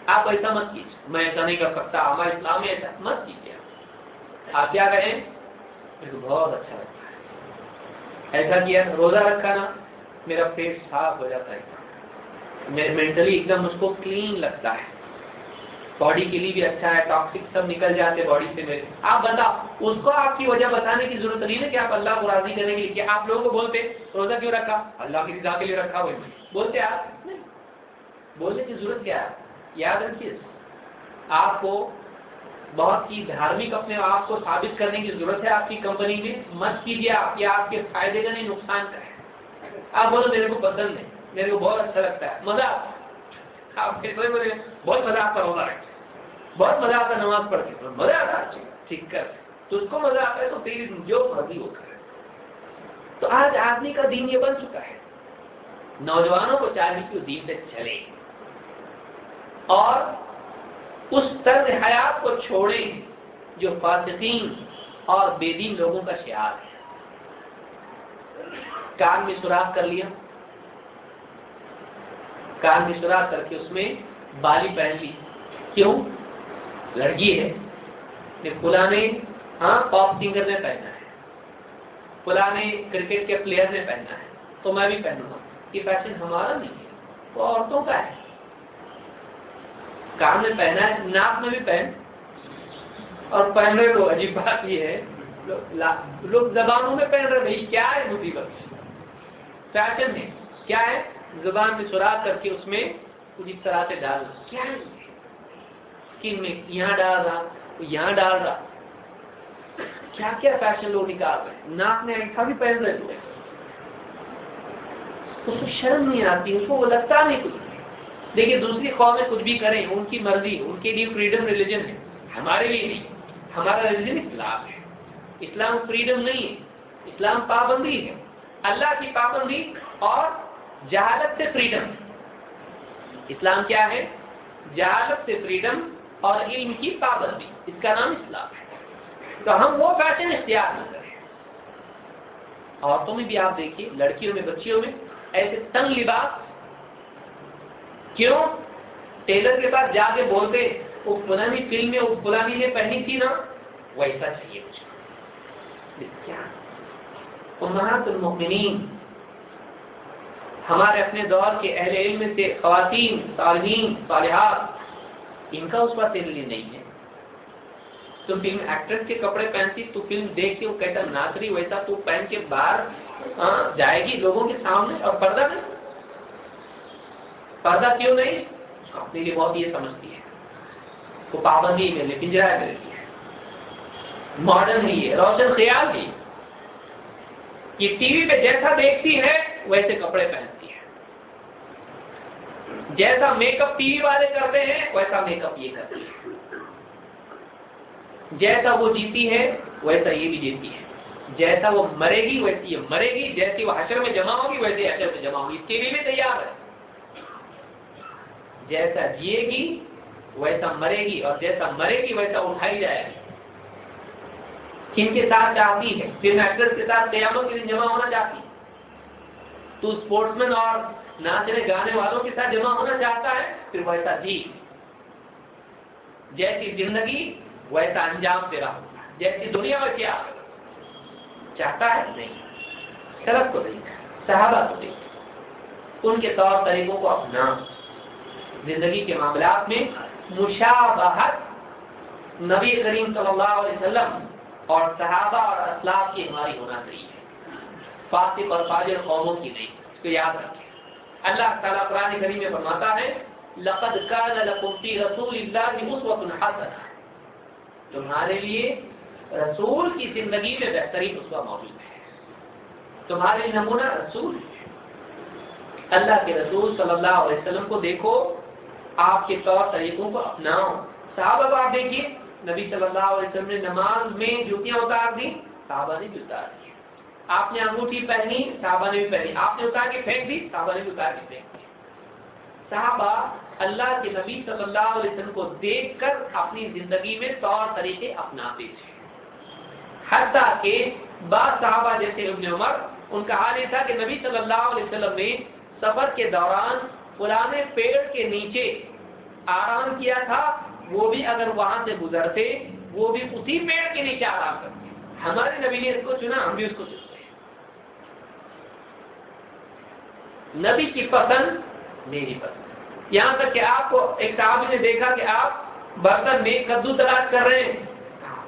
आप ऐसा मत कीजिए। मैं ऐसा नहीं कर सकता। हमारे इस्लाम में ऐसा मत कीजिए आप। क्या कहें मेरे को बहुत अच्छा लगता है। ऐसा किया, रोजा रखा ना, मेरा पेट साफ़ हो जाता है। मैं मेंटली एकदम उसको क्लीन लगता है। बॉडी के लिए भी अच्छा है टॉक्सिक सब निकल जाते बॉडी से मेरे। आप बताओ उसको आपकी वजह बताने की ज़रूरत नहीं है कि आप अल्लाह को राज़ी करने के लिए कि आप लोगों को बोलते, रोजा क्यों रखा? अल्लाह की रिजा के लिए रखा हुआ बोलते आप? नहीं। बोलने की ज़रूरत क्या है? याद रखिए, आपको बहुत ही धार्मिक अपने आप को साबित करने की ज़रूरत है आपकी कंपनी में। मत कीजिए आप या आपके फ़ायदे का नहीं, नुकसान का है। आप बोलो, मेरे को पसंद है, मेरे को बहुत अच्छा लगता है। मज़ा आप बोले बहुत मज़ा आता होगा बहुत मज़ा आता है नमाज़ पढ़ के मज़ा आता है, ठीक कर तुझको मज़ा आता है तो तेरी जो मर्ज़ी वो करे। तो आज आदमी का दिन ये बन चुका है। नौजवानों को चाहिए कि दीन से चले। और उस तर्ज हयात को छोड़े जो फासिकीन और बेदीन लोगों का शियार है। कान में सुराख कर लिया। कान में सुराख करके उसमें बाली पहन ली। क्यों? लड़की है। पुराने हाँ पॉप सिंगर ने पहना है। पुराने क्रिकेट के प्लेयर ने पहना है। तो मैं भी पहनूँगा। ये फ़ैशन हमारा नहीं है। वो औरतों का है। कान में पहना है, नाक में भी पहन। और पहन रहे तो अजीब बात ये है, लोग लो जबानों में पहन रहे, भाई, क्या है मुसीबत? फ़ैशन है। क्या है? ज़ुबान में सुराख करके उसमें कुछ इस तरह से डाल। क्या है? स्किन में यहाँ डाल रहा यहाँ डाल रहा। क्या क्या फ़ैशन लोग निकाल रहे नाक में ऐसा भी पहन रहे उसको शर्म नहीं आती, उसको वो लगता नहीं कुछ। देखिए, दूसरी कौमें कुछ भी करें, उनकी मर्ज़ी, उनके लिए फ्रीडम रिलीजन है। हमारे लिए नहीं, हमारा रिलीजन इस्लाम है। इस्लाम फ्रीडम नहीं है, इस्लाम पाबंदी है। अल्लाह की पाबंदी और जहालत से फ्रीडम इस्लाम क्या है? जहालत से फ्रीडम और इल्म की पाबंदी। इसका नाम इस्लाम है। तो हम वो फ़ैशन इख्तियार करें। औरतों में भी आप देखिए, लड़कियों में, बच्चियों में, ऐसे तंग लिबास क्यों? टेलर के पास जाके बोलते वो पुरानी फ़िल्म में वो पुरानी ने पहनी थी ना? वैसा चाहिए मुझे। क्या? उम्महातुल हमारे अपने दौर के अहले इल्म से खातन सालहीन सालिहात, इनका उस तेरे लिए नहीं है। तो फ़िल्म एक्ट्रेस के कपड़े पहनती तो फ़िल्म देख के वो कहता नाच रही वैसा तू पहन के बाहर जाएगी लोगों के सामने और पर्दा नहीं पर्दा क्यों नहीं? अपने लिए बहुत ये समझती है। तो पाबंदी में लेकिन जरा मेरे लिए। मॉडर्न नहीं है रोशन ख्याल भी ये टीवी पे जैसा देखती है, वैसे कपड़े पहनती है। जैसा मेकअप टीवी वाले करते हैं, वैसा मेकअप ये करती है। जैसा वो जीती है, वैसा ये भी जीती है। जैसा वो मरेगी, वैसी ये मरेगी, जैसी वो हशर में जमा होगी, वैसे हशर में जमा होगी। इसके लिए तैयार है। जैसा जिएगी, वैसा मरेगी, और जैसा मरेगी, वैसा उठाई जाएगी। किनके साथ चाहती है? फ़िल्म एक्ट्रेस के साथ कयामत के दिन जमा होना चाहती तो स्पोर्ट्समैन और नाचने, गाने वालों के साथ जमा होना चाहता है, फिर वैसा जी। जैसी ज़िंदगी, वैसा अंजाम तेरा होगा जैसी दुनिया में क्या? चाहता है नहीं? सड़क तो नहीं सहाबा तो नहीं उनके तौर तरीकों को अपना। ज़िंदगी के मामला में मुशाबहत नबी करीम सल्लल्लाहु अलैहि वसल्लम और सहाबा और असलाफ की हमारी होना चाहिए। फासिक और फाजिर कौमों की नहीं, इसको याद रखें। अल्लाह ताला कुरान करीम में फरमाता है, लक़द कान लकुम फ़ी रसूलिल्लाहि उस्वतुन हसना तुम्हारे लिए रसूल की ज़िंदगी में बेहतरीन उसका मौजूद है। तुम्हारे नमूना रसूल अल्लाह के रसूल सल्लल्लाहु अलैहि वसल्लम को देखो आपके तौर तरीकों को अपनाओ। साहब अब आप देखिए, नबी सल्लल्लाहु अलैहि वसल्लम ने नमाज़ में जूतियाँ उतार दी, साहबा ने भी उतार दी। आपने अंगूठी पहनी, साहबा ने भी पहनी। आपने उतार के फेंक दी, साहबा ने भी उतार के फेंक दी साहबा अल्लाह के नबी सल्लल्लाहु अलैहि वसल्लम को देखकर अपनी ज़िंदगी में तौर तरीके अपनाते थे। हत्या के बाद साहबा जैसे उमर, उनका हाल ये था कि नबी सल्लल्लाहु अलैहि वसल्लम ने सफ़र के दौरान पुराने पेड़ के नीचे आराम किया था, वो भी अगर वहाँ से गुजरते, वो भी उसी पेड़ के नीचे आराम करते। हमारे नबी ने इसको चुना, हम भी उसको चुनते नबी की पसंद मेरी पसंद। यहाँ तक कि आपको, एक साहब ने देखा कि आप बर्तन में कद्दू तलाश कर रहे हैं।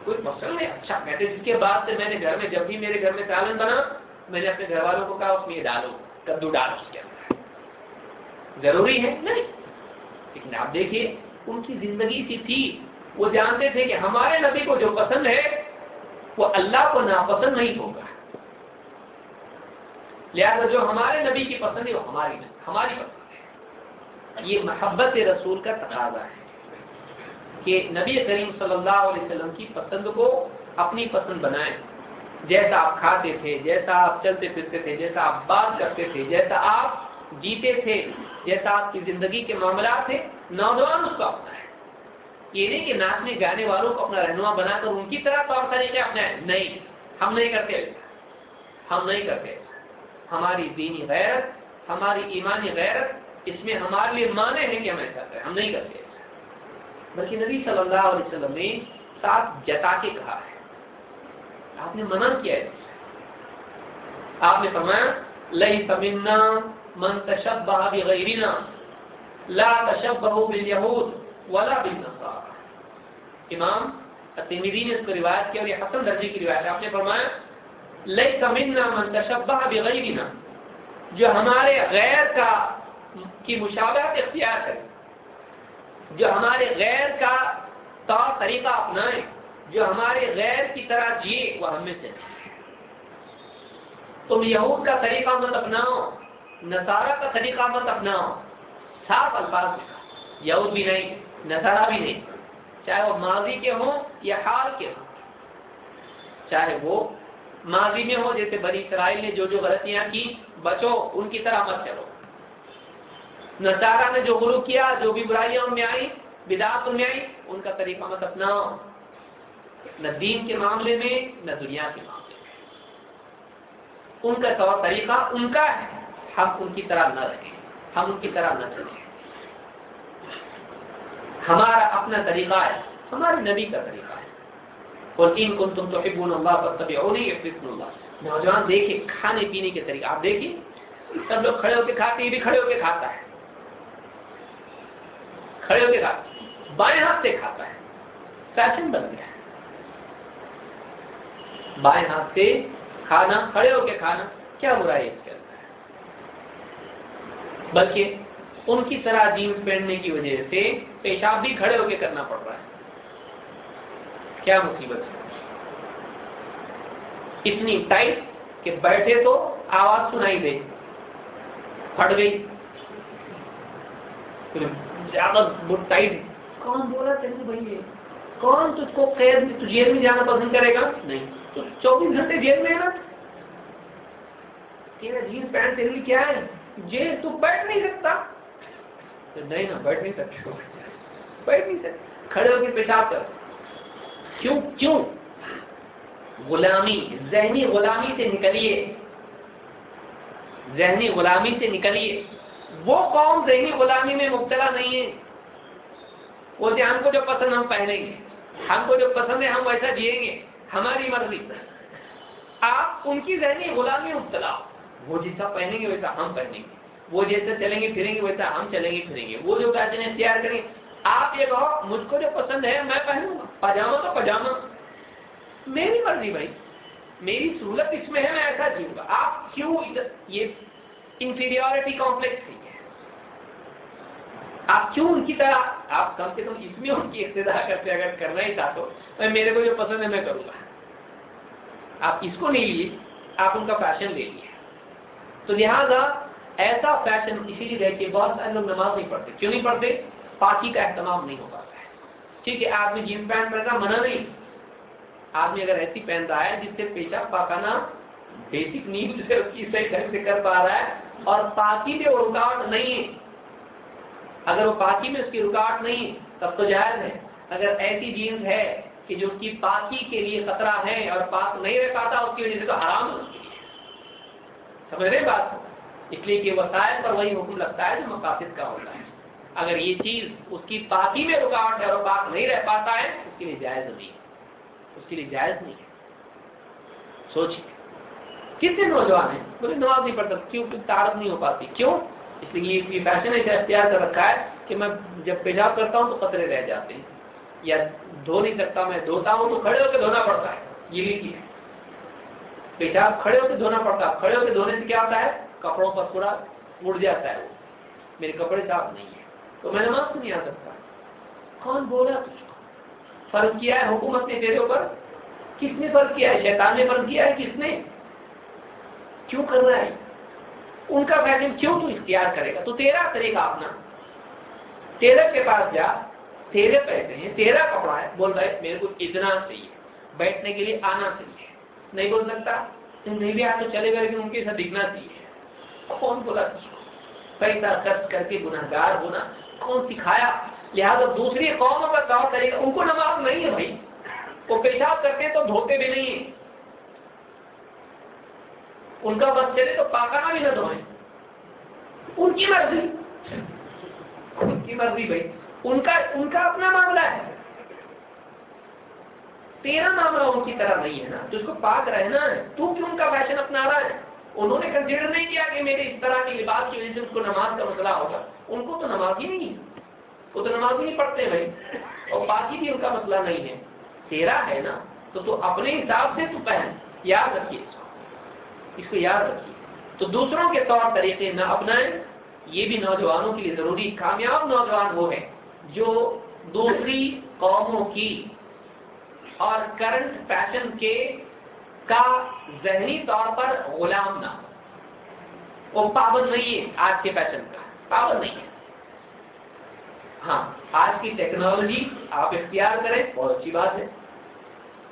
कोई मसल नहीं अच्छा कहते जिसके बाद से मैंने घर में, जब भी मेरे घर में सालन बना, मैंने अपने घर वालों को कहा, उसमें डालो, कद्दू डालो उसके अंदर। ज़रूरी है? नहीं। लेकिन आप देखिए, उनकी ज़िंदगी सी थी। वो जानते थे कि हमारे नबी को जो पसंद है, वो अल्लाह को नापसंद नहीं होगा। लिहाजा जो हमारे नबी की पसंद है, वो हमारी हमारी पसंद है। ये मोहब्बत रसूल का तकाजा है कि नबी करीम सल्लल्लाहु अलैहि वसल्लम की पसंद को अपनी पसंद बनाएँ। जैसा आप खाते थे, जैसा आप चलते फिरते थे, जैसा आप बात करते थे, जैसा आप जीते थे, जैसा आपकी ज़िंदगी के मामला थे, नौजवान उसको अपना है। ये नहीं कि नाचने गाने वालों को अपना रहनुमा बनाकर उनकी तरह तौर तरीके अपनाए। नहीं, हम नहीं करते। हम नहीं करते। हमारी दीनी गैरत, हमारी ईमानी गैरत, इसमें हमारे लिए माने हैं कि हम ऐसा करें। हम नहीं करते। बल्कि नबी सल्लल्लाहु अलैहि वसल्लम ने साफ़ जता के कहा है। आपने मना किया है। आपने फरमाया लई समिन्ना मन तशब्बह बिगैरिना ला तशब्बहु बिल यहूद वला बिल नसारा इमाम तिरमिजी ने इसको रिवायत किया और ये हसन दर्जे की रिवायत है। आपने फरमाया लई समिन्ना मन तशब्बह बिगैरिना जो हमारे गैर का की मुशाबहत इख्तियार करे, जो हमारे गैर का तौर तरीका अपनाए, जो हमारे गैर की तरह जिए वह हमें से तुम यहूद का तरीका मत अपनाओ नसारा का तरीका मत अपनाओ। साफ़ अल्फाज यहूद भी नहीं, नसारा भी नहीं। चाहे वो माजी के हों या हाल के हों। चाहे वो माजी में हो, जैसे बनी इसराइल ने जो जो गलतियाँ की, बचो, उनकी तरह मत चलो। नसारा ने जो गुरु किया, जो भी बुराइयाँ उनमें आई, बिदात उनमें आई, उनका तरीका मत अपनाओ। न दीन के मामले में, न दुनिया के मामले में। उनका तौर तरीका उनका है। हम उनकी तरह न रहे। हम उनकी तरह न चले। हमारा अपना तरीका है, हमारे नबी का तरीका है। और इन कुन तुम तो नौजवान देखिए खाने पीने के तरीके। आप देखिए, सब लोग खड़े होकर खाते भी खड़े होकर खाता है। खड़े होकर खाता बाएँ हाथ से खाता है। फ़ैशन बन गया है। बाएँ हाथ से खाना, खड़े होकर खाना, क्या बुराई इसके अंदर? बल्कि उनकी तरह जीन्स पहनने की वजह से पेशाब भी खड़े होकर करना पड़ रहा है। क्या मुसीबत है? इतनी टाइट कि बैठे तो आवाज़ सुनाई दे। फट गई। ज़्यादा टाइट कौन बोला तेरे भैया कौन तुझको कैद में जेल में जाना पसंद करेगा? नहीं। तो चौबीस घंटे जेल में है ना? तेरा जीन्स पैंट तेरे लिए क्या है? जेल तू बैठ नहीं सकता। तो नहीं ना बैठ नहीं सकते। बैठ नहीं सकते। खड़े होकर पेशाब कर। क्यों क्यों? गुलामी जहनी गुलामी से निकलिए। जहनी गुलामी से निकलिए। वो कौम जहनी गुलामी में मुबतला नहीं है। वो जो हमको जो पसंद हम पहनेंगे। हमको जो पसंद है हम वैसा जिएँगे। हमारी मर्ज़ी। आप उनकी जहनी गुलामी मुब्तला वो जैसा पहनेंगे वैसा हम पहनेंगे। वो जैसे चलेंगे, फिरेंगे, वैसा हम चलेंगे, फिरेंगे। वो जो फ़ैशन तैयार करेंगे आप ये कहो, मुझको जो पसंद है, मैं पहनूँगा। पजामा तो पजामा। मेरी मर्ज़ी भाई। मेरी सहूलत इसमें है, मैं ऐसा जीऊँगा। आप क्यों ये इंफीरियोरिटी कॉम्प्लेक्स है आप क्यों उनकी तरह, आप कम से कम इसमें उनकी इब्तदा करते अगर करना ही चाहते तो मेरे को जो पसंद है, मैं करूँगा। आप इसको नहीं लिए, आप उनका फ़ैशन ले लिए। तो लिहाजा ऐसा फ़ैशन इसीलिए देखिए बहुत सारे लोग नमाज़ नहीं पढ़ते। क्यों नहीं पढ़ते? पाकि का एहतमाम नहीं हो पाता है। ठीक है, आदमी जींस पैंट पहनना मना नहीं। आदमी अगर ऐसी पहन रहा है जिससे पेशा पाखाना बेसिक नीड से उसकी सही ढंग से कर पा रहा है और पाकि में वो रुकावट नहीं है। अगर वो पाकि में उसकी रुकावट नहीं तब तो जायज़ है। अगर ऐसी जीन्स है कि जो उसकी पाकि के लिए खतरा है और पाक नहीं रह पाता, उसकी वजह से तो हराम है समझ रहे बात? इसलिए कि वसायल पर वही हुक्म लगता है जो मकासिद का होता है। अगर ये चीज़ उसकी पाकी में रुकावट है और पाक नहीं रह पाता है, उसके लिए जायज़ नहीं है। उसके लिए जायज़ नहीं है। सोचिए। कितने नौजवान है? बोले नमाज़ नहीं पढ़ता, क्यों? तारत नहीं हो पाती। क्यों? इसलिए ये फ़ैशन ऐसा अख्तियार कर रखा है कि मैं जब पेशाब करता हूँ तो कतरे रह जाते हैं। या धो नहीं सकता, मैं धोता हूँ तो खड़े होकर धोना पड़ता है। ये लिखिए पेशाब खड़े होकर धोना पड़ता है। खड़े होकर धोने से क्या होता है? कपड़ों पर पूरा उड़ जाता है मेरे कपड़े साफ़ नहीं है। तो मैं नमाज़ नहीं आ सकता कौन बोला तुझको? फ़र्ज़ किया है हुकूमत ने तेरे ऊपर? किसने फ़र्ज़ किया है? शैतान ने फ़र्ज़ किया है किसने? क्यों कर रहा है? उनका फ़ैशन क्यों तू इख्तियार करेगा? तो तेरा तरीका अपना। तेरे के पास जा। तेरे पैसे हैं। तेरा कपड़ा है। बोल है, मेरे को इतना चाहिए। बैठने के लिए आना चाहिए। नहीं बोल सकता। तुम नहीं भी आ तो चलेगा लेकिन उनके साथ दिखना चाहिए। कौन बोला पैसा खर्च करके गुनाहगार होना, कौन सिखाया? लिहाजा दूसरी कौमों का तौर तरीका उनको नमाज़ नहीं है भाई। वो पेशाब करते तो धोते भी नहीं है। उनका बस चले तो पाखाना भी न धोए। उनकी मर्ज़ी। उनकी मर्ज़ी भाई। उनका उनका अपना मामला है। तेरा मामला उनकी तरह नहीं है ना जिसको पाक रहना है, तू क्यों उनका फ़ैशन अपना रहा है? उन्होंने कंसिडर नहीं किया कि मेरे इस तरह के लिबास की वजह से उसको नमाज़ का मसला होगा। उनको तो नमाज़ ही नहीं वो तो नमाज़ ही नहीं पढ़ते भाई। और बाकी भी उनका मसला नहीं है। तेरा है ना तो तू तो अपने हिसाब से तू पहन। याद रखिए इसको। इसको याद रखिए। तो दूसरों के तौर तरीके न अपनाएँ, ये भी नौजवानों के लिए ज़रूरी। कामयाब नौजवान वो है जो दूसरी कौमों की और करंट फ़ैशन के का जहनी तौर पर गुलाम ना वो पाबंद नहीं है आज के फ़ैशन का। पाबंद नहीं है। हाँ आज की टेक्नोलॉजी आप इख्तियार करें, बहुत अच्छी बात है।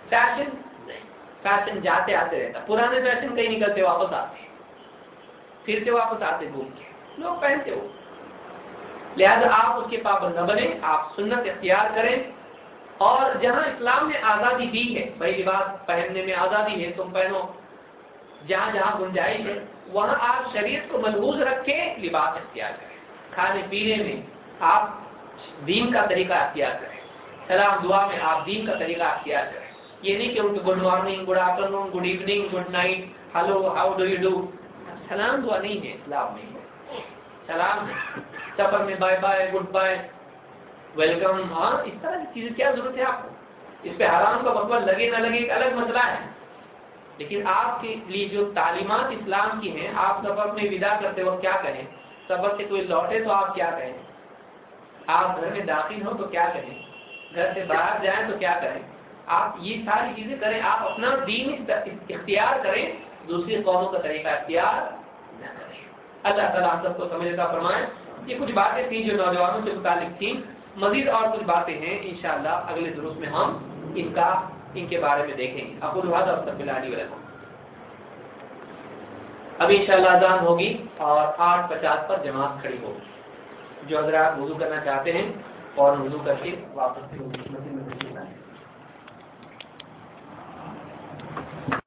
फ़ैशन नहीं। फ़ैशन जाते आते रहता। पुराने फ़ैशन कहीं निकलते, वापस आते। फिर से वापस आते घूम के लोग पहनते हो। लिहाजा आप उसके पाबंद न बने, आप सुन्नत इख्तियार करें। और जहाँ इस्लाम ने आज़ादी दी है, भाई लिबास पहनने में आज़ादी है, तुम पहनो। जहाँ जहाँ गुंजाइश है, वहाँ आप शरीयत को मलबूज रख के लिबास इख्तियार करें। खाने पीने में आप दीन का तरीका अख्तियार करें। सलाम, दुआ में आप दीन का तरीका अख्तियार करें। ये नहीं कि good morning, good afternoon, good evening, good night, hello, how do you do? सलाम दुआ नहीं है इस्लाम है सलाम सफ़र में bye bye good bye. Welcome हाँ इस तरह की चीज़ें, क्या ज़रूरत है आपको? इस पे हराम का बकवा लगे ना लगे, एक अलग मसला है। लेकिन आपके लिए जो तालीमत इस्लाम की हैं, आप सबक में विदा करते वक्त क्या कहें? सबक से कोई लौटे तो आप क्या कहें? आप घर में दाखिल हो तो क्या कहें? घर से बाहर जाएँ तो क्या करें? आप ये सारी चीज़ें करें, आप अपना दीन इख्तियार करें, दूसरी कौमों का तरीका इख्तियार न करें। अल्लाह ताला हम सबको समझता फरमाए। ये कुछ बातें थी जो नौजवानों से मुतालिक थी। मजीद और कुछ बातें हैं इनशाला अगले दुरुस्त में हम इनका, इनके बारे में देखेंगे। अकुल अभी इंशाल्लाह अजान होगी और आठ पचास पर जमात खड़ी होगी। जो अगर आप वज़ू करना चाहते हैं और वज़ू करके वापस